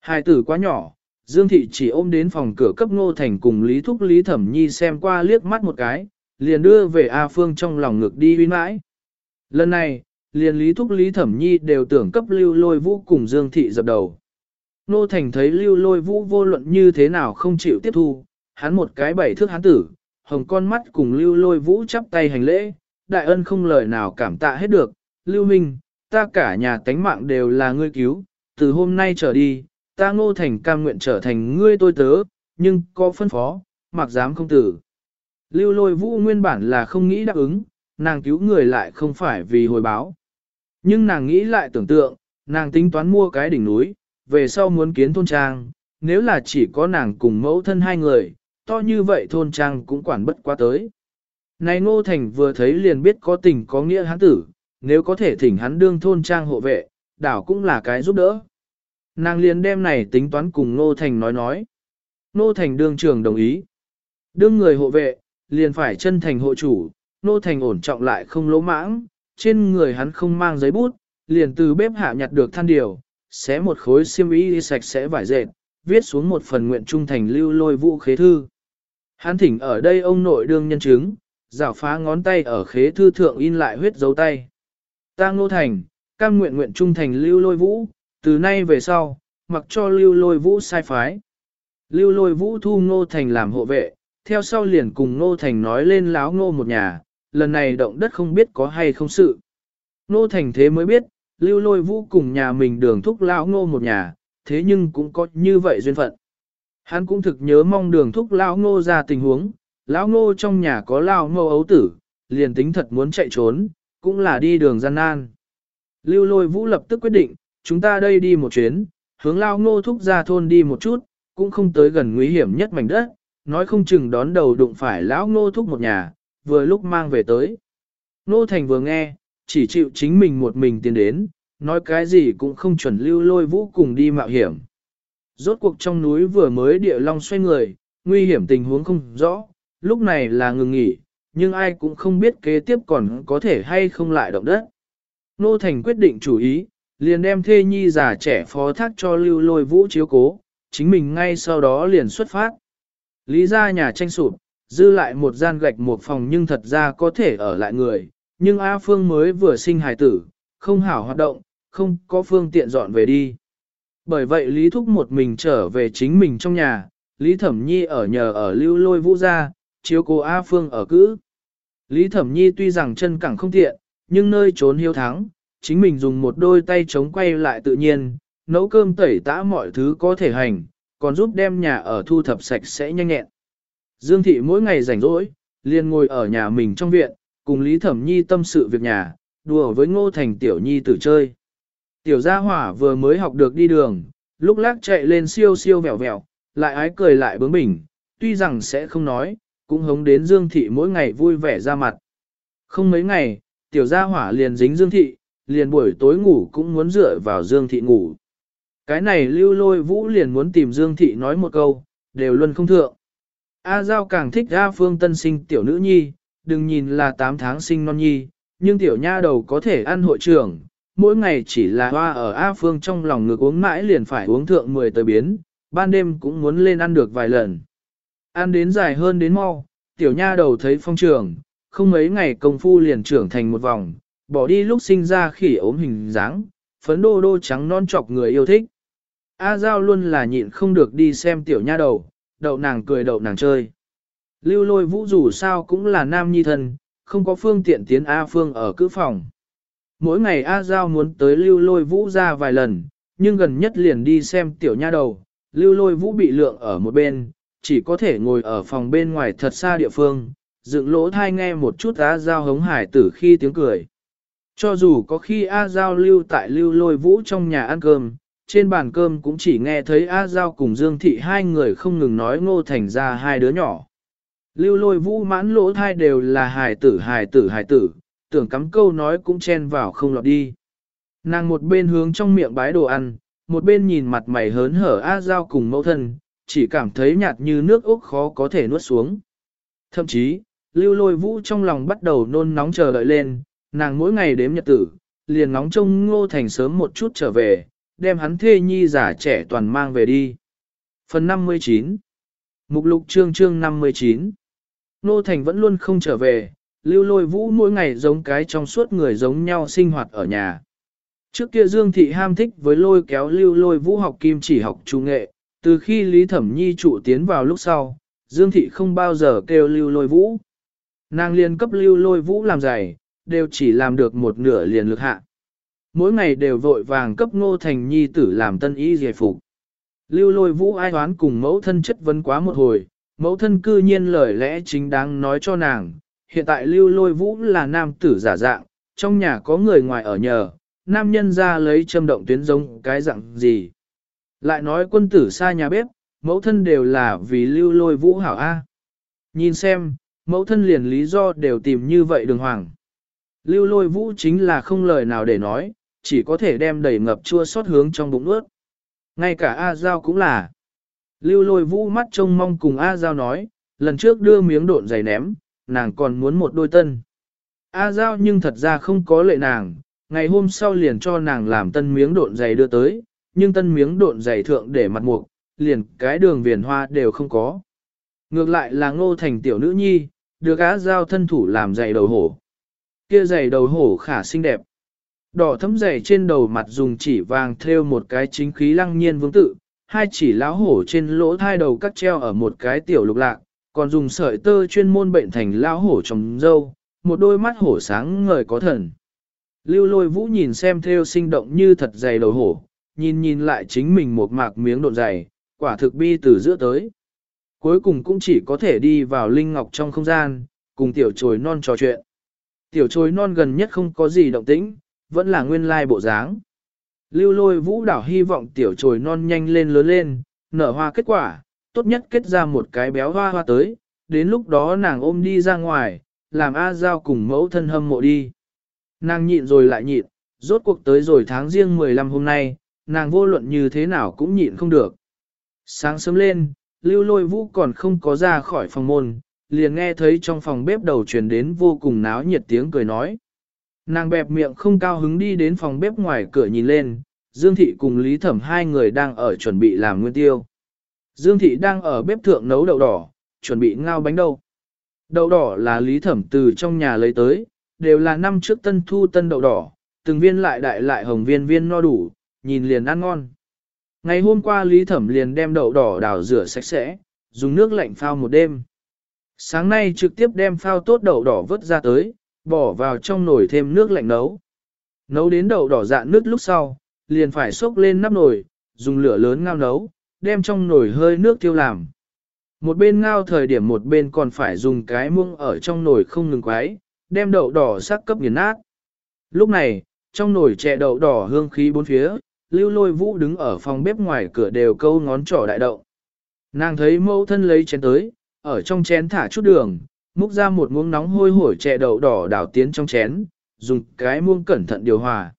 Hài tử quá nhỏ, Dương Thị chỉ ôm đến phòng cửa cấp Ngô Thành cùng Lý Thúc Lý Thẩm Nhi xem qua liếc mắt một cái, liền đưa về A Phương trong lòng ngực đi huy mãi. Lần này, liền Lý Thúc Lý Thẩm Nhi đều tưởng cấp lưu lôi vũ cùng Dương Thị dập đầu. Nô Thành thấy lưu lôi vũ vô luận như thế nào không chịu tiếp thu, hắn một cái bảy thước hắn tử, hồng con mắt cùng lưu lôi vũ chắp tay hành lễ, đại ân không lời nào cảm tạ hết được, lưu minh, ta cả nhà tánh mạng đều là ngươi cứu, từ hôm nay trở đi, ta ngô thành cam nguyện trở thành ngươi tôi tớ, nhưng có phân phó, mặc dám không tử. Lưu lôi vũ nguyên bản là không nghĩ đáp ứng, nàng cứu người lại không phải vì hồi báo. Nhưng nàng nghĩ lại tưởng tượng, nàng tính toán mua cái đỉnh núi, về sau muốn kiến thôn trang, nếu là chỉ có nàng cùng mẫu thân hai người, to như vậy thôn trang cũng quản bất quá tới. Này Ngô Thành vừa thấy liền biết có tình có nghĩa hắn tử, nếu có thể thỉnh hắn đương thôn trang hộ vệ, đảo cũng là cái giúp đỡ. Nàng liền đem này tính toán cùng Ngô Thành nói nói. Ngô Thành đương trưởng đồng ý. Đương người hộ vệ, liền phải chân thành hộ chủ, Ngô Thành ổn trọng lại không lỗ mãng, trên người hắn không mang giấy bút, liền từ bếp hạ nhặt được than điều, xé một khối xiêm y sạch sẽ vải dệt, viết xuống một phần nguyện trung thành lưu lôi vũ khế thư. Hắn thỉnh ở đây ông nội đương nhân chứng, rảo phá ngón tay ở khế thư thượng in lại huyết dấu tay. Ta ngô thành, cam nguyện nguyện trung thành lưu lôi vũ, từ nay về sau, mặc cho lưu lôi vũ sai phái. Lưu lôi vũ thu ngô thành làm hộ vệ, theo sau liền cùng ngô thành nói lên láo ngô một nhà, lần này động đất không biết có hay không sự. nô thành thế mới biết, lưu lôi vũ cùng nhà mình đường thúc lao ngô một nhà, thế nhưng cũng có như vậy duyên phận. Hắn cũng thực nhớ mong đường thúc lao ngô ra tình huống, lão ngô trong nhà có lao ngô ấu tử, liền tính thật muốn chạy trốn, cũng là đi đường gian nan. Lưu lôi vũ lập tức quyết định, chúng ta đây đi một chuyến, hướng lao ngô thúc ra thôn đi một chút, cũng không tới gần nguy hiểm nhất mảnh đất, nói không chừng đón đầu đụng phải lão ngô thúc một nhà, vừa lúc mang về tới. Nô Thành vừa nghe, chỉ chịu chính mình một mình tiến đến, nói cái gì cũng không chuẩn lưu lôi vũ cùng đi mạo hiểm. Rốt cuộc trong núi vừa mới địa long xoay người, nguy hiểm tình huống không rõ, lúc này là ngừng nghỉ, nhưng ai cũng không biết kế tiếp còn có thể hay không lại động đất. Nô Thành quyết định chủ ý, liền đem thê nhi già trẻ phó thác cho lưu lôi vũ chiếu cố, chính mình ngay sau đó liền xuất phát. Lý ra nhà tranh sụp, dư lại một gian gạch một phòng nhưng thật ra có thể ở lại người, nhưng A Phương mới vừa sinh hài tử, không hảo hoạt động, không có phương tiện dọn về đi. Bởi vậy Lý Thúc một mình trở về chính mình trong nhà, Lý Thẩm Nhi ở nhờ ở lưu lôi vũ gia chiếu cố A Phương ở cữ. Lý Thẩm Nhi tuy rằng chân cẳng không tiện, nhưng nơi trốn hiếu thắng, chính mình dùng một đôi tay chống quay lại tự nhiên, nấu cơm tẩy tã mọi thứ có thể hành, còn giúp đem nhà ở thu thập sạch sẽ nhanh nhẹn. Dương Thị mỗi ngày rảnh rỗi, liền ngồi ở nhà mình trong viện, cùng Lý Thẩm Nhi tâm sự việc nhà, đùa với Ngô Thành Tiểu Nhi tử chơi. Tiểu Gia Hỏa vừa mới học được đi đường, lúc lác chạy lên siêu siêu vẹo vẹo, lại ái cười lại bướng bỉnh, tuy rằng sẽ không nói, cũng hống đến Dương Thị mỗi ngày vui vẻ ra mặt. Không mấy ngày, Tiểu Gia Hỏa liền dính Dương Thị, liền buổi tối ngủ cũng muốn dựa vào Dương Thị ngủ. Cái này lưu lôi vũ liền muốn tìm Dương Thị nói một câu, đều luôn không thượng. A Giao càng thích A Phương tân sinh tiểu nữ nhi, đừng nhìn là 8 tháng sinh non nhi, nhưng tiểu nha đầu có thể ăn hội trưởng, mỗi ngày chỉ là hoa ở A Phương trong lòng ngực uống mãi liền phải uống thượng 10 tờ biến, ban đêm cũng muốn lên ăn được vài lần. Ăn đến dài hơn đến mau, tiểu nha đầu thấy phong trường, không mấy ngày công phu liền trưởng thành một vòng, bỏ đi lúc sinh ra khỉ ốm hình dáng, phấn đô đô trắng non chọc người yêu thích. A Giao luôn là nhịn không được đi xem tiểu nha đầu, đậu nàng cười đậu nàng chơi. Lưu lôi vũ dù sao cũng là nam nhi thân, không có phương tiện tiến A Phương ở cữ phòng. Mỗi ngày A Giao muốn tới lưu lôi vũ ra vài lần, nhưng gần nhất liền đi xem tiểu nha đầu, lưu lôi vũ bị lượng ở một bên, chỉ có thể ngồi ở phòng bên ngoài thật xa địa phương, dựng lỗ thai nghe một chút A Giao hống hải tử khi tiếng cười. Cho dù có khi A Giao lưu tại lưu lôi vũ trong nhà ăn cơm, trên bàn cơm cũng chỉ nghe thấy A Giao cùng Dương Thị hai người không ngừng nói ngô thành ra hai đứa nhỏ. Lưu lôi vũ mãn lỗ thai đều là hài tử hài tử hài tử, tưởng cắm câu nói cũng chen vào không lọt đi. Nàng một bên hướng trong miệng bái đồ ăn, một bên nhìn mặt mày hớn hở A Giao cùng mẫu thân, chỉ cảm thấy nhạt như nước ốc khó có thể nuốt xuống. Thậm chí, lưu lôi vũ trong lòng bắt đầu nôn nóng chờ đợi lên, nàng mỗi ngày đếm nhật tử, liền nóng trông ngô thành sớm một chút trở về, đem hắn thê nhi giả trẻ toàn mang về đi. Phần 59 Mục lục chương chương 59 Nô thành vẫn luôn không trở về, lưu lôi vũ mỗi ngày giống cái trong suốt người giống nhau sinh hoạt ở nhà. Trước kia Dương Thị ham thích với lôi kéo lưu lôi vũ học kim chỉ học trung nghệ, từ khi Lý Thẩm Nhi trụ tiến vào lúc sau, Dương Thị không bao giờ kêu lưu lôi vũ. Nàng liền cấp lưu lôi vũ làm giày, đều chỉ làm được một nửa liền lực hạ. Mỗi ngày đều vội vàng cấp ngô thành nhi tử làm tân y giải phục. Lưu lôi vũ ai toán cùng mẫu thân chất vấn quá một hồi, mẫu thân cư nhiên lời lẽ chính đáng nói cho nàng. Hiện tại lưu lôi vũ là nam tử giả dạng, trong nhà có người ngoài ở nhờ, nam nhân ra lấy châm động tuyến giống cái dạng gì. Lại nói quân tử xa nhà bếp, mẫu thân đều là vì lưu lôi vũ hảo A. Nhìn xem, mẫu thân liền lý do đều tìm như vậy đường hoàng. Lưu lôi vũ chính là không lời nào để nói, chỉ có thể đem đầy ngập chua xót hướng trong bụng nuốt. Ngay cả A Giao cũng là. Lưu lôi vũ mắt trông mong cùng A Giao nói, lần trước đưa miếng độn giày ném, nàng còn muốn một đôi tân. A Giao nhưng thật ra không có lệ nàng, ngày hôm sau liền cho nàng làm tân miếng độn giày đưa tới, nhưng tân miếng độn giày thượng để mặt mục, liền cái đường viền hoa đều không có. Ngược lại là ngô thành tiểu nữ nhi, được A Giao thân thủ làm giày đầu hổ. Kia giày đầu hổ khả xinh đẹp. Đỏ thấm dày trên đầu mặt dùng chỉ vàng thêu một cái chính khí lăng nhiên vương tự, hai chỉ láo hổ trên lỗ thai đầu cắt treo ở một cái tiểu lục lạc, còn dùng sợi tơ chuyên môn bệnh thành lão hổ trồng dâu, một đôi mắt hổ sáng ngời có thần. Lưu lôi vũ nhìn xem theo sinh động như thật dày đầu hổ, nhìn nhìn lại chính mình một mạc miếng độn dày, quả thực bi từ giữa tới. Cuối cùng cũng chỉ có thể đi vào linh ngọc trong không gian, cùng tiểu trồi non trò chuyện. Tiểu trồi non gần nhất không có gì động tĩnh, vẫn là nguyên lai bộ dáng. Lưu lôi vũ đảo hy vọng tiểu trồi non nhanh lên lớn lên, nở hoa kết quả, tốt nhất kết ra một cái béo hoa hoa tới, đến lúc đó nàng ôm đi ra ngoài, làm A Giao cùng mẫu thân hâm mộ đi. Nàng nhịn rồi lại nhịn, rốt cuộc tới rồi tháng riêng 15 hôm nay, nàng vô luận như thế nào cũng nhịn không được. Sáng sớm lên, lưu lôi vũ còn không có ra khỏi phòng môn, liền nghe thấy trong phòng bếp đầu truyền đến vô cùng náo nhiệt tiếng cười nói. Nàng bẹp miệng không cao hứng đi đến phòng bếp ngoài cửa nhìn lên, Dương Thị cùng Lý Thẩm hai người đang ở chuẩn bị làm nguyên tiêu. Dương Thị đang ở bếp thượng nấu đậu đỏ, chuẩn bị ngao bánh đậu. Đậu đỏ là Lý Thẩm từ trong nhà lấy tới, đều là năm trước tân thu tân đậu đỏ, từng viên lại đại lại hồng viên viên no đủ, nhìn liền ăn ngon. Ngày hôm qua Lý Thẩm liền đem đậu đỏ đào rửa sạch sẽ, dùng nước lạnh phao một đêm. Sáng nay trực tiếp đem phao tốt đậu đỏ vớt ra tới, bỏ vào trong nồi thêm nước lạnh nấu. Nấu đến đậu đỏ dạn nước lúc sau, liền phải xốc lên nắp nồi, dùng lửa lớn ngao nấu, đem trong nồi hơi nước tiêu làm. Một bên ngao thời điểm một bên còn phải dùng cái muông ở trong nồi không ngừng quái, đem đậu đỏ sắc cấp nghiền nát. Lúc này, trong nồi chè đậu đỏ hương khí bốn phía, lưu lôi vũ đứng ở phòng bếp ngoài cửa đều câu ngón trỏ đại đậu. Nàng thấy mẫu thân lấy chén tới, ở trong chén thả chút đường, múc ra một muỗng nóng hôi hổi chè đậu đỏ đảo tiến trong chén, dùng cái muông cẩn thận điều hòa.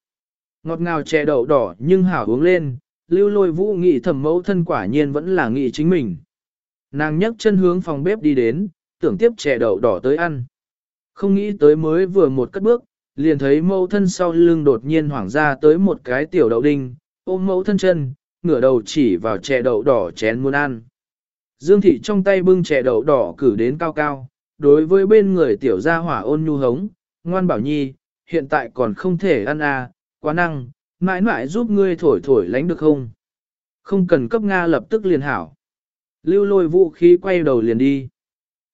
Ngọt ngào chè đậu đỏ nhưng hảo uống lên, lưu lôi vũ nghị thẩm mẫu thân quả nhiên vẫn là nghị chính mình. Nàng nhấc chân hướng phòng bếp đi đến, tưởng tiếp chè đậu đỏ tới ăn. Không nghĩ tới mới vừa một cất bước, liền thấy mẫu thân sau lưng đột nhiên hoảng ra tới một cái tiểu đậu đinh, ôm mẫu thân chân, ngửa đầu chỉ vào chè đậu đỏ chén muốn ăn. Dương thị trong tay bưng chè đậu đỏ cử đến cao cao, đối với bên người tiểu gia hỏa ôn nhu hống, ngoan bảo nhi, hiện tại còn không thể ăn à, quá năng, mãi mãi giúp ngươi thổi thổi lánh được không? Không cần cấp Nga lập tức liền hảo. Lưu lôi vũ khí quay đầu liền đi.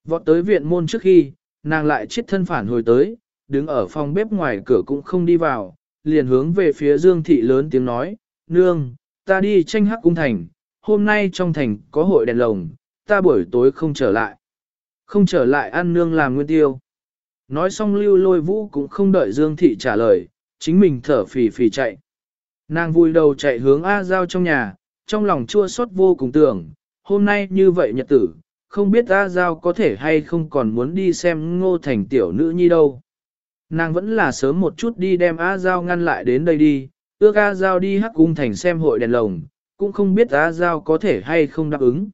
Vọt tới viện môn trước khi, nàng lại chết thân phản hồi tới, đứng ở phòng bếp ngoài cửa cũng không đi vào, liền hướng về phía Dương Thị lớn tiếng nói, Nương, ta đi tranh hắc cung thành, hôm nay trong thành có hội đèn lồng, ta buổi tối không trở lại. Không trở lại ăn nương làm nguyên tiêu. Nói xong lưu lôi vũ cũng không đợi Dương Thị trả lời, chính mình thở phì phì chạy. Nàng vui đầu chạy hướng A Giao trong nhà, trong lòng chua xót vô cùng tưởng, hôm nay như vậy nhật tử, không biết A Giao có thể hay không còn muốn đi xem ngô thành tiểu nữ nhi đâu. Nàng vẫn là sớm một chút đi đem A Giao ngăn lại đến đây đi, ước A Giao đi hắc cung thành xem hội đèn lồng, cũng không biết A Giao có thể hay không đáp ứng.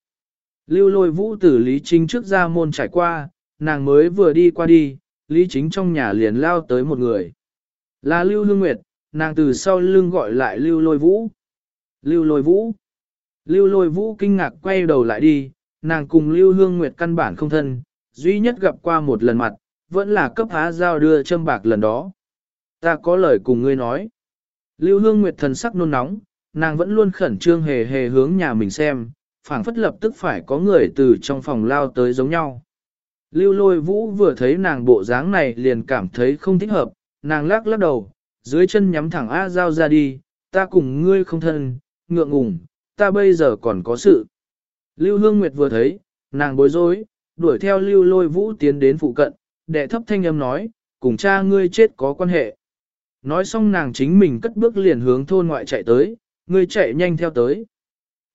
Lưu lôi vũ tử Lý Chính trước ra môn trải qua, nàng mới vừa đi qua đi, Lý Chính trong nhà liền lao tới một người. Là Lưu Hương Nguyệt, nàng từ sau lưng gọi lại Lưu lôi vũ. Lưu lôi vũ. Lưu lôi vũ kinh ngạc quay đầu lại đi, nàng cùng Lưu Hương Nguyệt căn bản không thân, duy nhất gặp qua một lần mặt, vẫn là cấp há giao đưa châm bạc lần đó. Ta có lời cùng ngươi nói. Lưu Hương Nguyệt thần sắc nôn nóng, nàng vẫn luôn khẩn trương hề hề hướng nhà mình xem, phảng phất lập tức phải có người từ trong phòng lao tới giống nhau. Lưu lôi vũ vừa thấy nàng bộ dáng này liền cảm thấy không thích hợp, nàng lắc lắc đầu, dưới chân nhắm thẳng A Giao ra đi, ta cùng ngươi không thân, ngượng ngùng, ta bây giờ còn có sự. Lưu Hương Nguyệt vừa thấy, nàng bối rối, đuổi theo Lưu lôi vũ tiến đến phụ cận, đệ thấp thanh âm nói, cùng cha ngươi chết có quan hệ. Nói xong nàng chính mình cất bước liền hướng thôn ngoại chạy tới, ngươi chạy nhanh theo tới.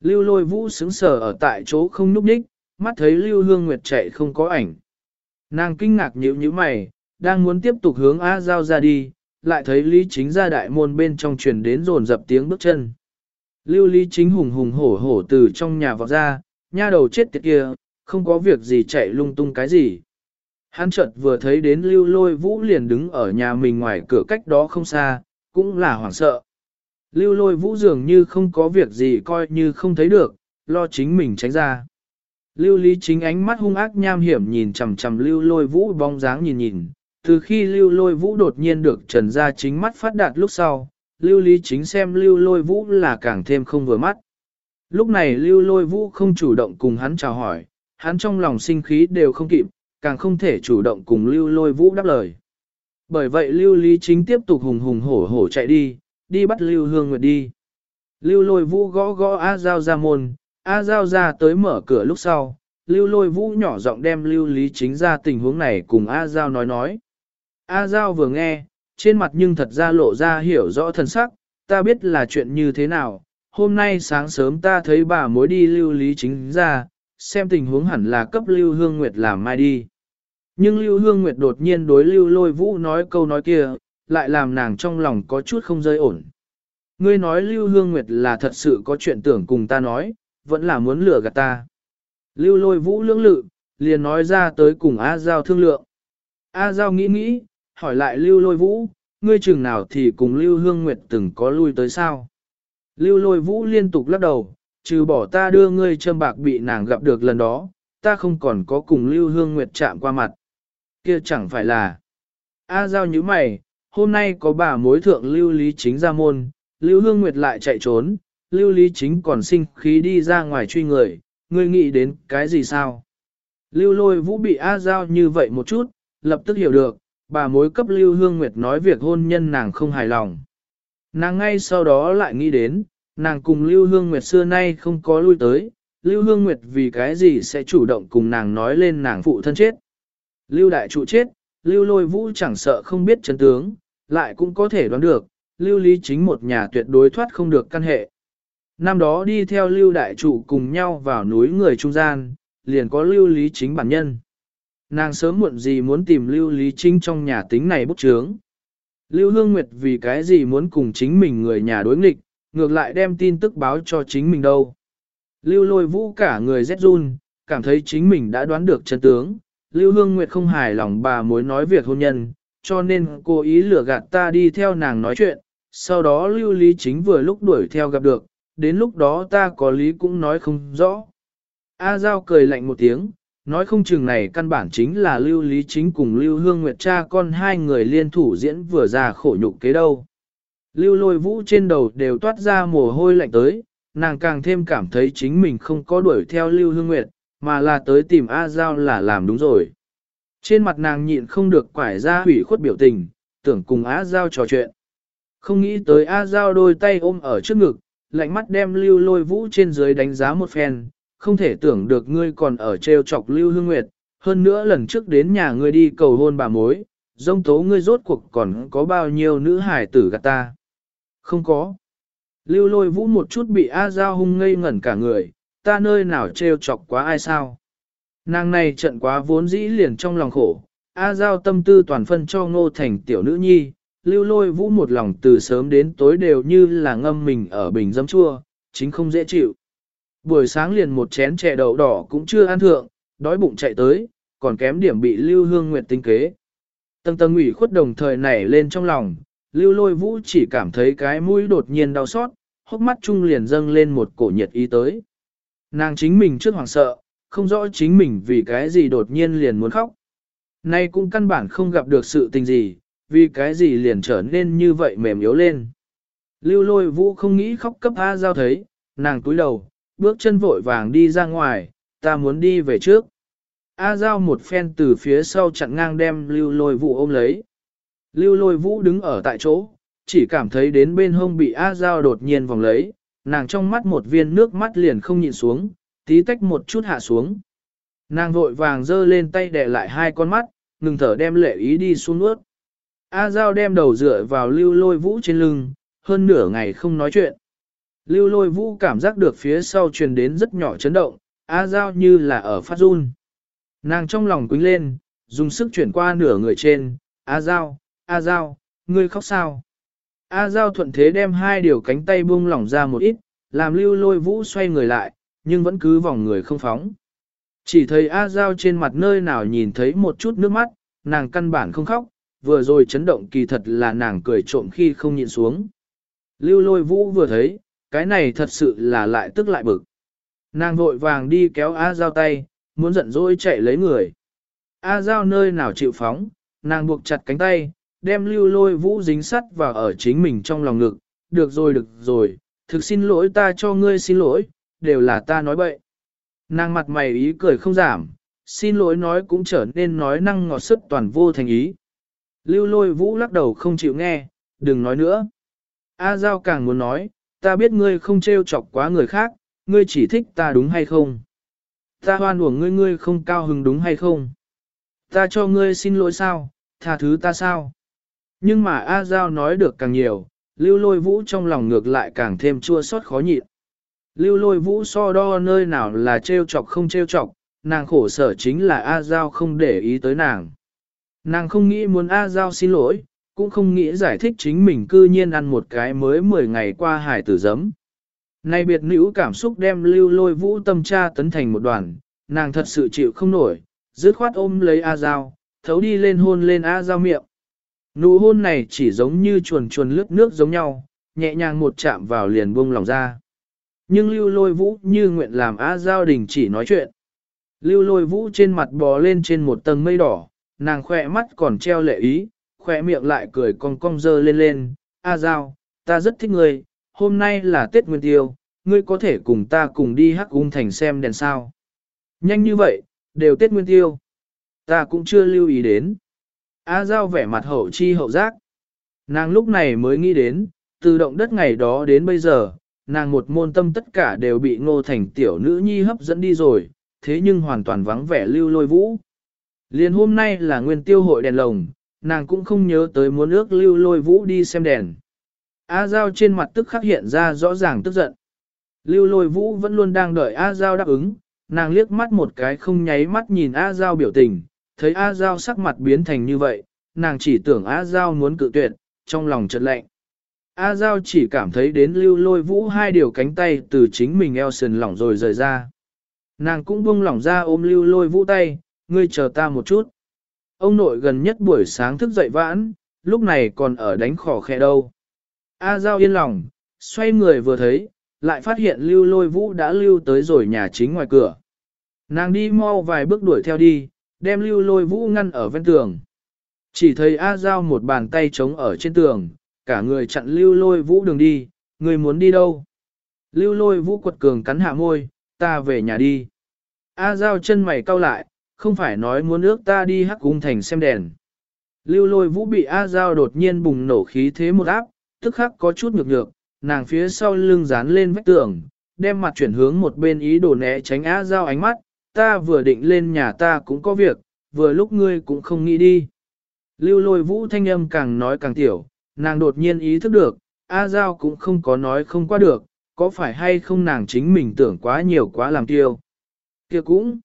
Lưu lôi vũ sững sờ ở tại chỗ không núp đích, mắt thấy Lưu Hương Nguyệt chạy không có ảnh. Nàng kinh ngạc nhíu nhíu mày, đang muốn tiếp tục hướng A Giao ra đi, lại thấy Lý Chính ra đại môn bên trong truyền đến rồn dập tiếng bước chân. Lưu Lý Chính hùng hùng hổ hổ từ trong nhà vọt ra, nha đầu chết tiệt kia, không có việc gì chạy lung tung cái gì. Hắn chợt vừa thấy đến lưu lôi vũ liền đứng ở nhà mình ngoài cửa cách đó không xa, cũng là hoảng sợ. Lưu lôi vũ dường như không có việc gì coi như không thấy được, lo chính mình tránh ra. Lưu lý chính ánh mắt hung ác nham hiểm nhìn chằm chằm lưu lôi vũ bóng dáng nhìn nhìn, từ khi lưu lôi vũ đột nhiên được trần ra chính mắt phát đạt lúc sau, lưu lý chính xem lưu lôi vũ là càng thêm không vừa mắt. Lúc này lưu lôi vũ không chủ động cùng hắn chào hỏi, hắn trong lòng sinh khí đều không kịp, càng không thể chủ động cùng lưu lôi vũ đáp lời. Bởi vậy lưu lý chính tiếp tục hùng hùng hổ hổ chạy đi, đi bắt lưu hương nguyệt đi. Lưu lôi vũ gõ gõ A Giao ra môn, A Giao ra tới mở cửa lúc sau, lưu lôi vũ nhỏ giọng đem lưu lý chính ra tình huống này cùng A Giao nói nói. A Giao vừa nghe, trên mặt nhưng thật ra lộ ra hiểu rõ thân sắc, ta biết là chuyện như thế nào, hôm nay sáng sớm ta thấy bà mối đi lưu lý chính ra, xem tình huống hẳn là cấp lưu hương nguyệt làm mai đi. Nhưng Lưu Hương Nguyệt đột nhiên đối Lưu Lôi Vũ nói câu nói kia, lại làm nàng trong lòng có chút không rơi ổn. Ngươi nói Lưu Hương Nguyệt là thật sự có chuyện tưởng cùng ta nói, vẫn là muốn lừa gạt ta. Lưu Lôi Vũ lưỡng lự, liền nói ra tới cùng A Giao thương lượng. A Giao nghĩ nghĩ, hỏi lại Lưu Lôi Vũ, ngươi chừng nào thì cùng Lưu Hương Nguyệt từng có lui tới sao? Lưu Lôi Vũ liên tục lắc đầu, trừ bỏ ta đưa ngươi châm bạc bị nàng gặp được lần đó, ta không còn có cùng Lưu Hương Nguyệt chạm qua mặt kia chẳng phải là. A giao như mày, hôm nay có bà mối thượng lưu lý chính ra môn, lưu hương nguyệt lại chạy trốn, lưu lý chính còn sinh khí đi ra ngoài truy người, ngươi nghĩ đến cái gì sao? Lưu lôi vũ bị A giao như vậy một chút, lập tức hiểu được, bà mối cấp lưu hương nguyệt nói việc hôn nhân nàng không hài lòng. Nàng ngay sau đó lại nghĩ đến, nàng cùng lưu hương nguyệt xưa nay không có lui tới, lưu hương nguyệt vì cái gì sẽ chủ động cùng nàng nói lên nàng phụ thân chết. Lưu đại trụ chết, lưu lôi vũ chẳng sợ không biết chân tướng, lại cũng có thể đoán được, lưu lý chính một nhà tuyệt đối thoát không được căn hệ. Năm đó đi theo lưu đại trụ cùng nhau vào núi người trung gian, liền có lưu lý chính bản nhân. Nàng sớm muộn gì muốn tìm lưu lý chính trong nhà tính này bốc trướng. Lưu Hương Nguyệt vì cái gì muốn cùng chính mình người nhà đối nghịch, ngược lại đem tin tức báo cho chính mình đâu. Lưu lôi vũ cả người rét run, cảm thấy chính mình đã đoán được chân tướng, Lưu Hương Nguyệt không hài lòng bà mối nói việc hôn nhân, cho nên cô ý lừa gạt ta đi theo nàng nói chuyện, sau đó lưu lý chính vừa lúc đuổi theo gặp được, đến lúc đó ta có lý cũng nói không rõ. A Giao cười lạnh một tiếng, nói không chừng này căn bản chính là lưu lý chính cùng lưu hương nguyệt cha con hai người liên thủ diễn vừa ra khổ nhục kế đâu. Lưu lôi vũ trên đầu đều toát ra mồ hôi lạnh tới, nàng càng thêm cảm thấy chính mình không có đuổi theo lưu hương nguyệt, mà là tới tìm A Giao là làm đúng rồi. Trên mặt nàng nhịn không được quải ra hủy khuất biểu tình, tưởng cùng A Giao trò chuyện. Không nghĩ tới A Giao đôi tay ôm ở trước ngực, lạnh mắt đem lưu lôi vũ trên dưới đánh giá một phen, không thể tưởng được ngươi còn ở treo chọc lưu hương nguyệt, hơn nữa lần trước đến nhà ngươi đi cầu hôn bà mối, dông tố ngươi rốt cuộc còn có bao nhiêu nữ hải tử gạt ta. Không có. Lưu lôi vũ một chút bị A Giao hung ngây ngẩn cả người, ta nơi nào treo chọc quá ai sao. Nàng này trận quá vốn dĩ liền trong lòng khổ, A Giao tâm tư toàn phân cho ngô thành tiểu nữ nhi, lưu lôi vũ một lòng từ sớm đến tối đều như là ngâm mình ở bình dấm chua, chính không dễ chịu. Buổi sáng liền một chén chè đậu đỏ cũng chưa ăn thượng, đói bụng chạy tới, còn kém điểm bị lưu hương nguyệt tinh kế. Tầng tầng ủy khuất đồng thời nảy lên trong lòng, lưu lôi vũ chỉ cảm thấy cái mũi đột nhiên đau xót, hốc mắt chung liền dâng lên một cổ nhiệt ý tới. Nàng chính mình trước hoảng sợ, không rõ chính mình vì cái gì đột nhiên liền muốn khóc. Nay cũng căn bản không gặp được sự tình gì, vì cái gì liền trở nên như vậy mềm yếu lên. Lưu lôi vũ không nghĩ khóc cấp A giao thấy, nàng túi đầu, bước chân vội vàng đi ra ngoài, ta muốn đi về trước. A giao một phen từ phía sau chặn ngang đem lưu lôi vũ ôm lấy. Lưu lôi vũ đứng ở tại chỗ, chỉ cảm thấy đến bên hông bị A giao đột nhiên vòng lấy, nàng trong mắt một viên nước mắt liền không nhịn xuống, tí tách một chút hạ xuống. Nàng vội vàng giơ lên tay đè lại hai con mắt, ngừng thở đem lệ ý đi xuống nuốt. A Giao đem đầu dựa vào lưu lôi vũ trên lưng, hơn nửa ngày không nói chuyện. Lưu lôi vũ cảm giác được phía sau truyền đến rất nhỏ chấn động, A Giao như là ở phát run. Nàng trong lòng quính lên, dùng sức chuyển qua nửa người trên, A Giao, A Giao, ngươi khóc sao? A Giao thuận thế đem hai điều cánh tay buông lỏng ra một ít, làm lưu lôi vũ xoay người lại, nhưng vẫn cứ vòng người không phóng. Chỉ thấy A Giao trên mặt nơi nào nhìn thấy một chút nước mắt, nàng căn bản không khóc, vừa rồi chấn động kỳ thật là nàng cười trộm khi không nhìn xuống. Lưu lôi vũ vừa thấy, cái này thật sự là lại tức lại bực. Nàng vội vàng đi kéo A Giao tay, muốn giận dỗi chạy lấy người. A Giao nơi nào chịu phóng, nàng buộc chặt cánh tay, đem lưu lôi vũ dính sắt vào ở chính mình trong lòng ngực. Được rồi được rồi, thực xin lỗi ta cho ngươi xin lỗi, đều là ta nói bậy. Nàng mặt mày ý cười không giảm, xin lỗi nói cũng trở nên nói năng ngọt sức toàn vô thành ý. Lưu lôi vũ lắc đầu không chịu nghe, đừng nói nữa. A Giao càng muốn nói, ta biết ngươi không trêu chọc quá người khác, ngươi chỉ thích ta đúng hay không? Ta hoan uổng ngươi ngươi không cao hứng đúng hay không? Ta cho ngươi xin lỗi sao, tha thứ ta sao? Nhưng mà A Giao nói được càng nhiều, lưu lôi vũ trong lòng ngược lại càng thêm chua xót khó nhịn. Lưu lôi vũ so đo nơi nào là trêu chọc không trêu chọc, nàng khổ sở chính là A Giao không để ý tới nàng. Nàng không nghĩ muốn A Giao xin lỗi, cũng không nghĩ giải thích chính mình cư nhiên ăn một cái mới 10 ngày qua hải tử giấm. Nay biệt nữ cảm xúc đem lưu lôi vũ tâm tra tấn thành một đoàn, nàng thật sự chịu không nổi, dứt khoát ôm lấy A Giao, thấu đi lên hôn lên A Giao miệng. Nụ hôn này chỉ giống như chuồn chuồn lướt nước giống nhau, nhẹ nhàng một chạm vào liền buông lòng ra. Nhưng lưu lôi vũ như nguyện làm A Giao đình chỉ nói chuyện. Lưu lôi vũ trên mặt bò lên trên một tầng mây đỏ, nàng khỏe mắt còn treo lệ ý, khỏe miệng lại cười cong cong dơ lên lên. A Giao, ta rất thích ngươi, hôm nay là Tết Nguyên Tiêu, ngươi có thể cùng ta cùng đi hắc ung thành xem đèn sao. Nhanh như vậy, đều Tết Nguyên Tiêu. Ta cũng chưa lưu ý đến. A Giao vẻ mặt hậu chi hậu giác. Nàng lúc này mới nghĩ đến, từ động đất ngày đó đến bây giờ, nàng một môn tâm tất cả đều bị ngô thành tiểu nữ nhi hấp dẫn đi rồi, thế nhưng hoàn toàn vắng vẻ lưu lôi vũ. Liên hôm nay là nguyên tiêu hội đèn lồng, nàng cũng không nhớ tới muốn ước lưu lôi vũ đi xem đèn. A Giao trên mặt tức khắc hiện ra rõ ràng tức giận. Lưu lôi vũ vẫn luôn đang đợi A Giao đáp ứng, nàng liếc mắt một cái không nháy mắt nhìn A Giao biểu tình, thấy A Giao sắc mặt biến thành như vậy, nàng chỉ tưởng A Giao muốn cự tuyệt, trong lòng chợt lạnh. A Giao chỉ cảm thấy đến lưu lôi vũ hai điều cánh tay từ chính mình eo sườn lỏng rồi rời ra. Nàng cũng buông lỏng ra ôm lưu lôi vũ tay, ngươi chờ ta một chút. ông nội gần nhất buổi sáng thức dậy vãn, lúc này còn ở đánh khỏ khe đâu. A Giao yên lòng, xoay người vừa thấy, lại phát hiện lưu lôi vũ đã lưu tới rồi nhà chính ngoài cửa. Nàng đi mau vài bước đuổi theo đi, đem lưu lôi vũ ngăn ở ven tường. Chỉ thấy A Giao một bàn tay trống ở trên tường, cả người chặn lưu lôi vũ đường đi, người muốn đi đâu? Lưu lôi vũ quật cường cắn hạ môi, ta về nhà đi. A Giao chân mày cau lại, không phải nói muốn ước ta đi hắc cung thành xem đèn. Lưu lôi vũ bị A Giao đột nhiên bùng nổ khí thế một áp, tức khắc có chút nhược nhược, nàng phía sau lưng dán lên vách tường, đem mặt chuyển hướng một bên ý đồ né tránh A Giao ánh mắt, ta vừa định lên nhà ta cũng có việc, vừa lúc ngươi cũng không nghĩ đi. Lưu lôi vũ thanh âm càng nói càng tiểu, nàng đột nhiên ý thức được, A Giao cũng không có nói không qua được, có phải hay không nàng chính mình tưởng quá nhiều quá làm tiêu. kia cũng,